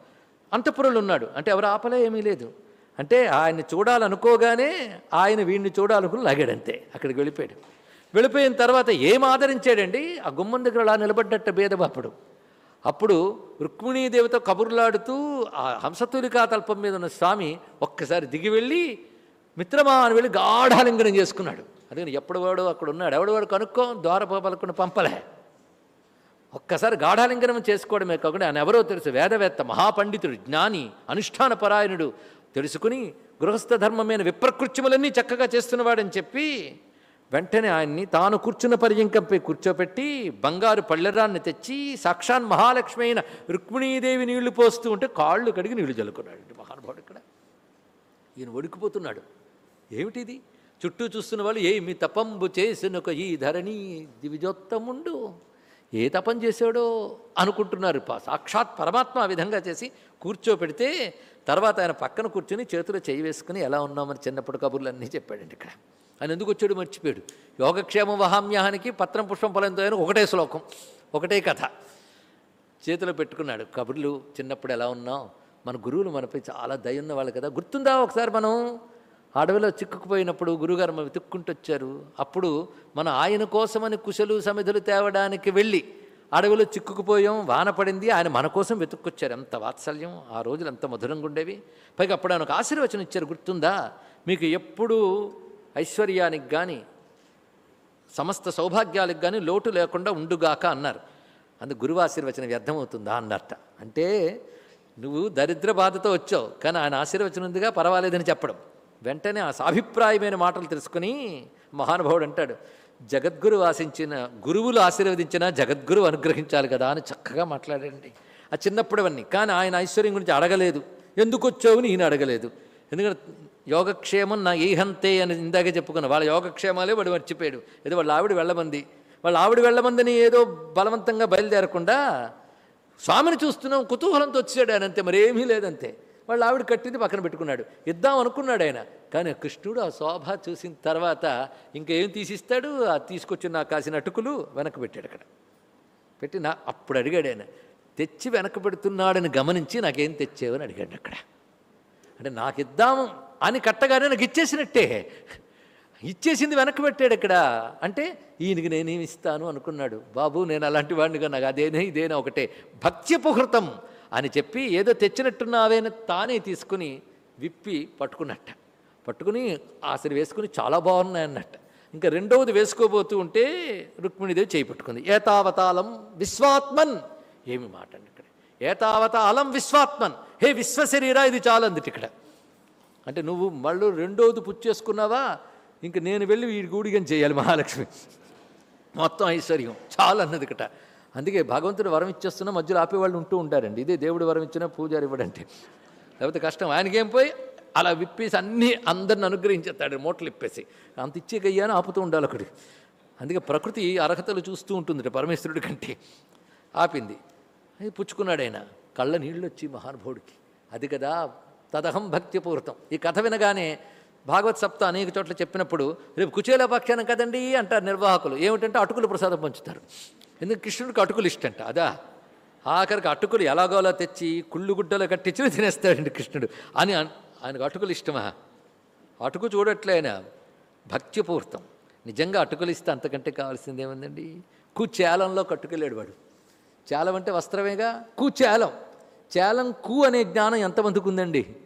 అంతఃపురంలో ఉన్నాడు. అంటే ఎవరు ఆపలే ఏమీ లేదు. అంటే ఆయన్ని చూడాలనుకోగానే ఆయన వీడిని చూడాలనుకుని లాగాడంతే. అక్కడికి వెళ్ళిపోయాడు. వెళ్ళిపోయిన తర్వాత ఏం ఆదరించాడండి? ఆ గుమ్మం దగ్గర అలా నిలబడ్డట్ట భేదబాపుడు అప్పుడు. రుక్మిణీదేవిత కబుర్లాడుతూ ఆ హంసతులికా తల్పం మీద ఉన్న స్వామి ఒక్కసారి దిగి వెళ్ళి మిత్రమా అని వెళ్ళి గాఢాలింగనం చేసుకున్నాడు. అందుకని ఎప్పుడు వాడు అక్కడ ఉన్నాడు ఎవడు వాడు కనుక్కో ద్వారపాపలకున్న పంపలే. ఒక్కసారి గాఢాలింగనం చేసుకోవడమే కాకుండా ఆయన ఎవరో తెలుసు వేదవేత్త మహాపండితుడు జ్ఞాని అనుష్ఠాన పరాయణుడు తెలుసుకుని గృహస్థ ధర్మమైన విప్రకృత్యములన్నీ చక్కగా చేస్తున్నవాడని చెప్పి వెంటనే ఆయన్ని తాను కూర్చున్న పర్యంకంపై కూర్చోపెట్టి బంగారు పళ్ళెరాన్ని తెచ్చి సాక్షాన్ మహాలక్ష్మి అయిన రుక్మిణీదేవి నీళ్ళు పోస్తూ ఉంటే కాళ్ళు కడిగి నీళ్ళు జల్లుకున్నాడు మహానుభావుడు ఇక్కడ. ఈయన వణికిపోతున్నాడు. ఏమిటిది? చుట్టూ చూస్తున్న వాళ్ళు ఏమి మీ తపంబు చేసినొక ఈ ధరణి దివిజోత్తముండు ఏ తపం చేశాడో అనుకుంటున్నారు. పా- సాక్షాత్ పరమాత్మ ఆ విధంగా చేసి కూర్చోపెడితే తర్వాత ఆయన పక్కన కూర్చొని చేతిలో చేయి వేసుకుని ఎలా ఉన్నామని చిన్నప్పుడు కబుర్లు అన్నీ చెప్పాడండి ఇక్కడ. ఆయన ఎందుకు వచ్చాడు మర్చిపోయాడు. యోగక్షేమ వహామ్యాహానికి పత్రం పుష్పం ఫలంతో అని ఒకటే శ్లోకం ఒకటే కథ. చేతిలో పెట్టుకున్నాడు. కబుర్లు చిన్నప్పుడు ఎలా ఉన్నాం మన గురువులు మనపై చాలా దయ ఉన్న వాళ్ళు కదా గుర్తుందా ఒకసారి మనం? అడవిలో చిక్కుకుపోయినప్పుడు గురుగారు మేము వెతుక్కుంటూ వచ్చారు. అప్పుడు మన ఆయన కోసమని కుశలు సమిధులు తేవడానికి వెళ్ళి అడవిలో చిక్కుకుపోయాం వాన పడింది ఆయన మన కోసం వెతుక్కొచ్చారు. ఎంత వాత్సల్యం ఆ రోజులు ఎంత మధురంగా ఉండేవి. పైగా అప్పుడు ఆయన ఒక ఆశీర్వచనం ఇచ్చారు గుర్తుందా? మీకు ఎప్పుడూ ఐశ్వర్యానికి కానీ సమస్త సౌభాగ్యాలకు కానీ లోటు లేకుండా ఉండుగాక అన్నారు. అందుకు గురువు ఆశీర్వచనం వ్యర్థమవుతుందా అన్నట్ట. అంటే నువ్వు దరిద్ర బాధతో వచ్చావు కానీ ఆయన ఆశీర్వచనం ఉందిగా పర్వాలేదని చెప్పడం. వెంటనే ఆ సాభిప్రాయమైన మాటలు తెలుసుకుని మహానుభావుడు అంటాడు జగద్గురు ఆశించిన గురువులు ఆశీర్వదించిన జగద్గురువు అనుగ్రహించాలి కదా అని చక్కగా మాట్లాడండి. ఆ చిన్నప్పుడవన్నీ. కానీ ఆయన ఐశ్వర్యం గురించి అడగలేదు. ఎందుకు వచ్చావు? అని ఈయన అడగలేదు. ఎందుకంటే యోగక్షేమం నా ఈహంతే అని ఇందాకే చెప్పుకున్నా. వాళ్ళ యోగక్షేమాలే వాడు మర్చిపోయాడు. ఏదో వాళ్ళ ఆవిడ వెళ్ళమంది. వాళ్ళ ఆవిడ వెళ్ళమందని ఏదో బలవంతంగా బయలుదేరకుండా స్వామిని చూస్తున్నాం కుతూహలంతో వచ్చాడు అని అంతే. మరేమీ లేదంతే. వాళ్ళ ఆవిడ కట్టింది పక్కన పెట్టుకున్నాడు. ఇద్దాం అనుకున్నాడు ఆయన. కానీ కృష్ణుడు ఆ శోభ చూసిన తర్వాత ఇంకేం తీసిస్తాడు? ఆ తీసుకొచ్చిన కాసిన అటుకులు వెనక్కి పెట్టాడు అక్కడ. పెట్టి నా అప్పుడు అడిగాడు ఆయన తెచ్చి వెనక పెడుతున్నాడని గమనించి నాకేం తెచ్చావని అడిగాడు అక్కడ. అంటే నాకు ఇద్దాము అని కట్టగానే నాకు ఇచ్చేసినట్టే. ఇచ్చేసింది వెనక్కి పెట్టాడు ఇక్కడ. అంటే ఈయనకి నేనేమి ఇస్తాను? అనుకున్నాడు. బాబు నేను అలాంటి వాడినిగా నాకు అదేనే ఇదేనా ఒకటే. భక్త్యపుహృతం అని చెప్పి ఏదో తెచ్చినట్టున్నావేని తానే తీసుకుని విప్పి పట్టుకున్నట్ట. పట్టుకుని ఆసరి వేసుకుని చాలా బాగున్నాయి అన్నట్ట ఇంకా రెండవది వేసుకోబోతూ ఉంటే రుక్మిణిదేవి చేయి పట్టుకుంది. ఏతావతాలం విశ్వాత్మన్ ఏమి మాట అండి ఇక్కడ. ఏతావతాలం విశ్వాత్మన్. హే విశ్వశరీరా ఇది చాలంది ఇక్కడ. అంటే నువ్వు మళ్ళీ రెండోది పుచ్చేసుకున్నావా ఇంక నేను వెళ్ళి వీడి గూడిగం చేయాలి మహాలక్ష్మి. మొత్తం ఐశ్వర్యం. చాలన్నది ఇక్కడ. అందుకే భగవంతుడు వరం ఇచ్చేస్తున్నా మధ్యలో ఆపేవాళ్ళు ఉంటూ ఉంటారండి. ఇదే దేవుడు వరం ఇచ్చినా పూజారి ఇవ్వడంటే. లేకపోతే కష్టం. ఆయనకేం పోయి అలా విప్పేసి అన్నీ అందరిని అనుగ్రహించేస్తాడు మూటలు ఇప్పేసి. అంత ఇచ్చేకయ్యాను ఆపుతూ ఉండాలి ఒకటి అందుకే ప్రకృతి అర్హతలు చూస్తూ ఉంటుంది పరమేశ్వరుడి కంటే. ఆపింది. అది పుచ్చుకున్నాడు ఆయన. కళ్ళ నీళ్ళు వచ్చి మహానుభావుడికి. అది కదా తదహం భక్తిపూరితం ఈ కథ వినగానే భాగవత్ సప్త అనేక చోట్ల చెప్పినప్పుడు రేపు కుచేల పక్షానం కదండి అంటారు నిర్వాహకులు. ఏమిటంటే అటుకులు ప్రసాదం పంచుతారు. ఎందుకు కృష్ణుడికి అటుకులు ఇష్టంట? అదా? ఆఖరికి అటుకులు ఎలాగోలా తెచ్చి కుళ్ళు గుడ్డలు కట్టించి తినేస్తాడండి కృష్ణుడు. అని ఆయనకు అటుకులు ఇష్టమా? అటుకు చూడట్లే ఆయన. భక్తిపూర్తం. నిజంగా అటుకులు ఇస్తే అంతకంటే కావాల్సింది ఏముందండి? కూచేలంలో కట్టుకెళ్ళాడు వాడు. చేలం అంటే వస్త్రమేగా? కూచేలం చేలం కూ అనే జ్ఞానం ఎంతమందికి ఉందండి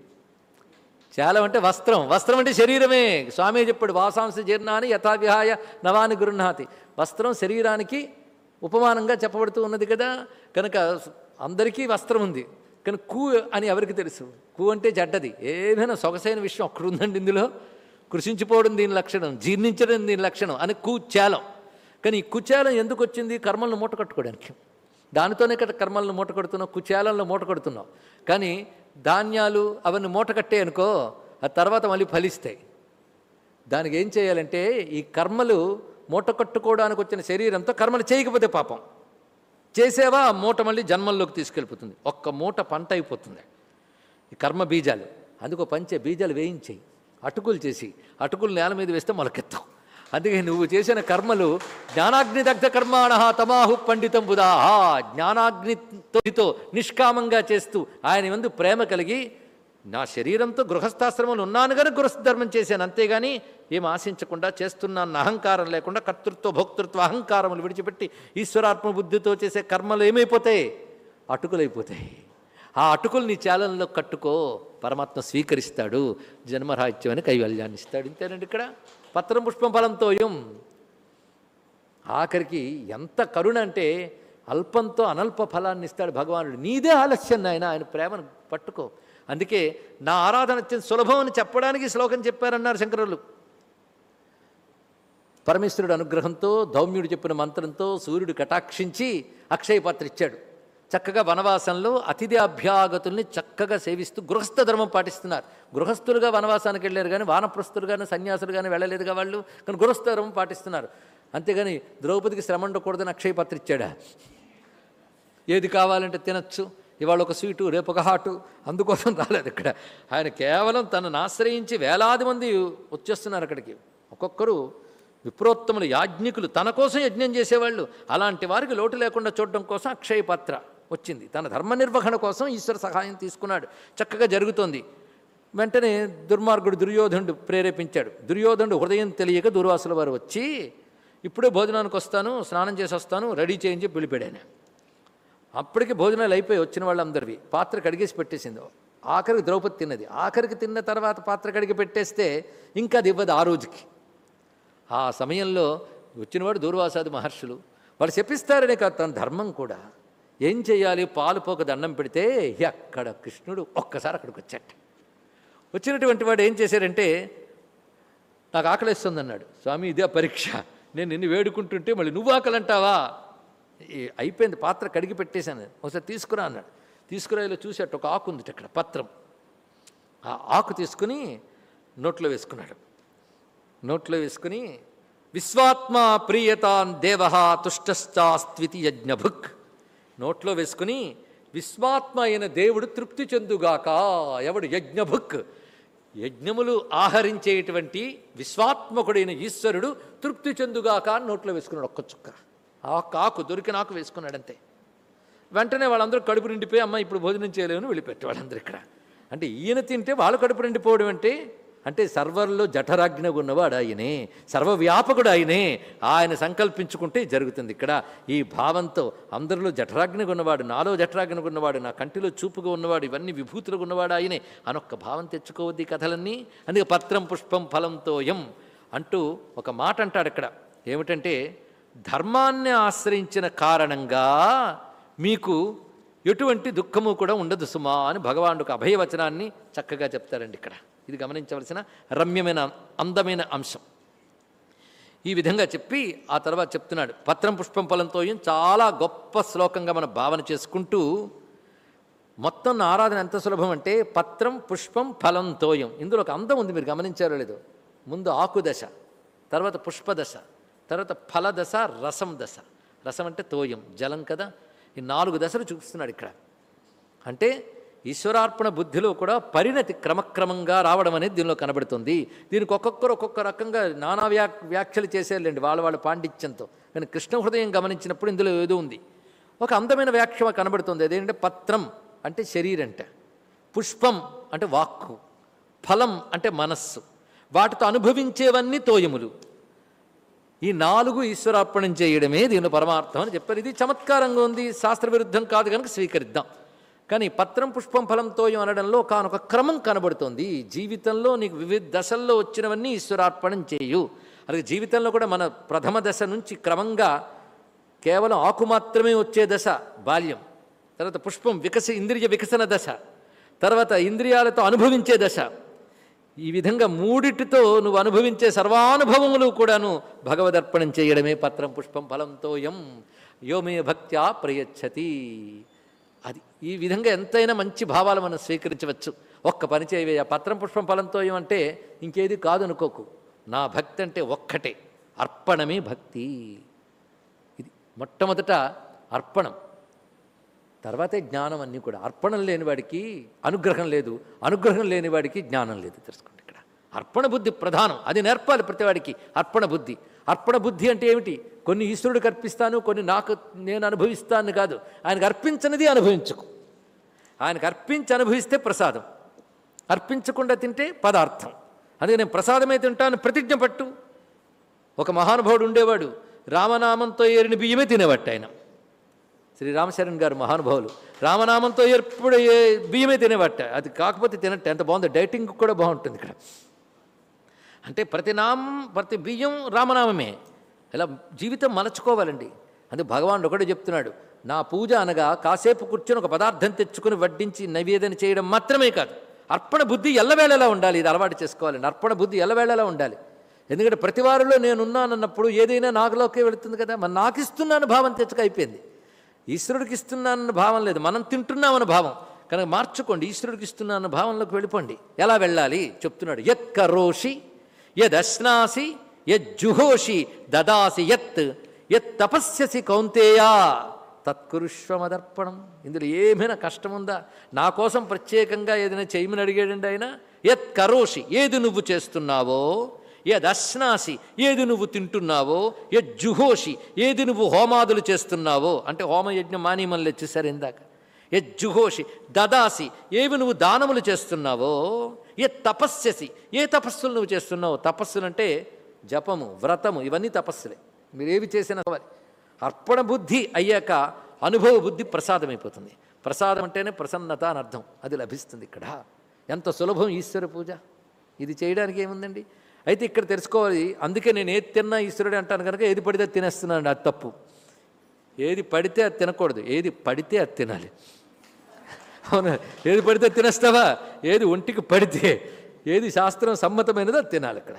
చేలం అంటే వస్త్రం. వస్త్రం అంటే శరీరమే. స్వామి చెప్పాడు వాసాంశ జీర్ణాన్ని యథావిహాయ నవాని గృహ్ణాతి. వస్త్రం శరీరానికి ఉపమానంగా చెప్పబడుతూ ఉన్నది కదా? కనుక అందరికీ వస్త్రం ఉంది. కానీ కూ అని ఎవరికి తెలుసు? కూ అంటే జడ్డది. ఏదైనా సొగసైన విషయం అక్కడ ఉందండి ఇందులో? కృషించిపోవడం దీని లక్షణం జీర్ణించడం దీని లక్షణం అని కూచాలం కానీ ఈ కుచేలం ఎందుకు వచ్చింది? కర్మలను మూట కట్టుకోవడానికి. దానితోనే కదా కర్మలను మూట కడుతున్నావు కుచేలంలో మూట కడుతున్నావు. కానీ ధాన్యాలు అవన్నీ మూట కట్టే అనుకో ఆ తర్వాత మళ్ళీ ఫలిస్తాయి. దానికి ఏం చేయాలంటే ఈ కర్మలు మూట కట్టుకోవడానికి వచ్చిన శరీరంతో కర్మలు చేయకపోతే పాపం. చేసేవా ఆ మూట మళ్ళీ జన్మల్లోకి తీసుకెళ్ళిపోతుంది. ఒక్క మూట పంట అయిపోతుంది. ఈ కర్మ బీజాలు. అందుకో పంచే బీజాలు వేయించేయి. అటుకులు చేసి అటుకులు నేల మీద వేస్తే మొలకెత్తాం అందుకే నువ్వు చేసిన కర్మలు జ్ఞానాగ్ని దగ్ధ కర్మాణ తమాహు పండితం బుధాహా జ్ఞానాగ్నితో నిష్కామంగా చేస్తూ ఆయన ముందు ప్రేమ కలిగి నా శరీరంతో గృహస్థాశ్రమంలో ఉన్నాను కానీ గృహస్థధర్మం చేశాను. అంతేగాని ఏం ఆశించకుండా చేస్తున్నాను. అహంకారం లేకుండా కర్తృత్వ భోక్తృత్వ అహంకారములు విడిచిపెట్టి ఈశ్వరాత్మ బుద్ధితో చేసే కర్మలు ఏమైపోతాయి? అటుకులైపోతాయి. ఆ అటుకులు నీ చాలంలో కట్టుకో పరమాత్మ స్వీకరిస్తాడు జన్మరాహిత్యం అని కైవల్యాన్ని ఇస్తాడు. ఇంతేనండి ఇక్కడ. పత్రం పుష్పం ఫలంతో ఆఖరికి ఎంత కరుణ అంటే అల్పంతో అనల్ప ఫలాన్ని ఇస్తాడు భగవానుడు. నీదే ఆలస్యం ఆయన ఆయన ప్రేమను పట్టుకో. అందుకే నా ఆరాధన అత్యంత సులభం అని చెప్పడానికి శ్లోకం చెప్పారన్నారు శంకరులు. పరమేశ్వరుడు అనుగ్రహంతో ధౌమ్యుడు చెప్పిన మంత్రంతో సూర్యుడు కటాక్షించి అక్షయపాత్ర ఇచ్చాడు. చక్కగా వనవాసంలో అతిథి అభ్యాగతుల్ని చక్కగా సేవిస్తూ గృహస్థ ధర్మం పాటిస్తున్నారు. గృహస్థులుగా వనవాసానికి వెళ్ళారు కానీ వానప్రస్థులు కానీ సన్యాసులు కానీ వెళ్ళలేదుగా వాళ్ళు కానీ గృహస్థ ధర్మం పాటిస్తున్నారు. అంతేగాని ద్రౌపదికి శ్రమ ఉండకూడదని అక్షయపాత్ర ఇచ్చాడా? ఏది కావాలంటే తినచ్చు. ఇవాళ ఒక స్వీటు రేపు ఒక హాటు. అందుకోసం రాలేదు ఇక్కడ. ఆయన కేవలం తనను ఆశ్రయించి వేలాది మంది వచ్చేస్తున్నారు అక్కడికి. ఒక్కొక్కరు విప్రోత్తములు యాజ్ఞికులు తన కోసం యజ్ఞం చేసేవాళ్ళు. అలాంటి వారికి లోటు లేకుండా చూడడం కోసం అక్షయ పాత్ర వచ్చింది. తన ధర్మ నిర్వహణ కోసం ఈశ్వర సహాయం తీసుకున్నాడు. చక్కగా జరుగుతోంది. వెంటనే దుర్మార్గుడు దుర్యోధనుడు ప్రేరేపించాడు. దుర్యోధనుడు హృదయం తెలియక దుర్వాసుల వారు వచ్చి ఇప్పుడే భోజనానికి వస్తాను స్నానం చేసి వస్తాను రెడీ చేయించి పిలిపాడాను అప్పటికి భోజనాలు అయిపోయి వచ్చిన వాళ్ళందరివి. పాత్ర కడిగేసి పెట్టేసింది. ఆఖరికి ద్రౌపది తిన్నది. ఆఖరికి తిన్న తర్వాత పాత్ర కడిగి పెట్టేస్తే ఇంకా అది ఇవ్వదు ఆ రోజుకి. ఆ సమయంలో వచ్చినవాడు దూర్వాసాది మహర్షులు వాళ్ళు చెప్పిస్తారనే కాదు తన ధర్మం కూడా. ఏం చేయాలి పాలు పోక దండం పెడితే ఎక్కడ కృష్ణుడు ఒక్కసారి అక్కడికి వచ్చాట వచ్చినటువంటి వాడు ఏం చేశారంటే నాకు ఆకలిస్తుంది అన్నాడు స్వామి ఇదే పరీక్ష. నేను నిన్ను వేడుకుంటుంటే మళ్ళీ నువ్వు ఆకలి అంటావా అయిపోయింది పాత్ర కడిగి పెట్టేశాను. ఒకసారి తీసుకురా అన్నాడు. తీసుకురా ఇలా చూసేట ఒక ఆకు ఉంది అక్కడ పత్రం. ఆ ఆకు తీసుకుని నోట్లో వేసుకున్నాడు. నోట్లో వేసుకుని విశ్వాత్మా ప్రియతాన్ దేవ తుష్టశ్చాస్త్వితి యజ్ఞభుక్. నోట్లో వేసుకుని విశ్వాత్మ అయిన దేవుడు తృప్తి చెందుగాక ఎవడు యజ్ఞభుక్. యజ్ఞములు ఆహరించేటువంటి విశ్వాత్మకుడైన ఈశ్వరుడు తృప్తి చెందుగాక అని నోట్లో వేసుకున్నాడు ఒక్క చుక్క. ఆ కాకు దొరికిన ఆకు వేసుకున్నాడంతే. వెంటనే వాళ్ళందరూ కడుపు నిండిపోయి అమ్మ ఇప్పుడు భోజనం చేయలేమని వెళ్ళిపెట్టి వాళ్ళందరూ ఇక్కడ. అంటే ఈయన తింటే వాళ్ళు కడుపు నిండిపోవడం అంటే అంటే సర్వర్లో జఠరాజ్ఞ ఉన్నవాడు ఆయనే సర్వవ్యాపకుడు ఆయనే. ఆయన సంకల్పించుకుంటే జరుగుతుంది ఇక్కడ. ఈ భావంతో అందరిలో జఠరాజ్ఞ ఉన్నవాడు నాలో జఠరాజ్ఞ ఉన్నవాడు నా కంటిలో చూపుగా ఉన్నవాడు ఇవన్నీ విభూతులుగా ఉన్నవాడు ఆయనే అనొక్క భావం తెచ్చుకోవద్దు ఈ కథలన్నీ. అందుకే పత్రం పుష్పం ఫలంతో ఎం అంటూ ఒక మాట అంటాడు ఇక్కడ. ఏమిటంటే ధర్మాన్ని ఆశ్రయించిన కారణంగా మీకు ఎటువంటి దుఃఖము కూడా ఉండదు సుమా అని భగవానుడు ఒక అభయవచనాన్ని చక్కగా చెప్తారండి ఇక్కడ. ఇది గమనించవలసిన రమ్యమైన అందమైన అంశం. ఈ విధంగా చెప్పి ఆ తర్వాత చెప్తున్నాడు. పత్రం పుష్పం ఫలంతో చాలా గొప్ప శ్లోకంగా మనం భావన చేసుకుంటూ మొత్తం ఆరాధన ఎంత సులభం అంటే పత్రం పుష్పం ఫలం తోయం ఇందులో ఒక అందం ఉంది మీరు గమనించారో లేదో. ముందు ఆకు దశ తర్వాత పుష్పదశ తర్వాత ఫలదశ రసం దశ. రసం అంటే తోయం జలం కదా? ఈ నాలుగు దశలు చూపిస్తున్నాడు ఇక్కడ. అంటే ఈశ్వరార్పణ బుద్ధిలో కూడా పరిణతి క్రమక్రమంగా రావడం అనేది దీనిలో కనబడుతుంది. దీనికి ఒక్కొక్కరు ఒక్కొక్క రకంగా నానా వ్యా వ్యాఖ్యలు చేసేయాలండి వాళ్ళ వాళ్ళ పాండిత్యంతో. కానీ కృష్ణ హృదయం గమనించినప్పుడు ఇందులో ఏదో ఉంది. ఒక అందమైన వ్యాఖ్య కనబడుతుంది. అదేంటంటే పత్రం అంటే శరీరంట పుష్పం అంటే వాక్కు. ఫలం అంటే మనస్సు. వాటితో అనుభవించేవన్నీ తోయములు. ఈ నాలుగు ఈశ్వరార్పణం చేయడమే దీని పరమార్థం అని చెప్పారు. ఇది చమత్కారంగా ఉంది. శాస్త్ర విరుద్ధం కాదు కనుక స్వీకరిద్దాం. కానీ పత్రం పుష్పం ఫలంతో అనడంలో కానొక క్రమం కనబడుతోంది. జీవితంలో నీకు వివిధ దశల్లో వచ్చినవన్నీ ఈశ్వరార్పణం చేయు. అలాగే జీవితంలో కూడా మన ప్రథమ దశ నుంచి క్రమంగా కేవలం ఆకు మాత్రమే వచ్చే దశ బాల్యం. తర్వాత పుష్పం వికస ఇంద్రియ వికసన దశ. తర్వాత ఇంద్రియాలతో అనుభవించే దశ. ఈ విధంగా మూడిటితో నువ్వు అనుభవించే సర్వానుభవములు కూడాను భగవదర్పణం చేయడమే పత్రం పుష్పం ఫలంతో యం యోమే భక్త్యా ప్రయచ్చతి. అది ఈ విధంగా ఎంతైనా మంచి భావాలు మనం స్వీకరించవచ్చు. ఒక్క పని చేయవే. ఆ పత్రం పుష్పం ఫలంతో ఏమంటే ఇంకేది కాదు అనుకోకు. నా భక్తి అంటే ఒక్కటే. అర్పణమే భక్తి. ఇది మొట్టమొదట అర్పణం. తర్వాతే జ్ఞానం అన్నీ కూడా. అర్పణం లేనివాడికి అనుగ్రహం లేదు. అనుగ్రహం లేనివాడికి జ్ఞానం లేదు. తెలుసుకోండి ఇక్కడ. అర్పణ బుద్ధి ప్రధానం. అది నేర్పాలి ప్రతివాడికి అర్పణ బుద్ధి. అర్పణ బుద్ధి అంటే ఏమిటి? కొన్ని ఈశ్వరుడికి అర్పిస్తాను కొన్ని నాకు నేను అనుభవిస్తాను కాదు. ఆయనకు అర్పించనిది అనుభవించుకు. ఆయనకు అర్పించి అనుభవిస్తే ప్రసాదం. అర్పించకుండా తింటే పదార్థం. అందుకే నేను ప్రసాదమే తింటాను ప్రతిజ్ఞ పట్టు. ఒక మహానుభావుడు ఉండేవాడు. రామనామంతో ఏరిన బియ్యమే తినేవాడు ఆయన. శ్రీ రామశరణ్ గారు మహానుభావులు. రామనామంతో ఎప్పుడు ఏ బియ్యమే తినేవట అది కాకపోతే తినట్టు. ఎంత బాగుంది. డైటింగ్ కూడా బాగుంటుంది ఇక్కడ. అంటే ప్రతి నామం ప్రతి బియ్యం రామనామమే. ఇలా జీవితం మలచుకోవాలండి. అందుకే భగవానుడు ఒకటే చెప్తున్నాడు. నా పూజ అనగా కాసేపు కూర్చొని ఒక పదార్థం తెచ్చుకుని వడ్డించి నైవేదన చేయడం మాత్రమే కాదు. అర్పణ బుద్ధి ఎల్లవేళలా ఉండాలి. ఇది అలవాటు చేసుకోవాలండి. అర్పణ బుద్ధి ఎల్లవేళలా ఉండాలి. ఎందుకంటే ప్రతి వారిలో నేనున్నానన్నప్పుడు ఏదైనా నాకులోకే వెళుతుంది కదా. మరి నాకు ఇస్తున్నాను భావం తెచ్చుక అయిపోయింది. ఈశ్వరుడికి ఇస్తున్నానన్న భావం లేదు. మనం తింటున్నామన్న భావం. కనుక మార్చుకోండి. ఈశ్వరుడికి ఇస్తున్నానన్న భావంలోకి వెళ్ళిపోండి. ఎలా వెళ్ళాలి? చెప్తున్నాడు. యత్ కరోషి యదశ్నాసి యజ్జుహోషి దదాసి యత్ యత్ తపస్యసి కౌంతేయా. తత్కురుష్వమదర్పణం. ఇందులో ఏమైనా కష్టం ఉందా నా కోసం ప్రత్యేకంగా ఏదైనా చేయమని అడిగాడండి ఆయన. యత్ కరోషి ఏది నువ్వు చేస్తున్నావో యదశ్నాసి ఏది నువ్వు తింటున్నావో? యజ్జుహోషి ఏది నువ్వు హోమాదులు చేస్తున్నావో? అంటే హోమయజ్ఞం మానీమల్ని వచ్చేసారు ఇందాక. యజ్జుహోషి దదాసి. ఏవి నువ్వు దానములు చేస్తున్నావో? ఏ తపస్యసి? ఏ తపస్సులు నువ్వు చేస్తున్నావు? తపస్సులు అంటే జపము వ్రతము ఇవన్నీ తపస్సులే. మీరు చేసినా అర్పణ బుద్ధి అయ్యాక అనుభవ బుద్ధి ప్రసాదమైపోతుంది. ప్రసాదం అంటేనే ప్రసన్నత అని అర్థం. అది లభిస్తుంది ఇక్కడ. ఎంత సులభం ఈశ్వర పూజ. ఇది చేయడానికి ఏముందండి? అయితే ఇక్కడ తెలుసుకోవాలి అందుకే నేను ఏది తిన్నా ఈశ్వరుడు అంటాను కనుక ఏది పడితే అది తినేస్తున్నాను అది తప్పు. ఏది పడితే అది తినకూడదు ఏది పడితే అది తినాలి. అవునా? ఏది పడితే అది తినేస్తావా? ఏది ఒంటికి పడితే ఏది శాస్త్రం సమ్మతమైనదో అది తినాలి ఇక్కడ.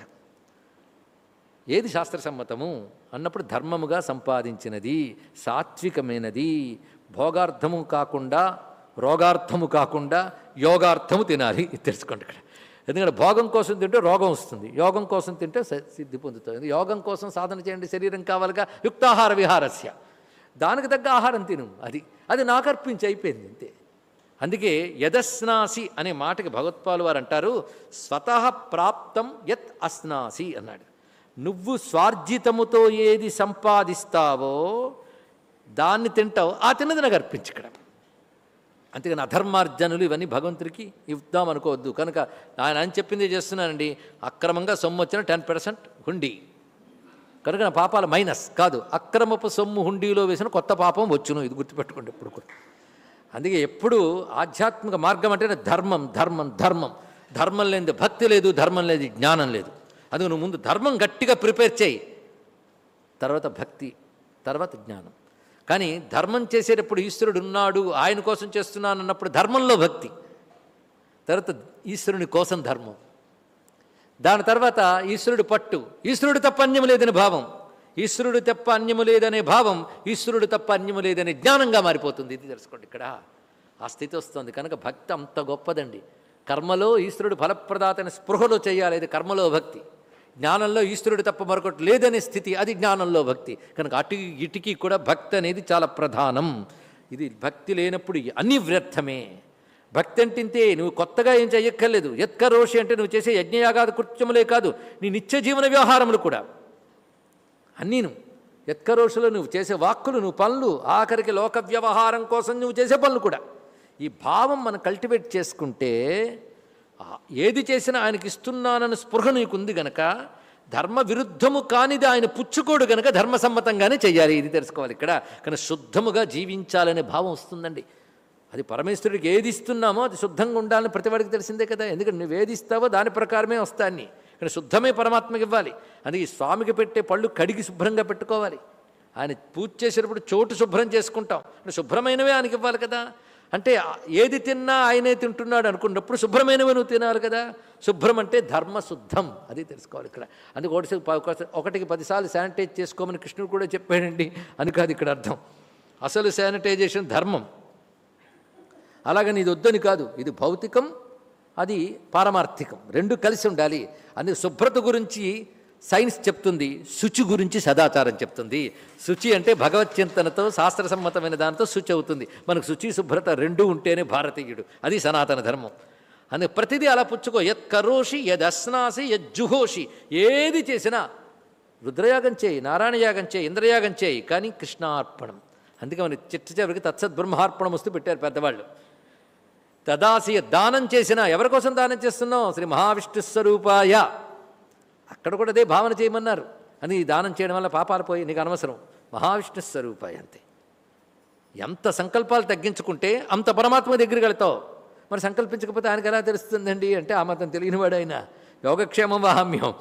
ఏది శాస్త్ర సమ్మతము? అన్నప్పుడు ధర్మముగా సంపాదించినది సాత్వికమైనది భోగార్థము కాకుండా రోగార్థము కాకుండా యోగార్థము తినాలి. ఇది తెలుసుకోండి ఇక్కడ. ఎందుకంటే భోగం కోసం తింటే రోగం వస్తుంది. యోగం కోసం తింటే సిద్ధి పొందుతుంది యోగం కోసం సాధన చేయండి. శరీరం కావాలిగా. యుక్తాహార విహారస్య. దానికి తగ్గ ఆహారం తిను. అది అది నాకు అర్పించి అయిపోయింది అంతే. అందుకే యదస్నాసి అనే మాటకి భగవత్పాలు వారు అంటారు స్వతః ప్రాప్తం యత్ అస్నాసి అన్నాడు. నువ్వు స్వార్జితముతో ఏది సంపాదిస్తావో దాన్ని తింటావు. ఆ తిన్నది నాకు అర్పించు ఇక్కడ. అంతేగాని అధర్మార్జనులు ఇవన్నీ భగవంతుడికి ఇద్దాం అనుకోవద్దు. కనుక ఆయన అని చెప్పింది చేస్తున్నానండి. అక్రమంగా సొమ్ము వచ్చిన టెన్ పర్సెంట్ హుండీ. కనుక నా పాపాల మైనస్ కాదు అక్రమపు సొమ్ము హుండీలో వేసిన కొత్త పాపం వచ్చును. ఇది గుర్తుపెట్టుకోండి ఎప్పుడు కూడా. అందుకే ఎప్పుడు ఆధ్యాత్మిక మార్గం అంటేనే ధర్మం ధర్మం ధర్మం. ధర్మం లేనిది భక్తి లేదు ధర్మం లేదు జ్ఞానం లేదు. అందుకు నువ్వు ముందు ధర్మం గట్టిగా ప్రిపేర్ చేయి. తర్వాత భక్తి తర్వాత జ్ఞానం. కానీ ధర్మం చేసేటప్పుడు ఈశ్వరుడు ఉన్నాడు ఆయన కోసం చేస్తున్నాను అన్నప్పుడు ధర్మంలో భక్తి. తర్వాత ఈశ్వరుని కోసం ధర్మం. దాని తర్వాత ఈశ్వరుడు పట్టు. ఈశ్వరుడు తప్ప అన్యము లేదని భావం. ఈశ్వరుడు తప్ప అన్యము లేదనే భావం ఈశ్వరుడు తప్ప అన్యము లేదనే జ్ఞానంగా మారిపోతుంది. ఇది తెలుసుకోండి ఇక్కడ. ఆ స్థితి వస్తుంది. కనుక భక్తి అంత గొప్పదండి. కర్మలో ఈశ్వరుడు ఫలప్రదాతని స్పృహలో చేయాలి. ఇది కర్మలో భక్తి. జ్ఞానంలో ఈశ్వరుడు తప్ప మరొకటి లేదనే స్థితి అది జ్ఞానంలో భక్తి. కనుక అటు ఇటుకి కూడా భక్తి అనేది చాలా ప్రధానం. ఇది భక్తి లేనప్పుడు అన్ని వ్యర్థమే. భక్తి అంటే ఇంతే నువ్వు కొత్తగా ఏం చెయ్యక్కర్లేదు. యత్కరోషి అంటే నువ్వు చేసే యజ్ఞయాగాది కృత్యములే కాదు నీ నిత్య జీవన వ్యవహారములు కూడా. అన్నీను యత్కరోషులు నువ్వు చేసే వాక్కులు నువ్వు పనులు ఆఖరికి లోక వ్యవహారం కోసం నువ్వు చేసే పనులు కూడా. ఈ భావం మనం కల్టివేట్ చేసుకుంటే ఏది చేసినా ఆయనకి ఇస్తున్నానని స్పృహ నీకుంది గనక ధర్మ విరుద్ధము కానిది ఆయన పుచ్చుకోడు గనక ధర్మసమ్మతంగానే చెయ్యాలి. ఇది తెలుసుకోవాలి ఇక్కడ. కానీ శుద్ధముగా జీవించాలనే భావం వస్తుందండి. అది పరమేశ్వరుడికి ఏది ఇస్తున్నామో అది శుద్ధంగా ఉండాలని ప్రతివాడికి తెలిసిందే కదా. ఎందుకంటే నువ్వు ఏది ఇస్తావో దాని ప్రకారమే వస్తాన్ని. కానీ శుద్ధమే పరమాత్మకి ఇవ్వాలి. అందుకే ఈ స్వామికి పెట్టే పళ్ళు కడిగి శుభ్రంగా పెట్టుకోవాలి. ఆయన పూజ చేసేటప్పుడు చోటు శుభ్రం చేసుకుంటాం. శుభ్రమైనవే ఆయనకి ఇవ్వాలి కదా. అంటే ఏది తిన్నా ఆయనే తింటున్నాడు అనుకున్నప్పుడు శుభ్రమైనవి నువ్వు తినాలి కదా. శుభ్రం అంటే ధర్మ శుద్ధం. అది తెలుసుకోవాలి ఇక్కడ. అందుకే ఒకటి ఒకటికి పదిసార్లు శానిటైజ్ చేసుకోమని కృష్ణుడు కూడా చెప్పాడండి. అని కాదు ఇక్కడ అర్థం. అసలు శానిటైజేషన్ ధర్మం. అలాగని ఇది వద్దని కాదు. ఇది భౌతికం అది పారమార్థికం. రెండు కలిసి ఉండాలి. అందుకే శుభ్రత గురించి సైన్స్ చెప్తుంది శుచి గురించి సదాచారం చెప్తుంది. శుచి అంటే భగవత్ చింతనతో శాస్త్రసమ్మతమైన దానితో శుచి అవుతుంది. మనకు శుచి శుభ్రత రెండూ ఉంటేనే భారతీయుడు. అది సనాతన ధర్మం. అని ప్రతిదీ అలా పుచ్చుకో. యత్ కరోషి యద్ అస్నాసి యద్ జుహోషి ఏది చేసినా రుద్రయాగం చేయి నారాయణ యాగం చేయి ఇంద్రయాగం చేయి కానీ కృష్ణార్పణం. అందుకే మన చిట్ట చివరికి తత్సద్బ్రహ్మార్పణం వస్తూ పెట్టారు పెద్దవాళ్ళు. తదాసి దానం చేసినా ఎవరి కోసం దానం చేస్తున్నావు? శ్రీ మహావిష్ణు స్వరూపాయ. అక్కడ కూడా అదే భావన చేయమన్నారు. అని దానం చేయడం వల్ల పాపాలు పోయి నీకు అనవసరం. మహావిష్ణు స్వరూపాయ అంతే. ఎంత సంకల్పాలు తగ్గించుకుంటే అంత పరమాత్మ దగ్గరికి వెళతావు. మరి సంకల్పించకపోతే ఆయనకి ఎలా తెలుస్తుందండి? అంటే ఆ మాత్రం తెలియనివాడు ఆయన యోగక్షేమం వాహమ్యం.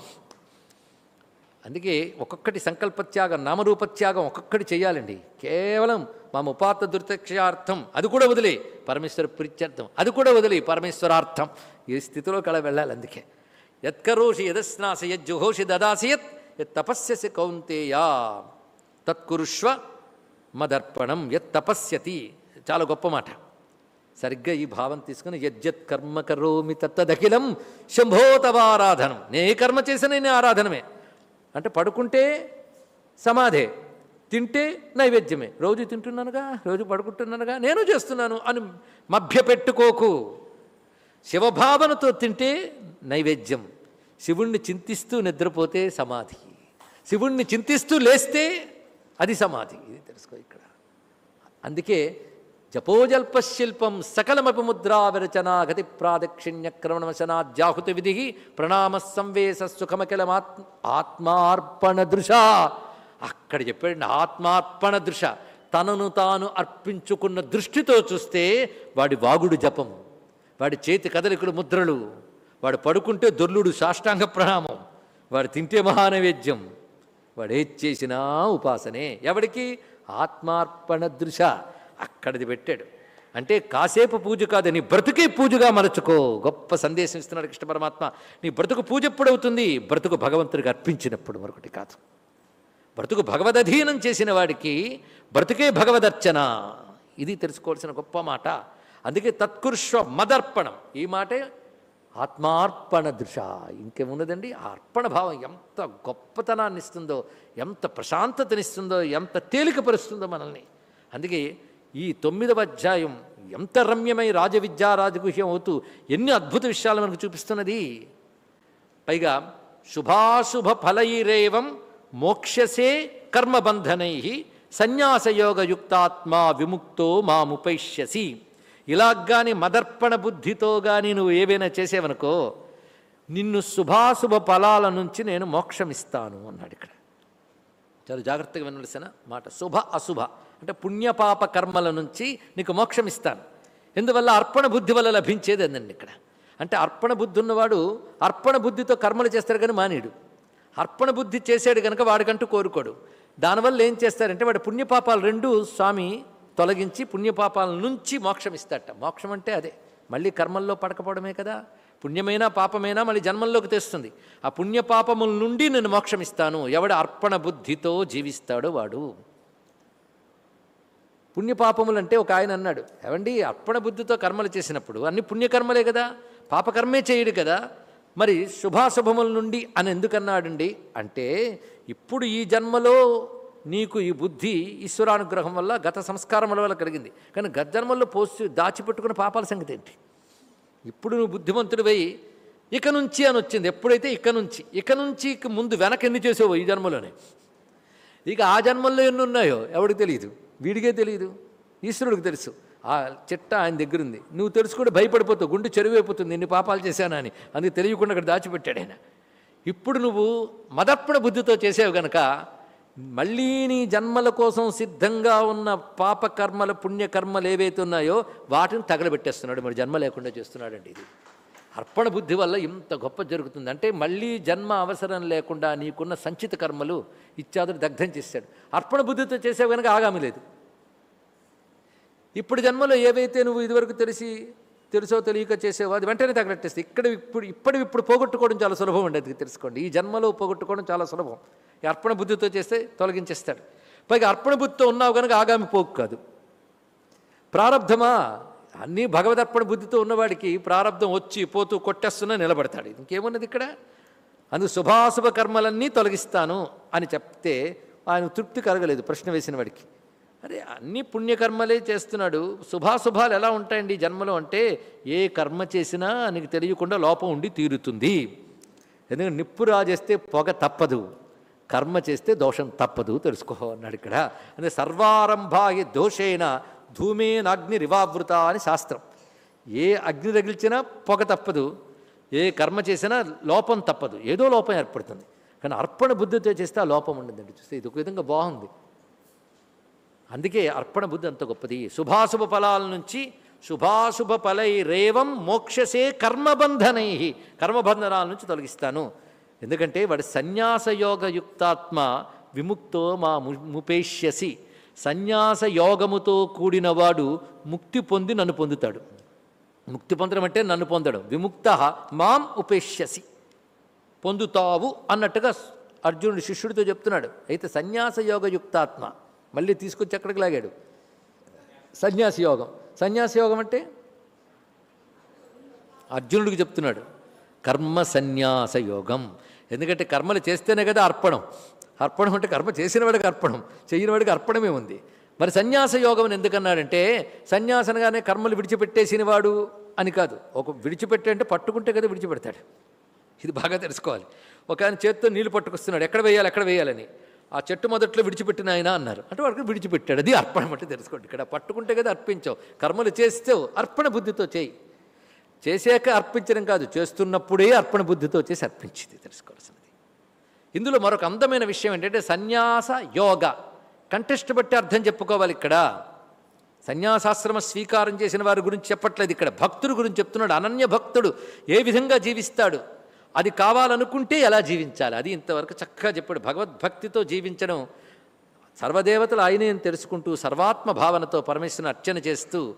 అందుకే ఒక్కొక్కటి సంకల్పత్యాగం నామరూపత్యాగం ఒక్కొక్కటి చేయాలండి. కేవలం మా ఉపాత్త దుర్దక్షార్థం అది కూడా వదిలే. పరమేశ్వర ప్రీత్యర్థం. అది కూడా వదిలే పరమేశ్వరార్థం. ఈ స్థితిలో కళ వెళ్ళాలి అందుకే. యత్కరోషి యదస్నాసి యజ్జుహోషి దదాసి యత్ యత్ తపస్యసి కౌంతేయా తత్కురుష్వ మదర్పణం యత్ తపస్యతి. చాలా గొప్ప మాట. సరిగ్గా ఈ భావం తీసుకుని యజ్జత్ కర్మ కరోమి తత్తదఖిలం శంభోతవారాధనం నే కర్మ చేసిన నేను ఆరాధనమే. అంటే పడుకుంటే సమాధే తింటే నైవేద్యమే. రోజు తింటున్నానుగా రోజు పడుకుంటున్నానుగా నేను చేస్తున్నాను అని మభ్యపెట్టుకోకు. శివభావనతో తింటే నైవేద్యం. శివుణ్ణి చింతిస్తూ నిద్రపోతే సమాధి. శివుణ్ణి చింతిస్తూ లేస్తే అది సమాధి. ఇది తెలుసుకో ఇక్కడ. అందుకే జపోజల్పశిల్పం సకలమపి ముద్రా విరచనా గతి ప్రాదక్షిణ్యక్రమణవశనాద్యాహుతి విధి ప్రణామ సంవేశ సుఖమకిలమాత్ ఆత్మార్పణ దృశ అక్కడ చెప్పాడు ఆత్మార్పణ దృశ తనను తాను అర్పించుకున్న దృష్టితో చూస్తే వాడి వాగుడు జపం. వాడి చేతి కదలికలు ముద్రలు. వాడు పడుకుంటే దొర్లుడు సాష్టాంగ ప్రణామం. వాడు తింటే మహానైవేద్యం. వాడు ఏది చేసినా ఉపాసనే. ఎవడికి? ఆత్మార్పణ దృశ. అక్కడిది పెట్టాడు. అంటే కాసేపు పూజ కాదు నీ బ్రతుకే పూజగా మరచుకో గొప్ప సందేశం ఇస్తున్నాడు కృష్ణ పరమాత్మ. నీ బ్రతుకు పూజ ఎప్పుడవుతుంది? బ్రతుకు భగవంతుడికి అర్పించినప్పుడు మరొకటి కాదు. బ్రతుకు భగవదధీనం చేసిన వాడికి బ్రతుకే భగవదర్చన. ఇది తెలుసుకోవాల్సిన గొప్ప మాట. అందుకే తత్కృష్వ మదర్పణం. ఈ మాటే ఆత్మార్పణ దృశ. ఇంకేమున్నదండి? ఆ అర్పణ భావం ఎంత గొప్పతనాన్ని ఇస్తుందో ఎంత ప్రశాంతతనిస్తుందో ఎంత తేలికపరుస్తుందో మనల్ని. అందుకే ఈ తొమ్మిదవ అధ్యాయం ఎంత రమ్యమై రాజవిద్యా రాజగుహ్యం అవుతూ ఎన్ని అద్భుత విషయాలు మనకు చూపిస్తున్నది? పైగా శుభాశుభ ఫలైరేవం మోక్షసే కర్మబంధనై సన్యాసయోగయుక్తాత్మా విముక్తో మాముపైష్యసి. ఇలా కానీ మదర్పణ బుద్ధితో కానీ నువ్వు ఏవైనా చేసేవనుకో నిన్ను శుభాశుభ ఫలాల నుంచి నేను మోక్షమిస్తాను అన్నాడు ఇక్కడ. చాలా జాగ్రత్తగా వినవలసిన మాట శుభ అశుభ అంటే పుణ్యపాప కర్మల నుంచి నీకు మోక్షం ఇస్తాను ఎందువల్ల? అర్పణ బుద్ధి వల్ల లభించేది అందండి ఇక్కడ. అంటే అర్పణ బుద్ధి ఉన్నవాడు అర్పణ బుద్ధితో కర్మలు చేస్తాడు కానీ మానేడు. అర్పణ బుద్ధి చేసాడు కనుక వాడికంటూ కోరుకోడు. దానివల్ల ఏం చేస్తారంటే వాడు పుణ్యపాపాలు రెండు స్వామి తొలగించి పుణ్యపాపాల నుంచి మోక్షం ఇస్తాడట మోక్షం అంటే అదే. మళ్ళీ కర్మల్లో పడకపోవడమే కదా. పుణ్యమైనా పాపమైనా మళ్ళీ జన్మల్లోకి తెస్తుంది. ఆ పుణ్యపాపముల నుండి నేను మోక్షం ఇస్తాను ఎవడు అర్పణ బుద్ధితో జీవిస్తాడో వాడు. పుణ్యపాపములు అంటే ఒక ఆయన అన్నాడు. ఏమండి అర్పణ బుద్ధితో కర్మలు చేసినప్పుడు అన్ని పుణ్యకర్మలే కదా. పాపకర్మే చేయడు కదా. మరి శుభాశుభముల నుండి అని ఎందుకన్నాడండి? అంటే ఇప్పుడు ఈ జన్మలో నీకు ఈ బుద్ధి ఈశ్వరానుగ్రహం వల్ల గత సంస్కారముల వల్ల కలిగింది. కానీ గతజన్మల్లో పోసి దాచిపెట్టుకున్న పాపాల సంగతి ఏంటి? ఇప్పుడు నువ్వు బుద్ధిమంతుడివై ఇక నుంచి అని వచ్చింది. ఎప్పుడైతే ఇక నుంచి ఇక నుంచి ఇక ముందు వెనక ఎన్ని చేసావో ఈ జన్మలోనే? ఇక ఆ జన్మల్లో ఎన్ని ఉన్నాయో ఎవడికి తెలియదు వీడికే తెలియదు ఈశ్వరుడికి తెలుసు. ఆ చిట్ట ఆయన దగ్గర ఉంది నువ్వు తెలుసుకుంటే భయపడిపోతావు. గుండె చెరువైపోతుంది ఎన్ని పాపాలు చేశానా అని. అందుకు తెలియకుండా అక్కడ దాచిపెట్టాడు ఆయన. ఇప్పుడు నువ్వు మదర్పణ బుద్ధితో చేసావు గనక మళ్ళీ నీ జన్మల కోసం సిద్ధంగా ఉన్న పాపకర్మల పుణ్యకర్మలు ఏవైతే ఉన్నాయో వాటిని తగలబెట్టేస్తున్నాడు. మరి జన్మ లేకుండా చేస్తున్నాడండి ఇది. అర్పణ బుద్ధి వల్ల ఇంత గొప్ప జరుగుతుంది. అంటే మళ్ళీ జన్మ అవసరం లేకుండా నీకున్న సంచిత కర్మలు ఇత్యాదులు దగ్ధం చేశాడు. అర్పణ బుద్ధితో చేసావు కనుక ఆగామి లేదు. ఇప్పుడు జన్మలో ఏవైతే నువ్వు ఇదివరకు తెలిసి తెలుసో తెలియక చేసేవాది వెంటనే తగలెట్టేస్తే ఇక్కడ ఇప్పుడు ఇప్పుడు ఇప్పుడు పోగొట్టుకోవడం చాలా సులభం అండి అది తెలుసుకోండి. ఈ జన్మలో పోగొట్టుకోవడం చాలా సులభం. ఈ అర్పణ బుద్ధితో చేస్తే తొలగించేస్తాడు. పైగా అర్పణ బుద్ధితో ఉన్నావు కనుక ఆగామి పోకు కాదు. ప్రారంధమా అన్నీ భగవదర్పణ బుద్ధితో ఉన్నవాడికి ప్రారంధం వచ్చి పోతూ కొట్టేస్తున్నా నిలబడతాడు. ఇంకేమున్నది ఇక్కడ? అందుకు శుభాశుభ కర్మలన్నీ తొలగిస్తాను అని చెప్తే ఆయన తృప్తి కలగలేదు ప్రశ్న వేసిన వాడికి. అరే అన్ని పుణ్యకర్మలే చేస్తున్నాడు. శుభాశుభాలు ఎలా ఉంటాయండి జన్మలో అంటే ఏ కర్మ చేసినా నీకు తెలియకుండా లోపం ఉండి తీరుతుంది. ఎందుకంటే నిప్పు రాజేస్తే పొగ తప్పదు. కర్మ చేస్తే దోషం తప్పదు తెలుసుకో అన్నాడు ఇక్కడ. అంటే సర్వారంభాయ దోషైన ధూమేనాగ్ని రివావృత అని శాస్త్రం. ఏ అగ్ని తగిల్చినా పొగ తప్పదు. ఏ కర్మ చేసినా లోపం తప్పదు. ఏదో లోపం ఏర్పడుతుంది. కానీ అర్పణ బుద్ధితో చేస్తే ఆ లోపం ఉండదండి. చూస్తే ఇది ఒక విధంగా బాగుంది. అందుకే అర్పణ బుద్ధి అంత గొప్పది. శుభాశుభ ఫలాల నుంచి శుభాశుభ ఫలైరేవం మోక్షసే కర్మబంధనై. కర్మబంధనాల నుంచి తొలగిస్తాను. ఎందుకంటే వాడి సన్యాసయోగయుక్తాత్మ విముక్తో మా ము- ముపేష్యసి. సన్యాస యోగముతో కూడినవాడు ముక్తి పొంది నన్ను పొందుతాడు. ముక్తి పొందడం అంటే నన్ను పొందడం. విముక్త మాం ఉపేష్యసి. పొందుతావు అన్నట్టుగా అర్జునుడు శిష్యుడితో చెప్తున్నాడు. అయితే సన్యాస మళ్ళీ తీసుకొచ్చి ఎక్కడికి లాగాడు? సన్యాసి యోగం. సన్యాసి యోగం అంటే? అర్జునుడికి చెప్తున్నాడు కర్మ సన్యాస యోగం. ఎందుకంటే కర్మలు చేస్తేనే కదా అర్పణం. అర్పణం అంటే కర్మ చేసిన వాడికి అర్పణం చేయని వాడికి అర్పణమే ఉంది. మరి సన్యాస యోగం ఎందుకన్నాడంటే సన్యాసనగానే కర్మలు విడిచిపెట్టేసిన వాడు అని కాదు. ఒక విడిచిపెట్టే అంటే పట్టుకుంటే కదా విడిచిపెడతాడు. ఇది బాగా తెలుసుకోవాలి. ఒక ఆయన చేత్తో నీళ్ళు పట్టుకొస్తున్నాడు ఎక్కడ వేయాలి ఎక్కడ వేయాలని. ఆ చెట్టు మొదట్లో విడిచిపెట్టిన ఆయన అన్నారు. అంటే వాడికి విడిచిపెట్టాడు. అది అర్పణ అంటే తెలుసుకోండి. ఇక్కడ పట్టుకుంటే కదా అర్పించావు. కర్మలు చేస్తావు. అర్పణ బుద్ధితో చేయి. చేసాక అర్పించడం కాదు. చేస్తున్నప్పుడే అర్పణ బుద్ధితో చేసి అర్పించింది. తెలుసుకోవాల్సినది ఇందులో మరొక అందమైన విషయం ఏంటంటే సన్యాస యోగ. కంటెస్ట్ బట్టి అర్థం చెప్పుకోవాలి ఇక్కడ. సన్యాసాశ్రమ స్వీకారం చేసిన వారి గురించి చెప్పట్లేదు. ఇక్కడ భక్తుడు గురించి చెప్తున్నాడు. అనన్య భక్తుడు ఏ విధంగా జీవిస్తాడు? అది కావాలనుకుంటే ఎలా జీవించాలి? అది ఇంతవరకు చక్కగా చెప్పాడు. భగవద్భక్తితో జీవించడం సర్వదేవతలు ఆయనే అని తెలుసుకుంటూ సర్వాత్మ భావనతో పరమేశ్వరుని అర్చన చేస్తూ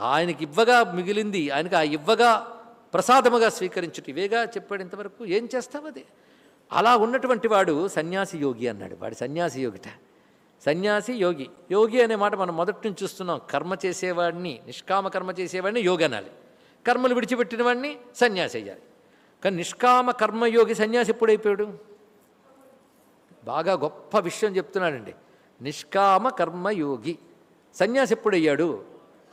ఆయనకి ఇవ్వగా మిగిలింది ఆయనకి ఆ ఇవ్వగా ప్రసాదముగా స్వీకరించుట. ఇవేగా చెప్పాడు ఇంతవరకు? ఏం చేస్తావు అది? అలా ఉన్నటువంటి వాడు సన్యాసి యోగి అన్నాడు. వాడు సన్యాసి యోగిట. సన్యాసి యోగి. యోగి అనే మాట మనం మొదటి నుంచి చూస్తున్నాం. కర్మ చేసేవాడిని నిష్కామ కర్మ చేసేవాడిని యోగి అనాలి. కర్మలు విడిచిపెట్టిన వాడిని సన్యాసి అయ్యాలి. కానీ నిష్కామ కర్మయోగి సన్యాసి ఎప్పుడైపోయాడు? బాగా గొప్ప విషయం చెప్తున్నాడండి. నిష్కామ కర్మయోగి సన్యాసి ఎప్పుడయ్యాడు?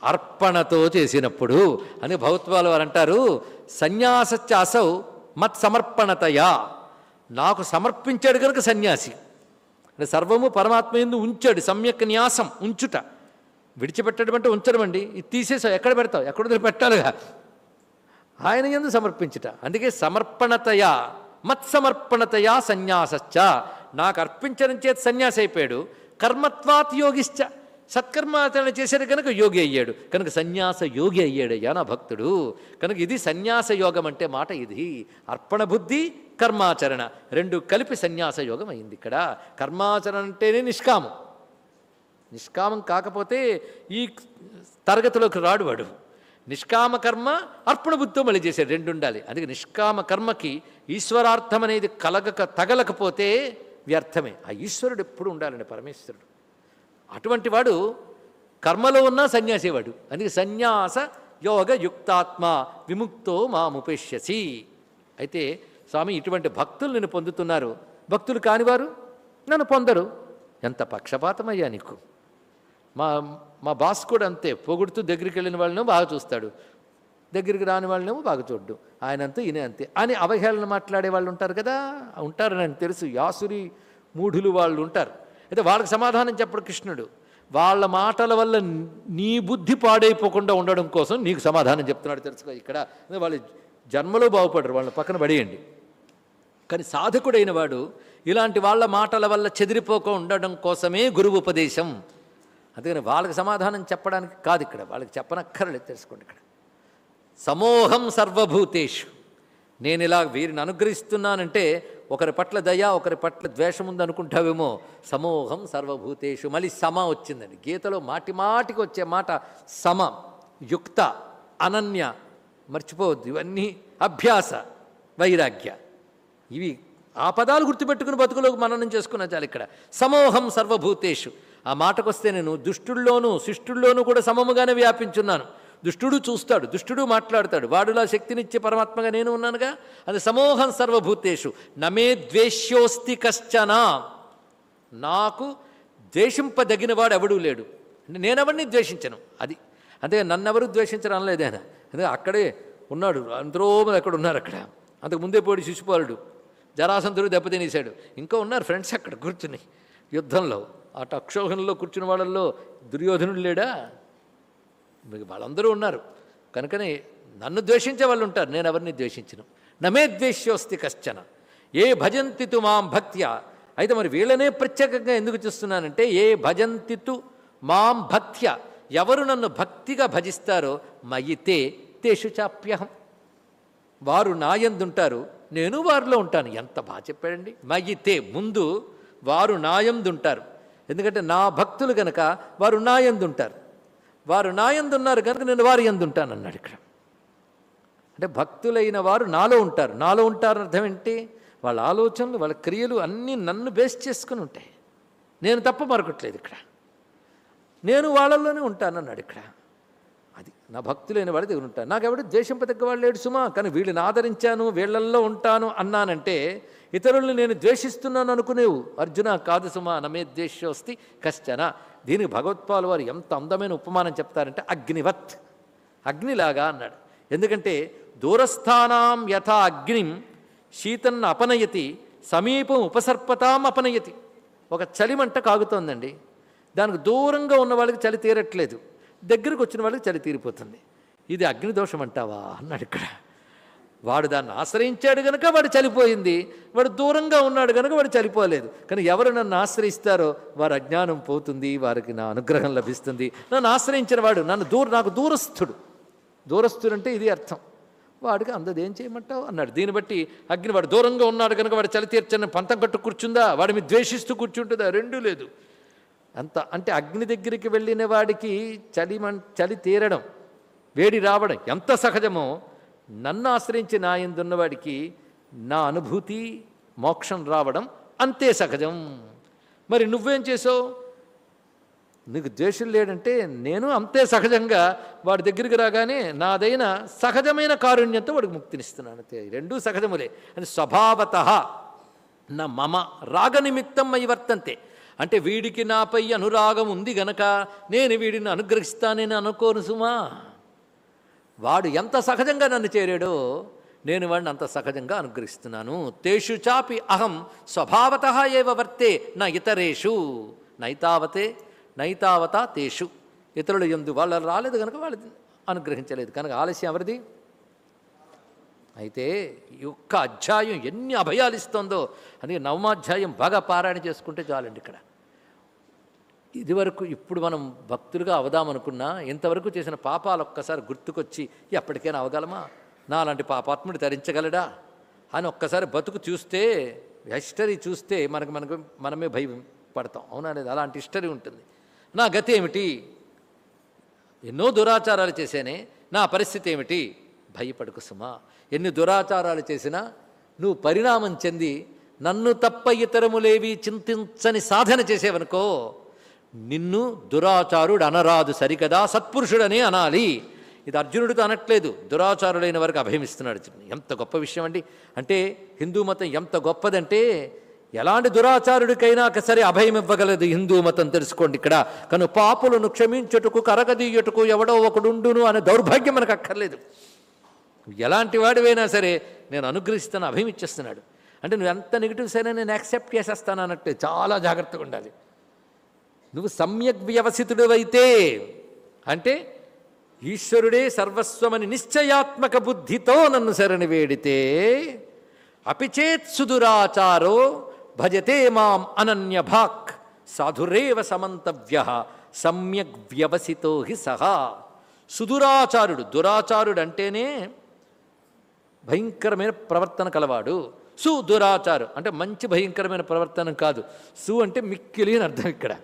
అర్పణతో చేసినప్పుడు అని భగవత్వాలు వారు అంటారు. సన్యాసత్యాసౌ మత్ సమర్పణతయా నాకు సమర్పించాడు కనుక సన్యాసి. అంటే సర్వము పరమాత్మ ఎందు ఉంచాడు సమ్యక్ న్యాసం ఉంచుట. విడిచిపెట్టడం అంటే ఉంచడం అండి. ఇది తీసేసావు ఎక్కడ పెడతావు? ఎక్కడ పెట్టాలిగా ఆయన ఎందు సమర్పించుట. అందుకే సమర్పణతయా మత్సమర్పణతయా సన్యాసశ్చ. నాకు అర్పించడం చేతి సన్యాసి అయిపోయాడు. కర్మత్వాత్ యోగిశ్చ. సత్కర్మాచరణ చేశాడు కనుక యోగి అయ్యాడు. కనుక సన్యాస యోగి అయ్యాడయ్యా నా భక్తుడు. కనుక ఇది సన్యాస యోగం అంటే మాట ఇది. అర్పణ బుద్ధి కర్మాచరణ. రెండు కలిపి సన్యాస యోగం అయింది ఇక్కడ. కర్మాచరణ అంటేనే నిష్కామం. నిష్కామం కాకపోతే ఈ తరగతిలోకి రాడు వాడు. నిష్కామ కర్మ అర్పణ బుద్ధితో మళ్ళీ చేశాడు రెండు ఉండాలి. అందుకే నిష్కామ కర్మకి ఈశ్వరార్థం అనేది కలగక తగలకపోతే వ్యర్థమే. ఆ ఈశ్వరుడు ఎప్పుడు ఉండాలండి పరమేశ్వరుడు. అటువంటి వాడు కర్మలో ఉన్న సన్యాసేవాడు. అందుకే సన్యాస యోగ యుక్తాత్మ విముక్తో మాముపేష్యసి అయితే స్వామి ఇటువంటి భక్తులు నేను పొందుతున్నారు. భక్తులు కానివారు? నన్ను పొందరు. ఎంత పక్షపాతమయ్యా నీకు. మా మా బాస్ కూడా అంతే పొగుడుతూ దగ్గరికి వెళ్ళిన వాళ్ళనేమో బాగా చూస్తాడు. దగ్గరికి రాని వాళ్ళనేమో బాగా చూడ్డు. ఆయన అంతే ఈయన అంతే. అని అవహేళన మాట్లాడే వాళ్ళు ఉంటారు కదా ఉంటారని నాకు తెలుసు. యాసురి మూఢులు వాళ్ళు ఉంటారు. అయితే వాళ్ళకి సమాధానం చెప్పడు కృష్ణుడు. వాళ్ళ మాటల వల్ల నీ బుద్ధి పాడైపోకుండా ఉండడం కోసం నీకు సమాధానం చెప్తున్నాడు తెలుసుకో ఇక్కడ. వాళ్ళు జన్మలో బాగుపడరు వాళ్ళని పక్కన పడేయండి. కానీ సాధకుడైన వాడు ఇలాంటి వాళ్ళ మాటల వల్ల చెదిరిపోక ఉండడం కోసమే గురువు ఉపదేశం. అందుకని వాళ్ళకి సమాధానం చెప్పడానికి కాదు ఇక్కడ. వాళ్ళకి చెప్పనక్కర్లేదు తెలుసుకోండి ఇక్కడ. సమోహం సర్వభూతేషు. నేను ఇలా వీరిని అనుగ్రహిస్తున్నానంటే ఒకరి పట్ల దయ ఒకరి పట్ల ద్వేషం ఉందనుకుంటావేమో. సమోహం సర్వభూతేషు. మళ్ళీ సమ వచ్చిందండి. గీతలో మాటి మాటికి వచ్చే మాట సమ యుక్త అనన్య మర్చిపోవద్దు. ఇవన్నీ అభ్యాస వైరాగ్య. ఇవి ఆ పదాలు గుర్తుపెట్టుకుని బతుకులోకి మననం చేసుకున్నా చాలు ఇక్కడ. సమోహం సర్వభూతేషు. ఆ మాటకొస్తే నేను దుష్టుల్లోనూ శిష్టుల్లోనూ కూడా సమముగానే వ్యాపించున్నాను. దుష్టుడు చూస్తాడు దుష్టుడు మాట్లాడతాడు. వాడులా శక్తినిచ్చే పరమాత్మగా నేను ఉన్నానుగా? అది సమోహం సర్వభూతేషు. నమే ద్వేష్యోస్తి కశ్చన. నాకు ద్వేషింపదగిన వాడు ఎవడూ లేడు. నేనెవరిని ద్వేషించను? అది. అదే నన్నెవరు ద్వేషించరు అనలేదు ఆయన. అదే అక్కడే ఉన్నాడు. అందరూ మంది అక్కడ ఉన్నారు అక్కడ? అంతకు ముందే పోడి శిశుపాలుడు. జరాసంతుడు దెబ్బతినేశాడు ఇంకా ఉన్నారు ఫ్రెండ్స్ అక్కడ కూర్చుని యుద్ధంలో. అటు అక్షోహంలో కూర్చున్న వాళ్ళల్లో దుర్యోధనుడు లేడా? మీకు వాళ్ళందరూ ఉన్నారు. కనుకనే నన్ను ద్వేషించే వాళ్ళు ఉంటారు. నేను ఎవరిని ద్వేషించను? నమే ద్వేష్యోస్తి కశ్చన. ఏ భజంతితు మాం భక్త్య. అయితే మరి వీళ్ళనే ప్రత్యేకంగా ఎందుకు చూస్తున్నానంటే ఏ భజంతితు మాం భక్త్య. ఎవరు నన్ను భక్తిగా భజిస్తారో మయితే తేషు చాప్యహం. వారు నాయందుంటారు నేను వారిలో ఉంటాను. ఎంత బాగా చెప్పాడండి. మయితే ముందు వారు నాయందుంటారు ఎందుకంటే నా భక్తులు గనక వారు నాయందుంటారు వారు నాయందున్నారు కనుక నేను వారి ఎందుంటాను అన్నాడు ఇక్కడ. అంటే భక్తులైన వారు నాలో ఉంటారు. నాలో ఉంటారు అర్థం ఏంటి? వాళ్ళ ఆలోచనలు వాళ్ళ క్రియలు అన్నీ నన్ను బేస్ చేసుకుని ఉంటాయి. నేను తప్ప మరొకట్లేదు ఇక్కడ. నేను వాళ్ళల్లోనే ఉంటాను అన్నాడు ఇక్కడ. అది నా భక్తులైన వాడి దగ్గర ఉంటాను. నాకు ఎవడు ద్వేషింపదగ్గ వాళ్ళు లేడు సుమా. కానీ వీళ్ళని ఆదరించాను వీళ్ళల్లో ఉంటాను అన్నానంటే ఇతరుల్ని నేను ద్వేషిస్తున్నాను అనుకునేవు. అర్జున కాదు సుమా నమే ద్వేషోస్తి కశ్చన. దీనికి భగవత్పాలు వారు ఎంత అందమైన ఉపమానం చెప్తారంటే అగ్నివత్. అగ్నిలాగా అన్నాడు. ఎందుకంటే దూరస్థానాం యథా అగ్నిం శీతన్న అపనయతి సమీపం ఉపసర్పతాం అపనయతి. ఒక చలిమంట కాగుతోందండి. దానికి దూరంగా ఉన్న వాళ్ళకి చలి తీరట్లేదు. దగ్గరకు వచ్చిన వాళ్ళకి చలి తీరిపోతుంది. ఇది అగ్నిదోషం అంటావా అన్నాడు ఇక్కడ. వాడు దాన్ని ఆశ్రయించాడు గనుక వాడు చలిపోయింది వాడు దూరంగా ఉన్నాడు గనుక వాడు చలిపోలేదు కానీ ఎవరు నన్ను ఆశ్రయిస్తారో వారి అజ్ఞానం పోతుంది వారికి నా అనుగ్రహం లభిస్తుంది. నన్ను ఆశ్రయించిన వాడు నన్ను దూర నాకు దూరస్థుడు. దూరస్థుడు అంటే ఇది అర్థం. వాడికి అందదేం ఏం చేయమంటావు? అన్నాడు. దీన్ని బట్టి అగ్ని వాడు దూరంగా ఉన్నాడు కనుక వాడు చలి తీర్చని పంతం కట్టు కూర్చుందా? వాడిని ద్వేషిస్తూ కూర్చుంటుందా? రెండూ లేదు. అంత అంటే అగ్ని దగ్గరికి వెళ్ళిన వాడికి చలి మం చలి తీరడం వేడి రావడం ఎంత సహజమో నన్ను ఆశ్రయించి నా ఎందున్నవాడికి నా అనుభూతి మోక్షం రావడం అంతే సహజం. మరి నువ్వేం చేసావు? నీకు ద్వేషం లేడంటే నేను అంతే సహజంగా వాడి దగ్గరికి రాగానే నాదైన సహజమైన కారుణ్యంతో వాడికి ముక్తినిస్తున్నాను. అంతే రెండూ సహజములే. అని స్వభావత. నా మమ రాగ నిమిత్తం అయి వర్తంతే. అంటే వీడికి నాపై అనురాగం ఉంది గనక నేను వీడిని అనుగ్రహిస్తానని అనుకోను సుమా. వాడు ఎంత సహజంగా నన్ను చేరాడో నేను వాడిని అంత సహజంగా అనుగ్రహిస్తున్నాను. తేషు చాపి అహం స్వభావత ఏవ వర్తే నా ఇతరేషు. నైతావతే నైతావత తేషు. ఇతరులు ఎందు వాళ్ళు రాలేదు కనుక వాళ్ళు అనుగ్రహించలేదు. కనుక ఆలస్యం ఎవరిది? అయితే ఈ ఒక్క అధ్యాయం ఎన్ని అభయాలు ఇస్తుందో అందుకే నవమాధ్యాయం బాగా పారాయణ చేసుకుంటే చాలండి ఇక్కడ. ఇదివరకు ఇప్పుడు మనం భక్తులుగా అవదామనుకున్నా ఇంతవరకు చేసిన పాపాలు ఒక్కసారి గుర్తుకొచ్చి ఎప్పటికైనా అవగలమా? నాలాంటి పాపాత్ముడు ధరించగలడా? అని ఒక్కసారి బతుకు చూస్తే హిస్టరీ చూస్తే మనకు మనకు మనమే భయం పడతాం అవునా లేదు? అలాంటి హిస్టరీ ఉంటుంది. నా గతి ఏమిటి? ఎన్నో దురాచారాలు చేశానే నా పరిస్థితి ఏమిటి? భయపడకు సుమా. ఎన్ని దురాచారాలు చేసినా నువ్వు పరిణామం చెంది నన్ను తప్ప ఇతరములేవి చింతించని సాధన చేసేవనుకో నిన్ను దురాచారుడు అనరాదు సరికదా సత్పురుషుడనే అనాలి. ఇది అర్జునుడితో అనట్లేదు దురాచారుడైన వరకు అభయమిస్తున్నాడు ఎంత గొప్ప విషయం అండి. అంటే హిందూ మతం ఎంత గొప్పదంటే ఎలాంటి దురాచారుడికైనా సరే అభయం ఇవ్వగలదు హిందూ మతం తెలుసుకోండి ఇక్కడ. కను పాపులను క్షమించుటకు కరగదీయుటకు ఎవడో ఒకడుండును అనే దౌర్భాగ్యం మనకు అక్కర్లేదు. ఎలాంటి వాడివైనా సరే నేను అనుగ్రహిస్తాను అభయం ఇచ్చేస్తున్నాడు అంటే నువ్వు ఎంత నెగిటివ్ సరే నేను యాక్సెప్ట్ చేసేస్తాను అన్నట్టు చాలా జాగ్రత్తగా ఉండాలి. నువ్వు సమ్యక్ వ్యవసితుడివైతే అంటే ఈశ్వరుడే సర్వస్వమని నిశ్చయాత్మక బుద్ధితో నన్ను శరణి వేడితే అపిచేత్ సుదురాచారో భజతే మాం అనన్య భాక్ సాధురేవ సమంతవ్య సమ్యక్ వ్యవసితో హి సహా. సుదురాచారుడు దురాచారుడు అంటేనే భయంకరమైన ప్రవర్తన కలవాడు. సు దురాచారు అంటే మంచి భయంకరమైన ప్రవర్తన కాదు. సు అంటే మిక్కిలి అని అర్థం ఇక్కడ.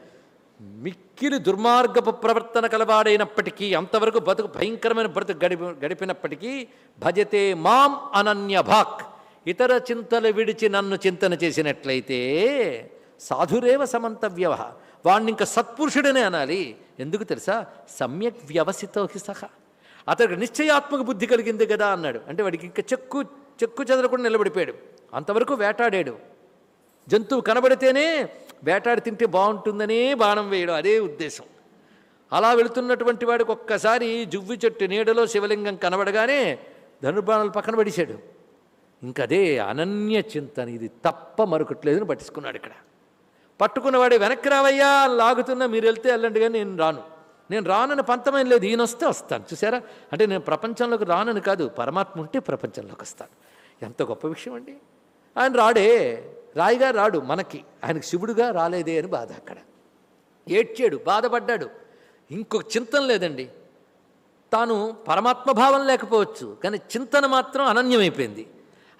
మిక్కిలి దుర్మార్గపు ప్రవర్తన కలవాడైనప్పటికీ అంతవరకు బతుకు భయంకరమైన బ్రతుకు గడిపి గడిపినప్పటికీ భజతే మాం అనన్య భాక్. ఇతర చింతలు విడిచి నన్ను చింతన చేసినట్లయితే సాధురేవ సమంతవ్యవ. వాణ్ణి ఇంకా సత్పురుషుడనే అనాలి. ఎందుకు తెలుసా? సమ్యక్ వ్యవసితో హి సహా. అతడికి నిశ్చయాత్మక బుద్ధి కలిగింది కదా అన్నాడు. అంటే వాడికి ఇంకా చెక్కు చెక్కు చెదరకుండా నిలబడిపోయాడు. అంతవరకు వేటాడాడు. జంతువు కనబడితేనే వేటాడి తింటే బాగుంటుందనే బాణం వేయడం అదే ఉద్దేశం. అలా వెళుతున్నటువంటి వాడికి ఒక్కసారి జువ్వి చెట్టు నీడలో శివలింగం కనబడగానే ధనుర్బాణాలు పక్కన పడిశాడు. ఇంకదే అనన్య చింతన ఇది తప్ప మరొకట్లేదని పట్టించుకున్నాడు ఇక్కడ. పట్టుకున్నవాడే వెనక్కి రావయ్యా లాగుతున్నా మీరు వెళ్తే వెళ్ళండి కానీ నేను రాను. నేను రానని పంతమేం లేదు ఈయన వస్తే వస్తాను. చూసారా అంటే నేను ప్రపంచంలోకి రానని కాదు పరమాత్మ ఉంటే ప్రపంచంలోకి వస్తాను. ఎంత గొప్ప విషయం అండి. ఆయన రాడే రాయిగా రాడు మనకి. ఆయనకు శివుడుగా రాలేదే అని బాధ అక్కడ. ఏడ్చాడు బాధపడ్డాడు. ఇంకొక చింతన లేదండి. తాను పరమాత్మ భావం లేకపోవచ్చు కానీ చింతన మాత్రం అనన్యమైపోయింది.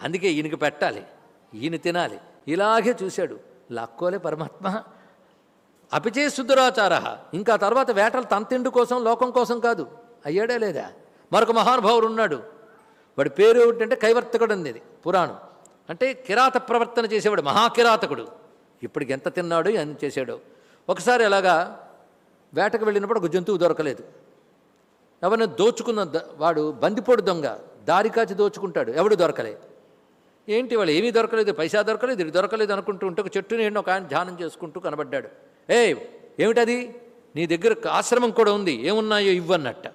అందుకే ఈయనకి పెట్టాలి ఈయన తినాలి. ఇలాగే చూశాడు. లాక్కోలే పరమాత్మ. అపిచే శుద్ధురాచార ఇంకా తర్వాత వేటలు తన తిండి కోసం లోకం కోసం కాదు. అయ్యాడే లేదా? మరొక మహానుభావుడు ఉన్నాడు. వాడి పేరు ఏమిటంటే కైవర్తకుడు అనేది పురాణం. అంటే కిరాత ప్రవర్తన చేసేవాడు మహాకిరాతకుడు. ఇప్పటికి ఎంత తిన్నాడు అని చేశాడు. ఒకసారి అలాగా వేటకు వెళ్ళినప్పుడు ఒక జంతువు దొరకలేదు. ఎవరిని దోచుకున్న వాడు బందిపోడు దొంగ దారి కాచి దోచుకుంటాడు. ఎవడు దొరకలే. ఏంటి వాళ్ళు ఏమీ దొరకలేదు పైసా దొరకలేదు ఇది దొరకలేదు అనుకుంటూ ఉంటే ఒక చెట్టు నేను ఒక ఆయన ధ్యానం చేసుకుంటూ కనబడ్డాడు. ఏ ఏమిటది? నీ దగ్గర ఆశ్రమం కూడా ఉంది ఏమున్నాయో ఇవ్వన్నట్ట.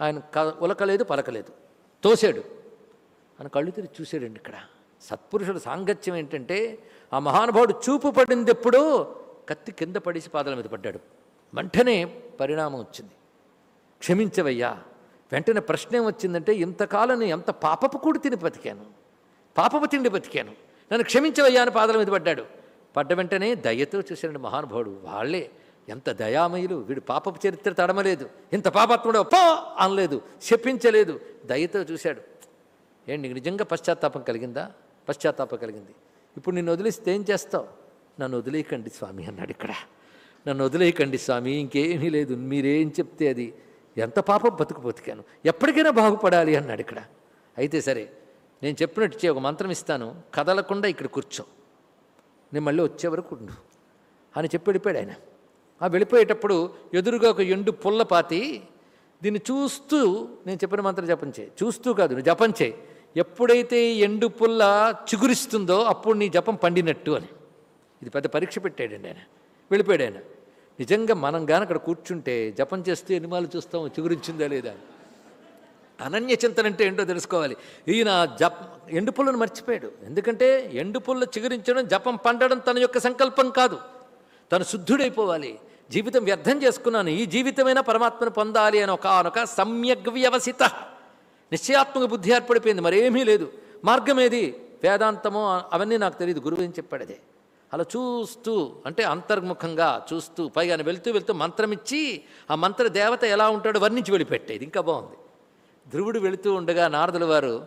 ఆయన ఉలకలేదు పలకలేదు. తోసాడు ఆయన కళ్ళు తిరిగి చూశాడండి ఇక్కడ. సత్పురుషుడు సాంగత్యం ఏంటంటే ఆ మహానుభావుడు చూపు పడింది ఎప్పుడో కత్తి కింద పడేసి పాదాల మీద పడ్డాడు. వెంటనే పరిణామం వచ్చింది. క్షమించవయ్యా వెంటనే ప్రశ్న ఏమొచ్చిందంటే ఇంతకాలం నేను ఎంత పాపపు కూడి తిని బతికాను. పాపపు తిండి బతికాను. నన్ను క్షమించవయ్యా అని పాదాల మీద పడ్డాడు. పడ్డ వెంటనే దయతో చూశాడు మహానుభావుడు. వాళ్ళే ఎంత దయామయులు వీడు పాపపు చరిత్ర తడమలేదు. ఇంత పాపాత్ముడు పో అనలేదు శపించలేదు. దయతో చూశాడు. ఏంటి నిజంగా పశ్చాత్తాపం కలిగిందా? పశ్చాత్తాప కలిగింది ఇప్పుడు నిన్ను వదిలిస్తే ఏం చేస్తావు? నన్ను వదిలేయకండి స్వామి అన్నాడు ఇక్కడ. నన్ను వదిలేయకండి స్వామి ఇంకేమీ లేదు. మీరేం చెప్తే అది ఎంత పాపం బతుకు బతికాను. ఎప్పటికైనా బాగుపడాలి అన్నాడు ఇక్కడ. అయితే సరే నేను చెప్పినట్టు చే ఒక మంత్రం ఇస్తాను. కదలకుండా ఇక్కడ కూర్చో. నేను మళ్ళీ వచ్చే వరకు ఉండు. అని చెప్పి వెళ్ళిపోయాడు ఆయన. ఆ వెళ్ళిపోయేటప్పుడు ఎదురుగా ఒక ఎండు పుల్ల పాతి దీన్ని చూస్తూ నేను చెప్పిన మంత్రం జపం చేయి. చూస్తూ కాదు నువ్వు జపం చేయి. ఎప్పుడైతే ఈ ఎండు పుల్ల చిగురిస్తుందో అప్పుడు నీ జపం పండినట్టు అని. ఇది పెద్ద పరీక్ష పెట్టాడండి ఆయన. వెళ్ళిపోయాడు ఆయన. నిజంగా మనం కానీ అక్కడ కూర్చుంటే జపం చేస్తే ఎనిమాలు చూస్తాం చిగురించిందా లేదా? అనన్య చింతన అంటే ఏంటో తెలుసుకోవాలి. ఈయన జప ఎండు పుల్లను మర్చిపోయాడు. ఎందుకంటే ఎండు పుల్ల చిగురించడం జపం పండడం తన యొక్క సంకల్పం కాదు. తను శుద్ధుడైపోవాలి. జీవితం వ్యర్థం చేసుకున్నాను. ఈ జీవితమైనా పరమాత్మను పొందాలి అని ఒక అనొక సమ్యగ్ వ్యవసిత. నిశ్చయాత్మక బుద్ధి ఏర్పడిపోయింది మరేమీ లేదు. మార్గం ఏది వేదాంతమో అవన్నీ నాకు తెలియదు గురువు ఏం చెప్పాడు అదే అలా చూస్తూ అంటే అంతర్ముఖంగా చూస్తూ పైగా వెళ్తూ వెళ్తూ మంత్రం ఇచ్చి ఆ మంత్ర దేవత ఎలా ఉంటాడో వర్ణించి వెళ్ళిపెట్టేది. ఇంకా బాగుంది. ధ్రువుడు వెళుతూ ఉండగా నారదుల వారు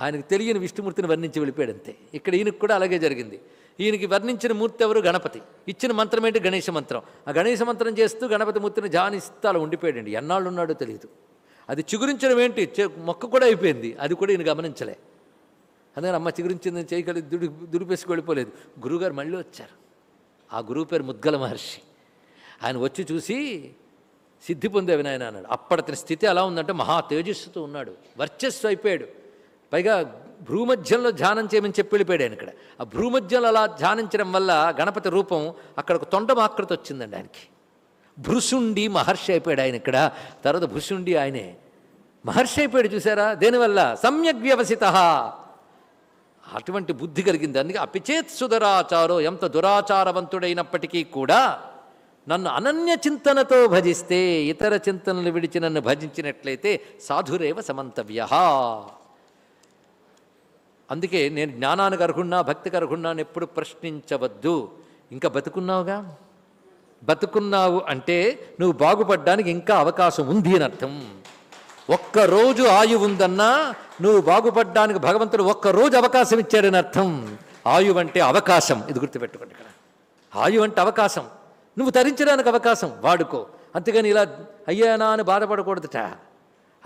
ఆయనకు తెలియని విష్ణుమూర్తిని వర్ణించి వెళ్ళిపోయాడంతే. ఇక్కడ ఈయనకు కూడా అలాగే జరిగింది. ఈయనకి వర్ణించిన మూర్తి ఎవరు? గణపతి. ఇచ్చిన మంత్రం ఏంటి? గణేష మంత్రం. ఆ గణేష మంత్రం చేస్తూ గణపతి మూర్తిని జానిస్తాలో అలా ఉండిపోయాడండి. ఎన్నాళ్ళు ఉన్నాడో తెలియదు అది చిగురించడం ఏంటి? చె- మొక్క కూడా అయిపోయింది. అది కూడా ఈయన గమనించలే. అందుకని అమ్మ చిగురించింది చేయగలి దుడి దుడిపేసుకు వెళ్ళిపోలేదు. గురువుగారు మళ్ళీ వచ్చారు. ఆ గురువు పేరు ముద్గల మహర్షి. ఆయన వచ్చి చూసి సిద్ధి పొందేవి వినాయన అన్నాడు. అప్పటి స్థితి ఎలా ఉందంటే మహా తేజస్సుతో ఉన్నాడు. వర్చస్సు అయిపోయాడు. పైగా భ్రూమధ్యంలో ధ్యానం చేయమని చెప్పి వెళ్ళిపోయాడు ఆయన ఇక్కడ. ఆ భ్రూమధ్యంలో అలా ధ్యానించడం వల్ల గణపతి రూపం అక్కడ ఒక తొండమాకృతి వచ్చిందండి ఆయనకి. భృశుండి మహర్షి అయిపోయాడు ఆయన ఇక్కడ. తర్వాత భృశుండి ఆయనే. మహర్షి అయిపోయాడు చూసారా? దేనివల్ల? సమ్యక్ వ్యవసిత. అటువంటి బుద్ధి కలిగింది. అందుకే అపిచేత్ సుధరాచారో ఎంత దురాచారవంతుడైనప్పటికీ కూడా నన్ను అనన్య చింతనతో భజిస్తే ఇతర చింతనలు విడిచి నన్ను భజించినట్లయితే సాధురేవ సమంతవ్య. అందుకే నేను జ్ఞానానికి అర్హున్నా భక్తికి అర్హున్నా ఎప్పుడు ప్రశ్నించవద్దు. ఇంకా బతుకున్నావుగా? బతుకున్నావు అంటే నువ్వు బాగుపడ్డానికి ఇంకా అవకాశం ఉంది అని అర్థం. ఒక్కరోజు ఆయు ఉందన్నా నువ్వు బాగుపడ్డానికి భగవంతుడు ఒక్కరోజు అవకాశం ఇచ్చాడని అర్థం. ఆయు అంటే అవకాశం. ఇది గుర్తుపెట్టుకోండి ఇక్కడ. ఆయు అంటే అవకాశం. నువ్వు తరించడానికి అవకాశం. వాడుకో. అంతేగాని ఇలా అయ్యానా అని బాధపడకూడదుట.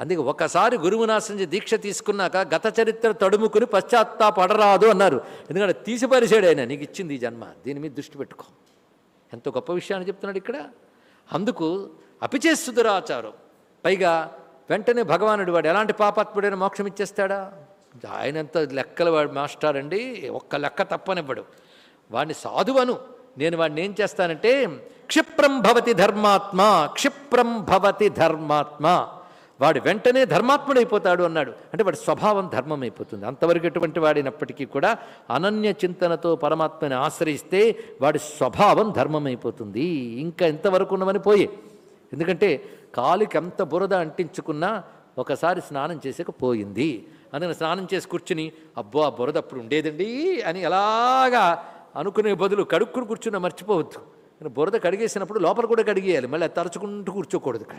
అందుకే ఒకసారి నాశనం దీక్ష తీసుకున్నాక గత చరిత్ర తడుముకుని పశ్చాత్తాపడరాదు అన్నారు. ఎందుకంటే తీసిపరిచాడు ఆయన. నీకు ఇచ్చింది ఈ జన్మ. దీని మీద దృష్టి పెట్టుకో. ఎంతో గొప్ప విషయాన్ని చెప్తున్నాడు ఇక్కడ? అందుకు అపిచేస్తుదురాచారం. పైగా వెంటనే భగవానుడు వాడు ఎలాంటి పాపాత్ముడైన మోక్షం ఇచ్చేస్తాడా? ఆయన ఎంత లెక్కల వాడు మాస్టర్ అండి ఒక్క లెక్క తప్పనివ్వడు. వాడిని సాధువను. నేను వాడిని ఏం చేస్తానంటే క్షిప్రం భవతి ధర్మాత్మ క్షిప్రం భవతి ధర్మాత్మ. వాడు వెంటనే ధర్మాత్ముడైపోతాడు అన్నాడు. అంటే వాడి స్వభావం ధర్మం అయిపోతుంది అంతవరకు ఎటువంటి వాడినప్పటికీ కూడా అనన్య చింతనతో పరమాత్మని ఆశ్రయిస్తే వాడి స్వభావం ధర్మం అయిపోతుంది ఇంకా ఎంతవరకు ఉన్నామని పోయే. ఎందుకంటే కాలికి ఎంత బురద అంటించుకున్నా ఒకసారి స్నానం చేసాక పోయింది. అందుకని స్నానం చేసి కూర్చుని అబ్బో ఆ బురద అప్పుడు ఉండేదండి అని ఎలాగా అనుకునే బదులు కడుక్కుని కూర్చున్న మర్చిపోవద్దు. బురద కడిగేసినప్పుడు లోపల కూడా కడిగేయాలి. మళ్ళీ తరచుకుంటూ కూర్చోకూడదు ఇక్కడ.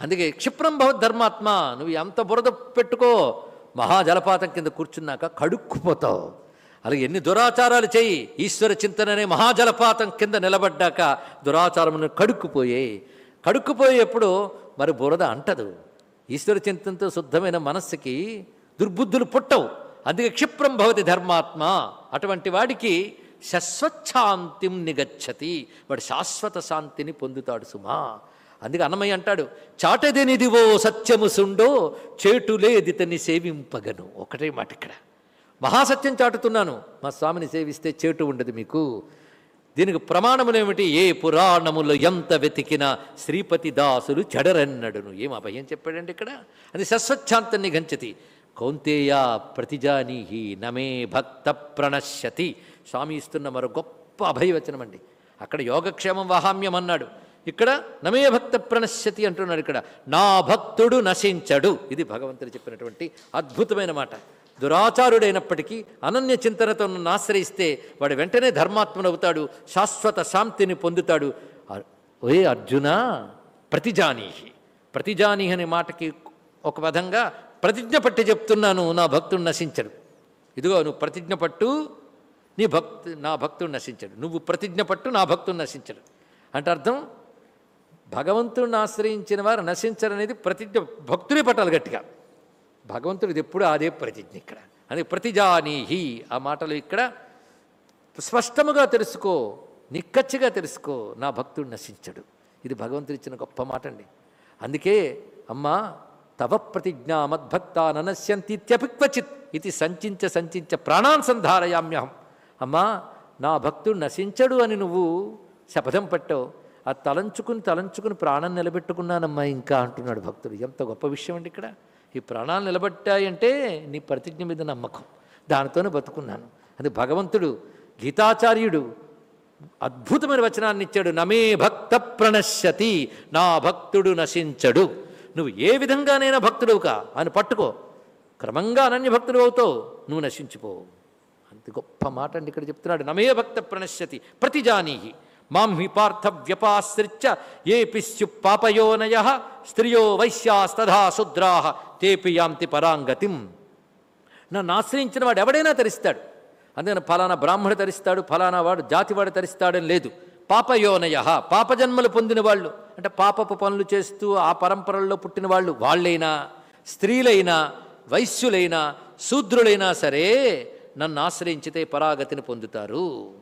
అందుకే క్షిప్రం భవ ధర్మాత్మ నువ్వు ఎంత బురద పెట్టుకో మహాజలపాతం కింద కూర్చున్నాక కడుక్కుపోతావు. అలాగే ఎన్ని దురాచారాలు చేయి ఈశ్వర చింతననే మహాజలపాతం కింద నిలబడ్డాక దురాచారమును కడుక్కుపోయే. కడుక్కుపోయేప్పుడు మరి బురద అంటదు. ఈశ్వర చింతనతో శుద్ధమైన మనస్సుకి దుర్బుద్ధులు పుట్టవు. అందుకే క్షిప్రం భవతి ధర్మాత్మ అటువంటి వాడికి శశ్వచ్ఛాంతిం నిగచ్చతి. వాడు శాశ్వత శాంతిని పొందుతాడు సుమా. అందుకే అన్నమయ్య అంటాడు చాటదెనిదివో సత్యము సుండో చేటులేదితని సేవింపగను. ఒకటే మాట ఇక్కడ. మహాసత్యం చాటుతున్నాను మా స్వామిని సేవిస్తే చేటు ఉండదు మీకు. దీనికి ప్రమాణములేమిటి? ఏ పురాణములో ఎంత వెతికినా శ్రీపతి దాసులు చెడరన్నడును. ఏం అభయం చెప్పాడండి ఇక్కడ? అది సస్వచ్ఛాంతాన్ని గంచతి కౌంతేయ ప్రతిజానీహి నమే భక్త ప్రణశ్యతి. స్వామి ఇస్తున్న మరో గొప్ప అభయవచనం అండి అక్కడ యోగక్షేమం వాహామ్యం అన్నాడు ఇక్కడ నమే భక్త ప్రణశ్యతి అంటున్నాడు ఇక్కడ. నా భక్తుడు నశించడు. ఇది భగవంతుడు చెప్పినటువంటి అద్భుతమైన మాట. దురాచారుడైనప్పటికీ అనన్య చింతనతో నన్ను ఆశ్రయిస్తే వాడు వెంటనే ధర్మాత్మనవుతాడు శాశ్వత శాంతిని పొందుతాడు. ఓ అర్జున ప్రతిజానీహి. ప్రతిజానీహి అనే మాటకి ఒక విధంగా ప్రతిజ్ఞ పట్టి చెప్తున్నాను నా భక్తుడు నశించడు. ఇదిగో నువ్వు ప్రతిజ్ఞ పట్టు నీ భక్తు నా భక్తుడు నశించడు. నువ్వు ప్రతిజ్ఞ పట్టు నా భక్తుడు నశించడు. అంటే అర్థం? భగవంతుడిని ఆశ్రయించిన వారు నశించరనేది ప్రతిజ్ఞ భక్తుడే పట్టాలి గట్టిగా. భగవంతుడిది ఎప్పుడు అదే ప్రతిజ్ఞ ఇక్కడ. అని ప్రతిజానీహి ఆ మాటలు ఇక్కడ స్పష్టముగా తెలుసుకో నిక్కచ్చిగా తెలుసుకో నా భక్తుడు నశించడు. ఇది భగవంతుడు ఇచ్చిన గొప్ప మాట అండి అందుకే అమ్మా తవ ప్రతిజ్ఞా మద్భక్త ననశ్యంతిత్యపిక్వచిత్ ఇది సంచించ సంచించ ప్రాణాన్ సంధారయామ్యహం. అమ్మా నా భక్తుడు నశించడు అని నువ్వు శపథం పట్టావు. ఆ తలంచుకుని తలంచుకుని ప్రాణం నిలబెట్టుకున్నానమ్మా ఇంకా అంటున్నాడు భక్తుడు. ఎంత గొప్ప విషయం అండి ఇక్కడ. ఈ ప్రాణాలు నిలబెట్టాయంటే నీ ప్రతిజ్ఞ మీద నమ్మకం. దానితోనే బతుకున్నాను. అది భగవంతుడు గీతాచార్యుడు అద్భుతమైన వచనాన్ని ఇచ్చాడు. నమే భక్త ప్రణశ్యతి నా భక్తుడు నశించడు. నువ్వు ఏ విధంగానైనా భక్తుడు కా అని పట్టుకో. క్రమంగా అనన్య భక్తుడు అవుతావు. నువ్వు నశించిపోవు. అంత గొప్ప మాట అండి ఇక్కడ చెప్తున్నాడు. నమే భక్త ప్రణశ్యతి ప్రతిజానీహి. మాం హి పార్థ వ్యపాశ్రిత్య ఏ స్యు పాపయోనయ స్త్రియో వైశ్యాస్తథా శుద్రా తేపి యాంతి పరాంగతిం. నన్ను ఆశ్రయించిన వాడు ఎవడైనా తరిస్తాడు. అందుకని ఫలానా బ్రాహ్మడు తరిస్తాడు ఫలానా వాడు జాతివాడు తరిస్తాడని లేదు. పాపయోనయ పాపజన్మలు పొందిన వాళ్ళు. అంటే పాపపు పనులు చేస్తూ ఆ పరంపరల్లో పుట్టిన వాళ్ళు వాళ్ళైనా స్త్రీలైనా వైశ్యులైనా శూద్రులైనా సరే నన్ను ఆశ్రయించితే పరాగతిని పొందుతారు.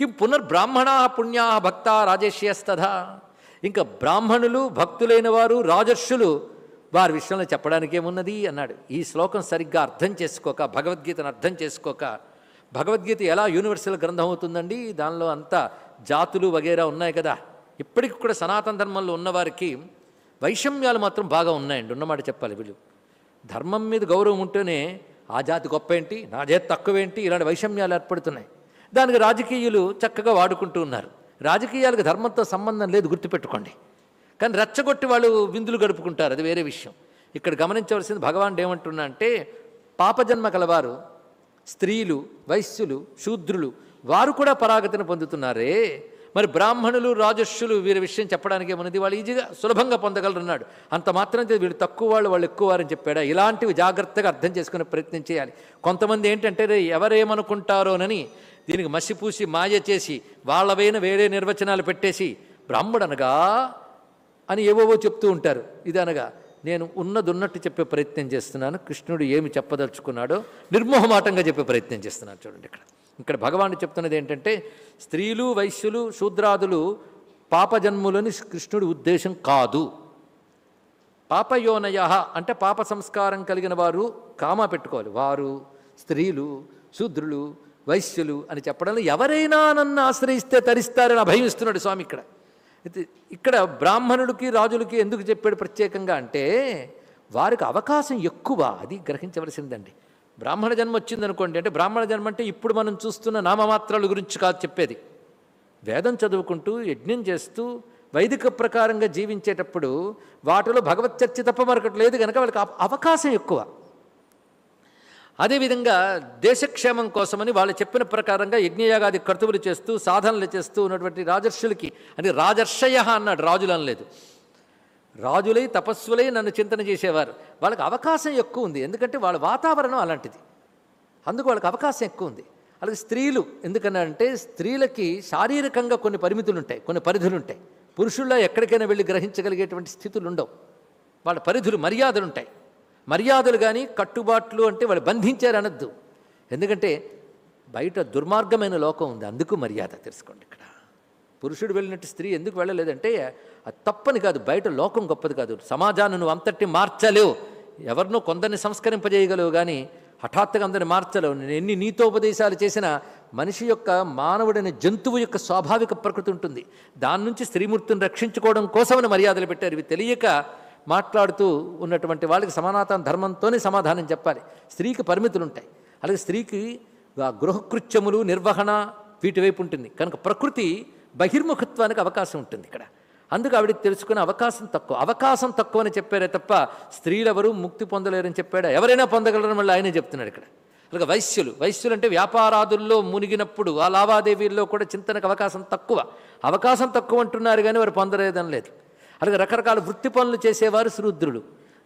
కిం పునర్బ్రాహ్మణా పుణ్యా భక్త రాజేష్యస్తథా ఇంకా బ్రాహ్మణులు భక్తులైన వారు రాజర్షులు వారి విషయంలో చెప్పడానికేమున్నది అన్నాడు. ఈ శ్లోకం సరిగ్గా అర్థం చేసుకోక భగవద్గీతను అర్థం చేసుకోక భగవద్గీత ఎలా యూనివర్సల్ గ్రంథం అవుతుందండి? దానిలో అంతా జాతులు వగేరా ఉన్నాయి కదా? ఇప్పటికి కూడా సనాతన ధర్మంలో ఉన్నవారికి వైషమ్యాలు మాత్రం బాగా ఉన్నాయండి. ఉన్నమాట చెప్పాలి వీళ్ళు. ధర్మం మీద గౌరవం ఉంటేనే ఆ జాతి గొప్ప ఏంటి? నా జాతి తక్కువేంటి? ఇలాంటి వైషమ్యాలు ఏర్పడుతున్నాయి. దానికి రాజకీయులు చక్కగా వాడుకుంటూ ఉన్నారు. రాజకీయాలకు ధర్మంతో సంబంధం లేదు గుర్తుపెట్టుకోండి. కానీ రెచ్చగొట్టి వాళ్ళు విందులు గడుపుకుంటారు అది వేరే విషయం. ఇక్కడ గమనించవలసింది భగవానుడు ఏమంటున్నా అంటే పాపజన్మ కలవారు స్త్రీలు వైశ్యులు శూద్రులు వారు కూడా పరాగతిని పొందుతున్నారే. మరి బ్రాహ్మణులు రాజస్సులు వీరి విషయం చెప్పడానికి ఏమన్నది వాళ్ళు ఈజీగా సులభంగా పొందగలరున్నాడు. అంత మాత్రం వీళ్ళు తక్కువ వాళ్ళు వాళ్ళు ఎక్కువ వారని చెప్పాడా? ఇలాంటివి జాగ్రత్తగా అర్థం చేసుకునే ప్రయత్నం చేయాలి. కొంతమంది ఏంటంటే ఎవరేమనుకుంటారోనని దీనికి మసిపూసి మాయ చేసి వాళ్ళవైన వేరే నిర్వచనాలు పెట్టేసి బ్రాహ్మడనగా అని ఏవోవో చెప్తూ ఉంటారు. ఇది అనగా నేను ఉన్నది ఉన్నట్టు చెప్పే ప్రయత్నం చేస్తున్నాను. కృష్ణుడు ఏమి చెప్పదలుచుకున్నాడో నిర్మోహమాటంగా చెప్పే ప్రయత్నం చేస్తున్నాను చూడండి ఇక్కడ. ఇక్కడ భగవాను చెప్తున్నది ఏంటంటే స్త్రీలు వైశ్యులు శూద్రాదులు పాపజన్ములని కృష్ణుడి ఉద్దేశం కాదు. పాపయోనయ అంటే పాప సంస్కారం కలిగిన వారు కామా పెట్టుకోవాలి. వారు స్త్రీలు శూద్రులు వైశ్యులు అని చెప్పడంలో ఎవరైనా నన్ను ఆశ్రయిస్తే తరిస్తారని అభయమిస్తున్నాడు స్వామి ఇక్కడ. అయితే ఇక్కడ బ్రాహ్మణుడికి రాజులకి ఎందుకు చెప్పాడు ప్రత్యేకంగా అంటే వారికి అవకాశం ఎక్కువ అది గ్రహించవలసిందండి. బ్రాహ్మణ జన్మ వచ్చిందనుకోండి అంటే బ్రాహ్మణ జన్మ అంటే ఇప్పుడు మనం చూస్తున్న నామమాత్రాల గురించి కాదు చెప్పేది. వేదం చదువుకుంటూ యజ్ఞం చేస్తూ వైదిక ప్రకారంగా జీవించేటప్పుడు వాటిలో భగవత్ చర్చ తప్ప మరొకటి లేదు కనుక వాళ్ళకి అవకాశం ఎక్కువ. అదేవిధంగా దేశక్షేమం కోసమని వాళ్ళు చెప్పిన ప్రకారంగా యజ్ఞయాగాది కర్తువులు చేస్తూ సాధనలు చేస్తూ ఉన్నటువంటి రాజర్షులకి అని రాజర్షయ అన్నాడు రాజులు అనలేదు. రాజులై తపస్సులై నన్ను చింతన చేసేవారు. వాళ్ళకి అవకాశం ఎక్కువ ఉంది. ఎందుకంటే వాళ్ళ వాతావరణం అలాంటిది. అందుకు వాళ్ళకి అవకాశం ఎక్కువ ఉంది. అలాగే స్త్రీలు ఎందుకన్నారంటే స్త్రీలకి శారీరకంగా కొన్ని పరిమితులు ఉంటాయి కొన్ని పరిధులు ఉంటాయి పురుషుల్లో ఎక్కడికైనా వెళ్ళి గ్రహించగలిగేటువంటి స్థితులు ఉండవు వాళ్ళ పరిధులు మర్యాదలు ఉంటాయి మర్యాదలు కానీ కట్టుబాట్లు అంటే వాళ్ళు బంధించారు అనొద్దు. ఎందుకంటే బయట దుర్మార్గమైన లోకం ఉంది. అందుకు మర్యాద తెలుసుకోండి ఇక్కడ. పురుషుడు వెళ్ళినట్టు స్త్రీ ఎందుకు వెళ్ళలేదంటే అది తప్పని కాదు. బయట లోకం గొప్పది కాదు. సమాజాన్ని నువ్వు అంతటి మార్చలేవు. ఎవరినో కొందరిని సంస్కరింపజేయగలవు కానీ హఠాత్తుగా అందరిని మార్చలేవు. నేను ఎన్ని నీతోపదేశాలు చేసినా మనిషి యొక్క మానవుడైన జంతువు యొక్క స్వాభావిక ప్రకృతి ఉంటుంది. దాని నుంచి స్త్రీమూర్తిని రక్షించుకోవడం కోసమని మర్యాదలు పెట్టారు. ఇవి తెలియక మాట్లాడుతూ ఉన్నటువంటి వాళ్ళకి సమానాతన ధర్మంతోనే సమాధానం చెప్పాలి. స్త్రీకి పరిమితులు ఉంటాయి అలాగే స్త్రీకి గృహకృత్యములు నిర్వహణ వీటి వైపు ఉంటుంది. కనుక ప్రకృతి బహిర్ముఖత్వానికి అవకాశం ఉంటుంది ఇక్కడ. అందుకు ఆవిడకి తెలుసుకునే అవకాశం తక్కువ. అవకాశం తక్కువ అని చెప్పారే తప్ప స్త్రీలెవరూ ముక్తి పొందలేరని చెప్పాడా? ఎవరైనా పొందగలరని మళ్ళీ ఆయనే చెప్తున్నాడు ఇక్కడ. అలాగే వైశ్యులు. వైశ్యులు అంటే వ్యాపారాదుల్లో మునిగినప్పుడు ఆ లావాదేవీల్లో కూడా చింతనకు అవకాశం తక్కువ. అవకాశం తక్కువ అంటున్నారు కానీ వారు పొందలేదని లేదు. అలాగే రకరకాల వృత్తి పనులు చేసేవారు శూద్రులు.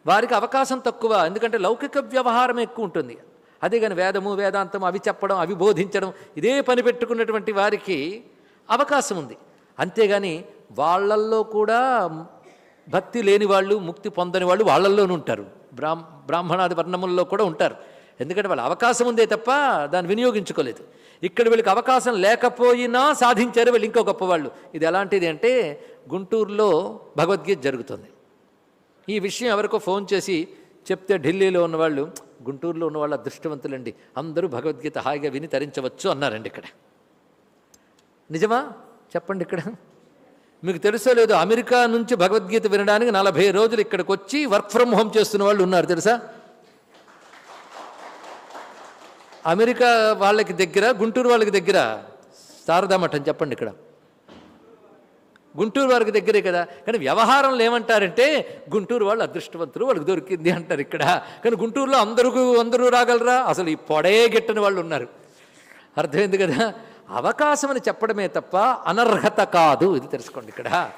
వారికి అవకాశం తక్కువ ఎందుకంటే లౌకిక వ్యవహారం ఎక్కువ ఉంటుంది. అదే కానీ వేదము వేదాంతం అవి చెప్పడం అవి బోధించడం ఇదే పని పెట్టుకున్నటువంటి వారికి అవకాశం ఉంది. అంతేగాని వాళ్ళల్లో కూడా భక్తి లేని వాళ్ళు ముక్తి పొందని వాళ్ళు వాళ్ళల్లోనూ ఉంటారు. బ్రాహ్ బ్రాహ్మణాది వర్ణముల్లో కూడా ఉంటారు. ఎందుకంటే వాళ్ళ అవకాశం ఉందే తప్ప దాన్ని వినియోగించుకోలేదు. ఇక్కడ వీళ్ళకి అవకాశం లేకపోయినా సాధించారు వీళ్ళు ఇంకో గొప్పవాళ్ళు. ఇది ఎలాంటిది అంటే గుంటూరులో భగవద్గీత జరుగుతుంది. ఈ విషయం ఎవరికో ఫోన్ చేసి చెప్తే ఢిల్లీలో ఉన్నవాళ్ళు గుంటూరులో ఉన్నవాళ్ళు అదృష్టవంతులండి. అందరూ భగవద్గీత హాయిగా విని తరించవచ్చు అన్నారండి ఇక్కడ. నిజమా? చెప్పండి ఇక్కడ. మీకు తెలుసో లేదు అమెరికా నుంచి భగవద్గీత వినడానికి నలభై రోజులు ఇక్కడికి వచ్చి వర్క్ ఫ్రమ్ హోమ్ చేస్తున్న వాళ్ళు ఉన్నారు తెలుసా? అమెరికా వాళ్ళకి దగ్గర గుంటూరు వాళ్ళకి దగ్గర శారదా మఠం చెప్పండి ఇక్కడ. గుంటూరు వారికి దగ్గరే కదా. కానీ వ్యవహారంలో ఏమంటారంటే గుంటూరు వాళ్ళు అదృష్టవంతులు వాళ్ళకి దొరికింది అంటారు ఇక్కడ. కానీ గుంటూరులో అందరూ అందరూ రాగలరా? అసలు ఈ పొడే గిట్టని వాళ్ళు ఉన్నారు. అర్థమైంది కదా? అవకాశం అని చెప్పడమే తప్ప అనర్హత కాదు ఇది తెలుసుకోండి ఇక్కడ.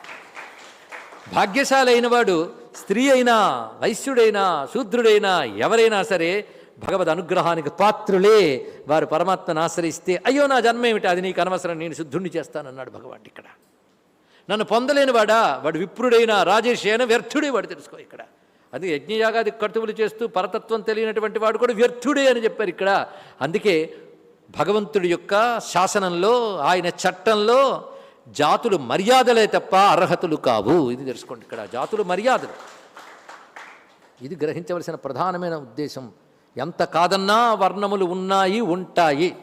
భాగ్యశాలి అయినవాడు స్త్రీ అయినా వైశ్యుడైనా శూద్రుడైనా ఎవరైనా సరే భగవద్ అనుగ్రహానికి పాత్రులే. వారు పరమాత్మను ఆశ్రయిస్తే అయ్యో నా జన్మ ఏమిటి అది నీకు అనవసరం నేను శుద్ధుణ్ణి చేస్తానన్నాడు భగవాన్ ఇక్కడ. నన్ను పొందలేని వాడా వాడు విప్రుడైనా రాజేష్ అయినా వ్యర్థుడే వాడు తెలుసుకో ఇక్కడ. అది యజ్ఞయాగాది కర్తువులు చేస్తూ పరతత్వం తెలియనటువంటి వాడు కూడా వ్యర్థుడే అని చెప్పారు ఇక్కడ. అందుకే భగవంతుడి యొక్క శాసనంలో ఆయన చట్టంలో జాతులు మర్యాదలే తప్ప అర్హతలు కావు. ఇది తెలుసుకోండి ఇక్కడ. జాతులు మర్యాదలు. ఇది గ్రహించవలసిన ప్రధానమైన ఉద్దేశం. ఎంత కాదన్నా వర్ణములు ఉన్నాయి ఉంటాయి.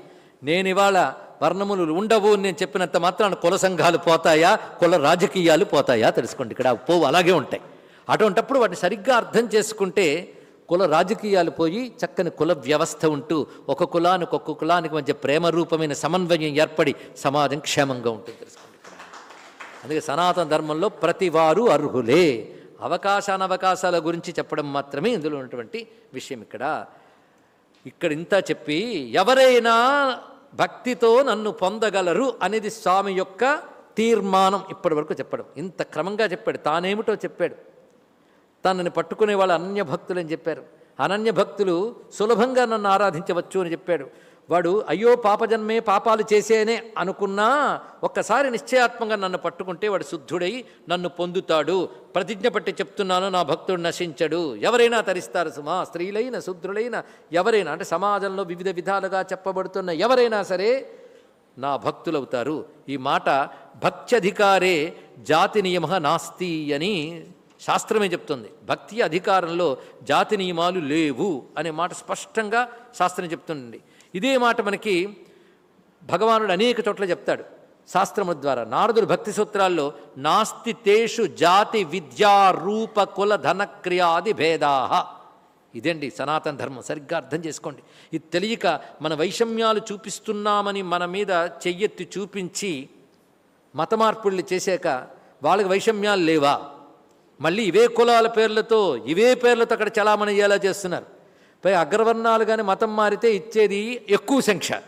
నేను ఇవాళ వర్ణములు ఉండవు నేను చెప్పినంత మాత్రాన కుల సంఘాలు పోతాయా? కుల రాజకీయాలు పోతాయా? తెలుసుకోండి. ఇక్కడ పోవు అలాగే ఉంటాయి. అటువంటప్పుడు వాటిని సరిగ్గా అర్థం చేసుకుంటే కుల రాజకీయాలు పోయి చక్కని కుల వ్యవస్థ ఉంటూ ఒక కులానికి ఒక్క కులానికి మధ్య ప్రేమ రూపమైన సమన్వయం ఏర్పడి సమాజం క్షేమంగా ఉంటుంది. తెలుసుకోండి అందుకే సనాతన ధర్మంలో ప్రతి వారు అర్హులే. అవకాశానవకాశాల గురించి చెప్పడం మాత్రమే ఇందులో ఉన్నటువంటి విషయం ఇక్కడ. ఇక్కడ ఇంత చెప్పి ఎవరైనా భక్తితో నన్ను పొందగలరు అనేది స్వామి యొక్క తీర్మానం ఇప్పటి వరకు చెప్పడం. ఇంత క్రమంగా చెప్పాడు. తానేమిటో చెప్పాడు. తనని పట్టుకునే వాళ్ళు అనన్య భక్తులు అని చెప్పారు. అనన్య భక్తులు సులభంగా నన్ను ఆరాధించవచ్చు అని చెప్పాడు. వాడు అయ్యో పాపజన్మే పాపాలు చేసేనే అనుకున్నా ఒక్కసారి నిశ్చయాత్మకంగా నన్ను పట్టుకుంటే వాడు శుద్ధుడై నన్ను పొందుతాడు. ప్రతిజ్ఞ పట్టి చెప్తున్నాను నా భక్తుడు నశించడు. ఎవరైనా తరిస్తారు సుమా స్త్రీలైన శుద్ధులైన ఎవరైనా అంటే సమాజంలో వివిధ విధాలుగా చెప్పబడుతున్న ఎవరైనా సరే నా భక్తులవుతారు. ఈ మాట భక్త్యధికారే జాతి నియమ నాస్తి అని శాస్త్రమే చెప్తుంది. భక్తి అధికారంలో జాతి నియమాలు లేవు అనే మాట స్పష్టంగా శాస్త్రం చెప్తుండండి ఇదే మాట మనకి భగవానుడు అనేక చోట్ల చెప్తాడు. శాస్త్రముల ద్వారా నారదుడు భక్తి సూత్రాల్లో నాస్తి తేషు జాతి విద్యా రూప కుల ధనక్రియాది భేదాహ. ఇదండి సనాతన ధర్మం సరిగ్గా అర్థం చేసుకోండి. ఇది తెలియక మన వైషమ్యాలు చూపిస్తున్నామని మన మీద చెయ్యెత్తి చూపించి మత మార్పుళ్ళు చేశాక వాళ్ళకి వైషమ్యాలు లేవా? మళ్ళీ ఇవే కులాల పేర్లతో ఇవే పేర్లతో అక్కడ చలామణి చేస్తున్నారు. పై అగ్రవర్ణాలు కానీ మతం మారితే ఇచ్చేది ఎక్కువ సంఖ్య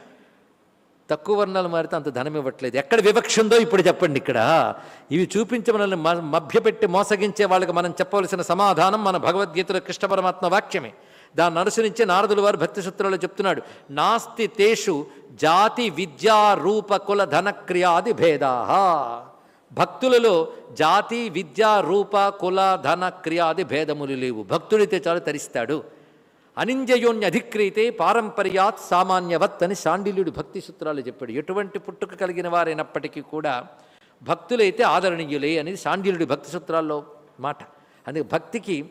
తక్కువ వర్ణాలు మారితే అంత ధనం ఇవ్వట్లేదు. ఎక్కడ వివక్ష ఉందో ఇప్పుడు చెప్పండి ఇక్కడ. ఇవి చూపించి మనల్ని మ- మభ్యపెట్టి మోసగించే వాళ్ళకి మనం చెప్పవలసిన సమాధానం మన భగవద్గీతలో కృష్ణ పరమాత్మ వాక్యమే. దాన్ని అనుసరించి నారదులు వారు భక్తి సూత్రాలు చెప్తున్నాడు. నాస్తి తేషు జాతి విద్యా రూప కుల ధనక్రియాది క్రియాది భక్తులలో జాతి విద్యా రూప కుల ధన క్రియాది భేదములు లేవు. భక్తుడైతే చాలు తరిస్తాడు. అనింజయోన్య అధిక్రీతే పారంపర్యాత్ సామాన్యవత్ అని శాండిల్యుడు భక్తి సూత్రాలు చెప్పాడు. ఎటువంటి పుట్టుక కలిగిన వారైనప్పటికీ కూడా భక్తులైతే ఆదరణీయులే అనేది శాండిల్యుడి భక్తి సూత్రాల్లో మాట. అందుకే భక్తికి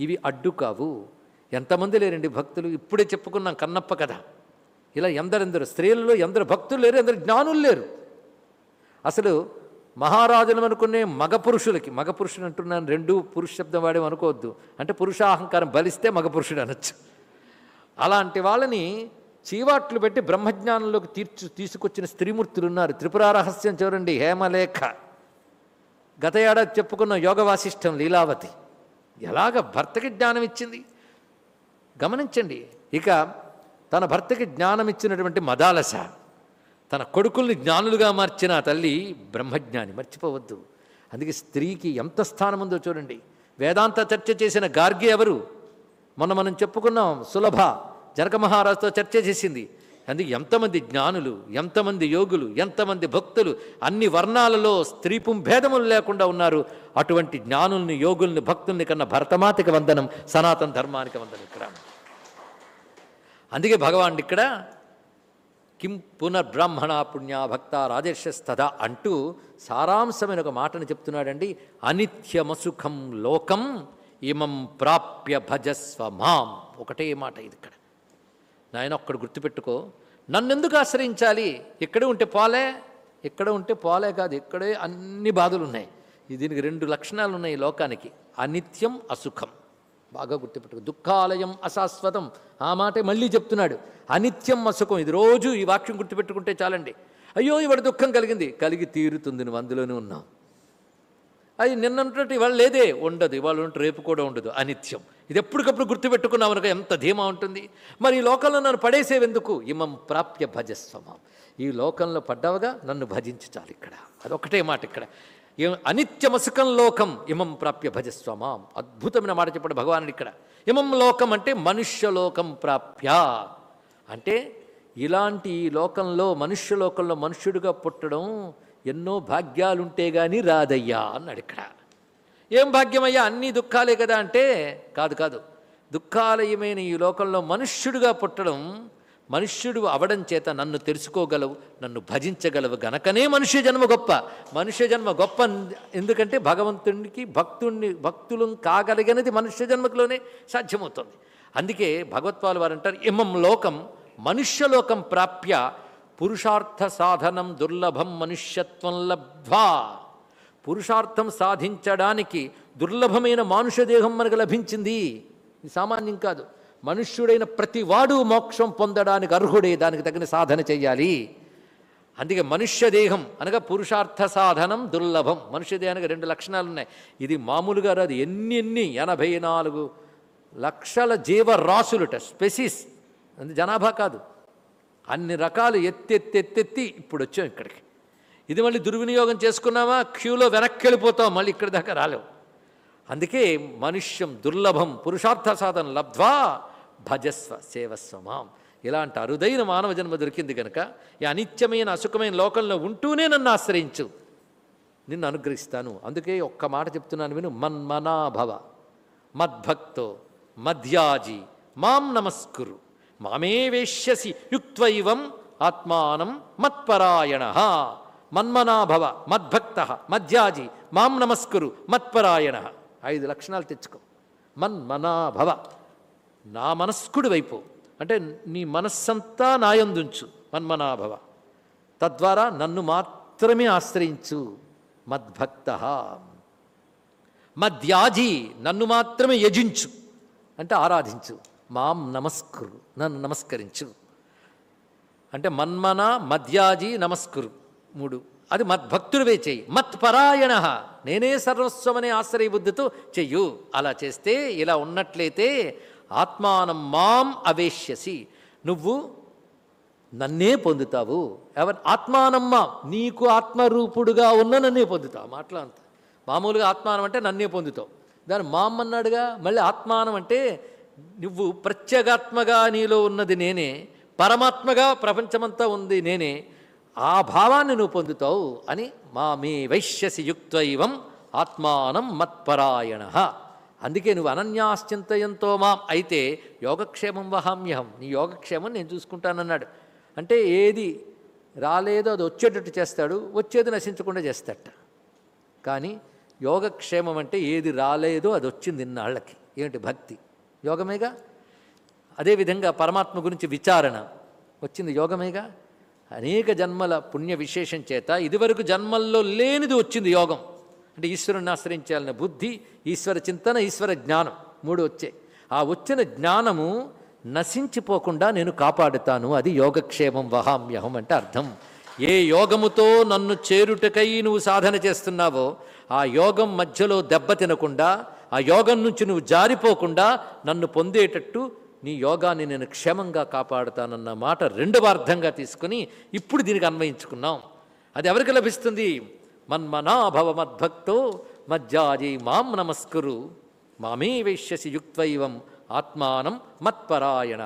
ఇవి అడ్డు కావు. ఎంతమంది లేరండి భక్తులు? ఇప్పుడే చెప్పుకున్నాం కన్నప్ప కథ. ఇలా ఎందరెందరు స్త్రీలలో ఎందరు భక్తులు లేరు ఎందరు జ్ఞానులు లేరు. అసలు మహారాజులు అనుకునే మగ పురుషులకి మగ పురుషుడు అంటున్నాను రెండు పురుష శబ్దం వాడేమో అనుకోవద్దు. అంటే పురుషాహంకారం బలిస్తే మగ పురుషుడు అనొచ్చు. అలాంటి వాళ్ళని చీవాట్లు పెట్టి బ్రహ్మజ్ఞానంలోకి తీర్చు తీసుకొచ్చిన స్త్రీమూర్తులు ఉన్నారు త్రిపుర రహస్యం చూడండి హేమలేఖ. గత ఏడాది చెప్పుకున్న యోగ వాసిష్టం లీలావతి. ఎలాగ భర్తకి జ్ఞానం ఇచ్చింది? గమనించండి ఇక తన భర్తకి జ్ఞానం ఇచ్చినటువంటి మదాలస. తన కొడుకుల్ని జ్ఞానులుగా మార్చిన తల్లి బ్రహ్మజ్ఞాని మర్చిపోవద్దు. అందుకే స్త్రీకి ఎంత స్థానం ఉందో చూడండి. వేదాంత చర్చ చేసిన గార్గి ఎవరు? మొన్న మనం చెప్పుకున్నాం సులభ జనక మహారాజుతో చర్చ చేసింది. అందుకే ఎంతమంది జ్ఞానులు ఎంతమంది యోగులు ఎంతమంది భక్తులు అన్ని వర్ణాలలో స్త్రీ భేదములు లేకుండా ఉన్నారు. అటువంటి జ్ఞానుల్ని యోగుల్ని భక్తుల్ని కన్నా భరతమాతకి వందనం సనాతన ధర్మానికి వందనం ఇక్కడ. అందుకే భగవాన్ ఇక్కడ కిం పునర్బ్రాహ్మణ పుణ్య భక్త రాజర్షస్తద అంటూ సారాంశమైన ఒక మాటను చెప్తున్నాడండి. అనిత్యమసుఖం లోకం ఇమం ప్రాప్య భజస్వ మాం ఒకటే మాట ఇది ఇక్కడ. నాయన ఒక్కడు గుర్తుపెట్టుకో నన్నెందుకు ఆశ్రయించాలి? ఇక్కడే ఉంటే పోలే? ఇక్కడ ఉంటే పోలే కాదు ఇక్కడే అన్ని బాధలు ఉన్నాయి దీనికి రెండు లక్షణాలు ఉన్నాయి లోకానికి. అనిత్యం అసుఖం. బాగా గుర్తుపెట్టుకో. దుఃఖాలయం అశాశ్వతం. ఆ మాటే మళ్ళీ చెప్తున్నాడు. అనిత్యం అసుఖం ఇది రోజు ఈ వాక్యం గుర్తుపెట్టుకుంటే చాలండి. అయ్యో ఇవాడు దుఃఖం కలిగింది. కలిగి తీరుతుంది. నువ్వు అందులోనే ఉన్నావు. అది నిన్నటి ఇవాళ లేదే. ఉండదు. ఇవాళ ఉంటే రేపు కూడా ఉండదు. అనిత్యం. ఇది ఎప్పటికప్పుడు గుర్తుపెట్టుకున్నావు అనుకో ఎంత ధీమా ఉంటుంది. మరి ఈ లోకంలో నన్ను పడేసేవెందుకు? ఇమం ప్రాప్య భజస్వమం. ఈ లోకంలో పడ్డావుగా నన్ను భజించు చాలు ఇక్కడ. అదొకటే మాట ఇక్కడ. అనిత్యమసుకం లోకం ఇమం ప్రాప్య భజస్వమాం. అద్భుతమైన మాట చెప్పాడు భగవానుడు ఇక్కడ. ఇమం లోకం అంటే మనుష్యలోకం ప్రాప్య. అంటే ఇలాంటి ఈ లోకంలో మనుష్య లోకంలో మనుష్యుడిగా పుట్టడం ఎన్నో భాగ్యాలుంటే గాని రాదయ్యా అన్నాడు ఇక్కడ. ఏం భాగ్యమయ్యా? అన్ని దుఃఖాలే కదా అంటే కాదు కాదు. దుఃఖాలయమైన ఈ లోకంలో మనుష్యుడిగా పుట్టడం మనుష్యుడు అవడం చేత నన్ను తెలుసుకోగలవు నన్ను భజించగలవు గనకనే మనుష్య జన్మ గొప్ప. మనుష్య జన్మ గొప్ప ఎందుకంటే భగవంతునికి భక్తుణ్ణి భక్తులు కాగలిగినది మనుష్య జన్మకులోనే సాధ్యమవుతుంది. అందుకే భగవత్పాలు వారు అంటారు ఇమం లోకం మనుష్యలోకం ప్రాప్య పురుషార్థ సాధనం దుర్లభం మనుష్యత్వం లబ్ధ్వా. పురుషార్థం సాధించడానికి దుర్లభమైన మానుష దేహం మనకు లభించింది. సామాన్యం కాదు. మనుష్యుడైన ప్రతి వాడు మోక్షం పొందడానికి అర్హుడే దానికి తగిన సాధన చేయాలి అందుకే మనుష్య దేహం అనగా పురుషార్థ సాధనం దుర్లభం. మనుష్య దేహానికి రెండు లక్షణాలు ఉన్నాయి. ఇది మామూలుగా రాదు. ఎన్ని ఎన్ని? ఎనభై నాలుగు లక్షల జీవరాశులుట స్పెసిస్. అది జనాభా కాదు. అన్ని రకాలు ఎత్తెత్తెత్తెత్తి ఇప్పుడు వచ్చాం ఇక్కడికి. ఇది మళ్ళీ దుర్వినియోగం చేసుకున్నామా? క్యూలో వెనక్కి వెళ్ళిపోతాం మళ్ళీ ఇక్కడి దాకా రాలేవు అందుకే మనుష్యం దుర్లభం పురుషార్థ సాధన లబ్ధ్వా. భజస్వ సేవస్వ మాం. ఇలాంటి అరుదైన మానవ జన్మ దొరికింది కనుక ఈ అనిత్యమైన అసుఖమైన లోకంలో ఉంటూనే నన్ను ఆశ్రయించు. నిన్ను అనుగ్రహిస్తాను. అందుకే ఒక్క మాట చెప్తున్నాను విను. మన్మనాభవ మద్భక్తో మధ్యాజి మాం నమస్కురు. మామే వేష్యసి యుక్త్వైవం ఆత్మానం మత్పరాయణ. మన్మనాభవ మద్భక్త మధ్యాజి మాం నమస్కురు మత్పరాయణ. ఐదు లక్షణాలు తెచ్చుకో. మన్మనాభవ. నా మనస్కుడి వైపు అంటే నీ మనస్సంతా నాయందుంచు మన్మనాభవ. తద్వారా నన్ను మాత్రమే ఆశ్రయించు మద్భక్త. మద్యాజీ నన్ను మాత్రమే యజించు అంటే ఆరాధించు. మాం నమస్కురు నన్ను నమస్కరించు. అంటే మన్మన మద్యాజి నమస్కురు మూడు. అది మద్భక్తుడివే చెయ్యి మత్పరాయణ. నేనే సర్వస్వమనే ఆశ్రయ బుద్ధితో చెయ్యు. అలా చేస్తే ఇలా ఉన్నట్లయితే ఆత్మానం మాం అవేశ్యసి నువ్వు నన్నే పొందుతావు. ఎవరు ఆత్మానమ్మ నీకు ఆత్మరూపుడుగా ఉన్న నన్నే పొందుతావు. మాటలు అంత మామూలుగా ఆత్మానం అంటే నన్నే పొందుతావు. దాని మామ్ అన్నాడుగా. మళ్ళీ ఆత్మానం అంటే నువ్వు ప్రత్యేగాత్మగా నీలో ఉన్నది నేనే పరమాత్మగా ప్రపంచమంతా ఉంది నేనే ఆ భావాన్ని నువ్వు పొందుతావు అని మా మీ వైశ్యసి యుక్తైవం ఆత్మానం మత్పరాయణ. అందుకే నువ్వు అనన్యాశ్చింతయంతో మాం. అయితే యోగక్షేమం వహామ్యహం. నీ యోగక్షేమం నేను చూసుకుంటానన్నాడు. అంటే ఏది రాలేదో అది వచ్చేటట్టు చేస్తాడు వచ్చేది నశించకుండా చేస్తాడట. కానీ యోగక్షేమం అంటే ఏది రాలేదో అది వచ్చింది ఇన్నాళ్ళకి. ఏమిటి భక్తి? యోగమేగా? అదేవిధంగా పరమాత్మ గురించి విచారణ. వచ్చింది యోగమేగా? అనేక జన్మల పుణ్య విశేషం చేత ఇదివరకు జన్మల్లో లేనిది వచ్చింది యోగం. అంటే ఈశ్వరుని ఆశ్రయించాలనే బుద్ధి ఈశ్వర చింతన ఈశ్వర జ్ఞానం మూడు వచ్చాయి. ఆ వచ్చిన జ్ఞానము నశించిపోకుండా నేను కాపాడుతాను. అది యోగక్షేమం వహామ్యహం అంటే అర్థం. ఏ యోగముతో నన్ను చేరుటకై నువ్వు సాధన చేస్తున్నావో ఆ యోగం మధ్యలో దెబ్బ తినకుండా ఆ యోగం నుంచి నువ్వు జారిపోకుండా నన్ను పొందేటట్టు నీ యోగాన్ని నేను క్షేమంగా కాపాడుతానన్న మాట రెండవ అర్థంగా తీసుకుని ఇప్పుడు దీనికి అన్వయించుకున్నాం. అది ఎవరికి లభిస్తుంది? మన్మనాభవ మద్భక్తో మజ్జాజి మాం నమస్కరు. మామే వేష్యసి యుక్తైవం ఆత్మానం మత్పరాయణ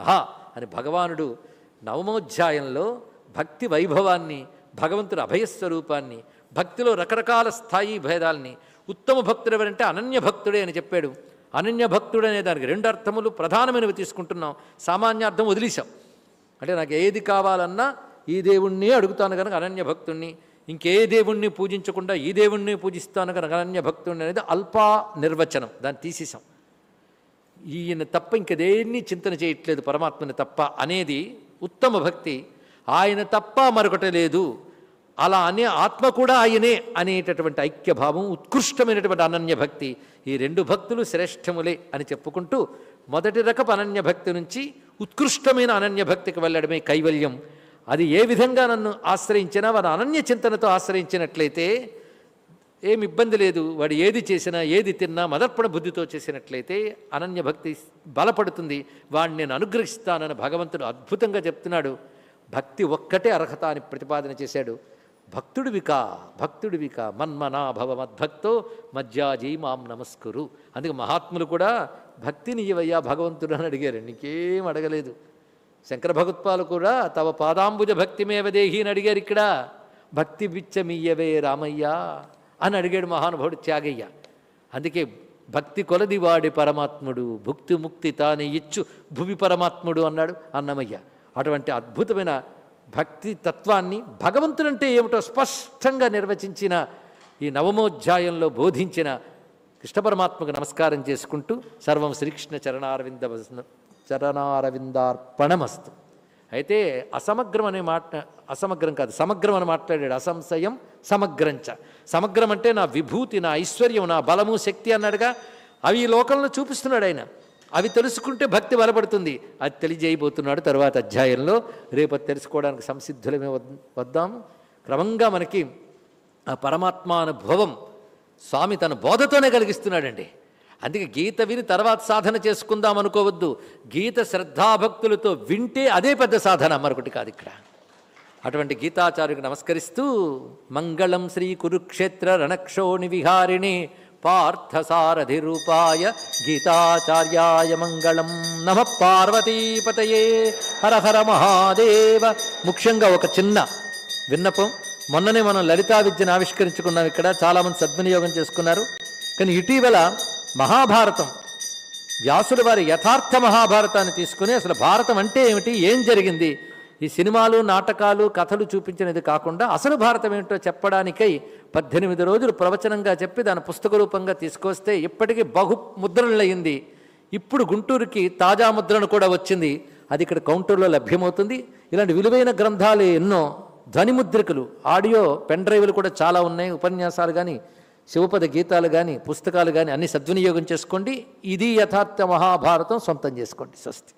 అని భగవానుడు నవమోధ్యాయంలో భక్తి వైభవాన్ని భగవంతుడు అభయస్వరూపాన్ని భక్తిలో రకరకాల స్థాయి భేదాల్ని ఉత్తమ భక్తుడు ఎవరంటే అనన్య భక్తుడే అని చెప్పాడు. అనన్య భక్తుడు అనే దానికి రెండు అర్థములు ప్రధానమైనవి తీసుకుంటున్నాం. సామాన్య అర్థం వదిలేశాం. అంటే నాకు ఏది కావాలన్నా ఈ దేవుణ్ణి అడుగుతాను కనుక అనన్య భక్తుణ్ణి ఇంకే దేవుణ్ణి పూజించకుండా ఈ దేవుణ్ణి పూజిస్తాను కనుక అనన్య అనేది అల్పా నిర్వచనం. దాన్ని తీసేసాం ఈయన తప్ప ఇంక దేన్ని చింతన చేయట్లేదు పరమాత్మని తప్ప అనేది ఉత్తమ భక్తి. ఆయన తప్ప మరొకటి లేదు. అలా అనే ఆత్మ కూడా ఆయనే అనేటటువంటి ఐక్యభావం ఉత్కృష్టమైనటువంటి అనన్య భక్తి. ఈ రెండు భక్తులు శ్రేష్టములే అని చెప్పుకుంటూ మొదటి రకపు అనన్య భక్తి నుంచి ఉత్కృష్టమైన అనన్య భక్తికి వెళ్ళడమే కైవల్యం. అది ఏ విధంగా నన్ను ఆశ్రయించినా వాడు అనన్య చింతనతో ఆశ్రయించినట్లయితే ఏమి ఇబ్బంది లేదు. వాడు ఏది చేసినా ఏది తిన్నా మదర్పణ బుద్ధితో చేసినట్లయితే అనన్య భక్తి బలపడుతుంది. వాడిని నేను అనుగ్రహిస్తానని భగవంతుడు అద్భుతంగా చెప్తున్నాడు. భక్తి ఒక్కటే అర్హత అని ప్రతిపాదన చేశాడు. భక్తుడివికా భక్తుడివికా మన్మనాభవ మద్భక్తో మజ్జాజీ మాం నమస్కురు. అందుకే మహాత్ములు కూడా భక్తిని ఇవయ్యా భగవంతుడు అని అడిగారు. నీకేం అడగలేదు. శంకర భగవత్పాలు కూడా తవ పాదాంబుజ భక్తిమేవదేహి అని అడిగారు ఇక్కడ. భక్తి బిచ్చమియ్యవే రామయ్య అని అడిగాడు మహానుభావుడు త్యాగయ్య. అందుకే భక్తి కొలది వాడి పరమాత్ముడు భుక్తి ముక్తి తానే ఇచ్చు భువి పరమాత్ముడు అన్నాడు అన్నమయ్య. అటువంటి అద్భుతమైన భక్తి తత్వాన్ని భగవంతుడంటే ఏమిటో స్పష్టంగా నిర్వచించిన ఈ నవమోధ్యాయంలో బోధించిన కృష్ణ పరమాత్మకు నమస్కారం చేసుకుంటూ సర్వం శ్రీకృష్ణ చరణారవింద చరణారవిందార్పణమస్తు. అయితే అసమగ్రం అనే మాట అసమగ్రం కాదు సమగ్రం అని మాట్లాడాడు. అసంశయం సమగ్రంచ. సమగ్రం అంటే నా విభూతి నా ఐశ్వర్యం నా బలము శక్తి అన్నాడుగా. అవి ఈ లోకంలో చూపిస్తున్నాడు ఆయన. అవి తెలుసుకుంటే భక్తి బలపడుతుంది. అది తెలియజేయబోతున్నాడు తర్వాత అధ్యాయంలో. రేపు అది తెలుసుకోవడానికి సంసిద్ధులమే వద్దాం. క్రమంగా మనకి ఆ పరమాత్మానుభవం స్వామి తన బోధతోనే కలిగిస్తున్నాడండి. అందుకే గీత విని తర్వాత సాధన చేసుకుందాం అనుకోవద్దు. గీత శ్రద్ధాభక్తులతో వింటే అదే పెద్ద సాధన మరొకటి కాదు ఇక్కడ. అటువంటి గీతాచార్యుకి నమస్కరిస్తూ మంగళం శ్రీ కురుక్షేత్ర రణక్షోణి విహారిణి పార్థసారథి రూపాయ గీతాచార్యాయ మంగళం నమ పార్వతీపతయే హర హర మహాదేవ. ముఖ్యంగా ఒక చిన్న విన్నపం. మొన్ననే మనం లలితా విద్యను ఆవిష్కరించుకున్నాం ఇక్కడ. చాలామంది సద్వినియోగం చేసుకున్నారు. కానీ ఇటీవల మహాభారతం. వ్యాసుల వారి యథార్థ మహాభారతాన్ని తీసుకుని అసలు భారతం అంటే ఏమిటి? ఏం జరిగింది? ఈ సినిమాలు నాటకాలు కథలు చూపించినది కాకుండా అసలు భారతం ఏమిటో చెప్పడానికై పద్దెనిమిది రోజులు ప్రవచనంగా చెప్పి దాని పుస్తక రూపంగా తీసుకొస్తే ఇప్పటికీ బహు ముద్రణలయ్యింది. ఇప్పుడు గుంటూరుకి తాజా ముద్రణ కూడా వచ్చింది. అది ఇక్కడ కౌంటర్లో లభ్యమవుతుంది. ఇలాంటి విలువైన గ్రంథాలు ఎన్నో ధ్వనిముద్రికలు ఆడియో పెన్ డ్రైవ్లు కూడా చాలా ఉన్నాయి ఉపన్యాసాలు కానీ శివపద గీతాలు కానీ పుస్తకాలు కానీ అన్ని సద్వినియోగం చేసుకోండి. ఇది యథార్థ మహాభారతం సొంతం చేసుకోండి స్వస్తి.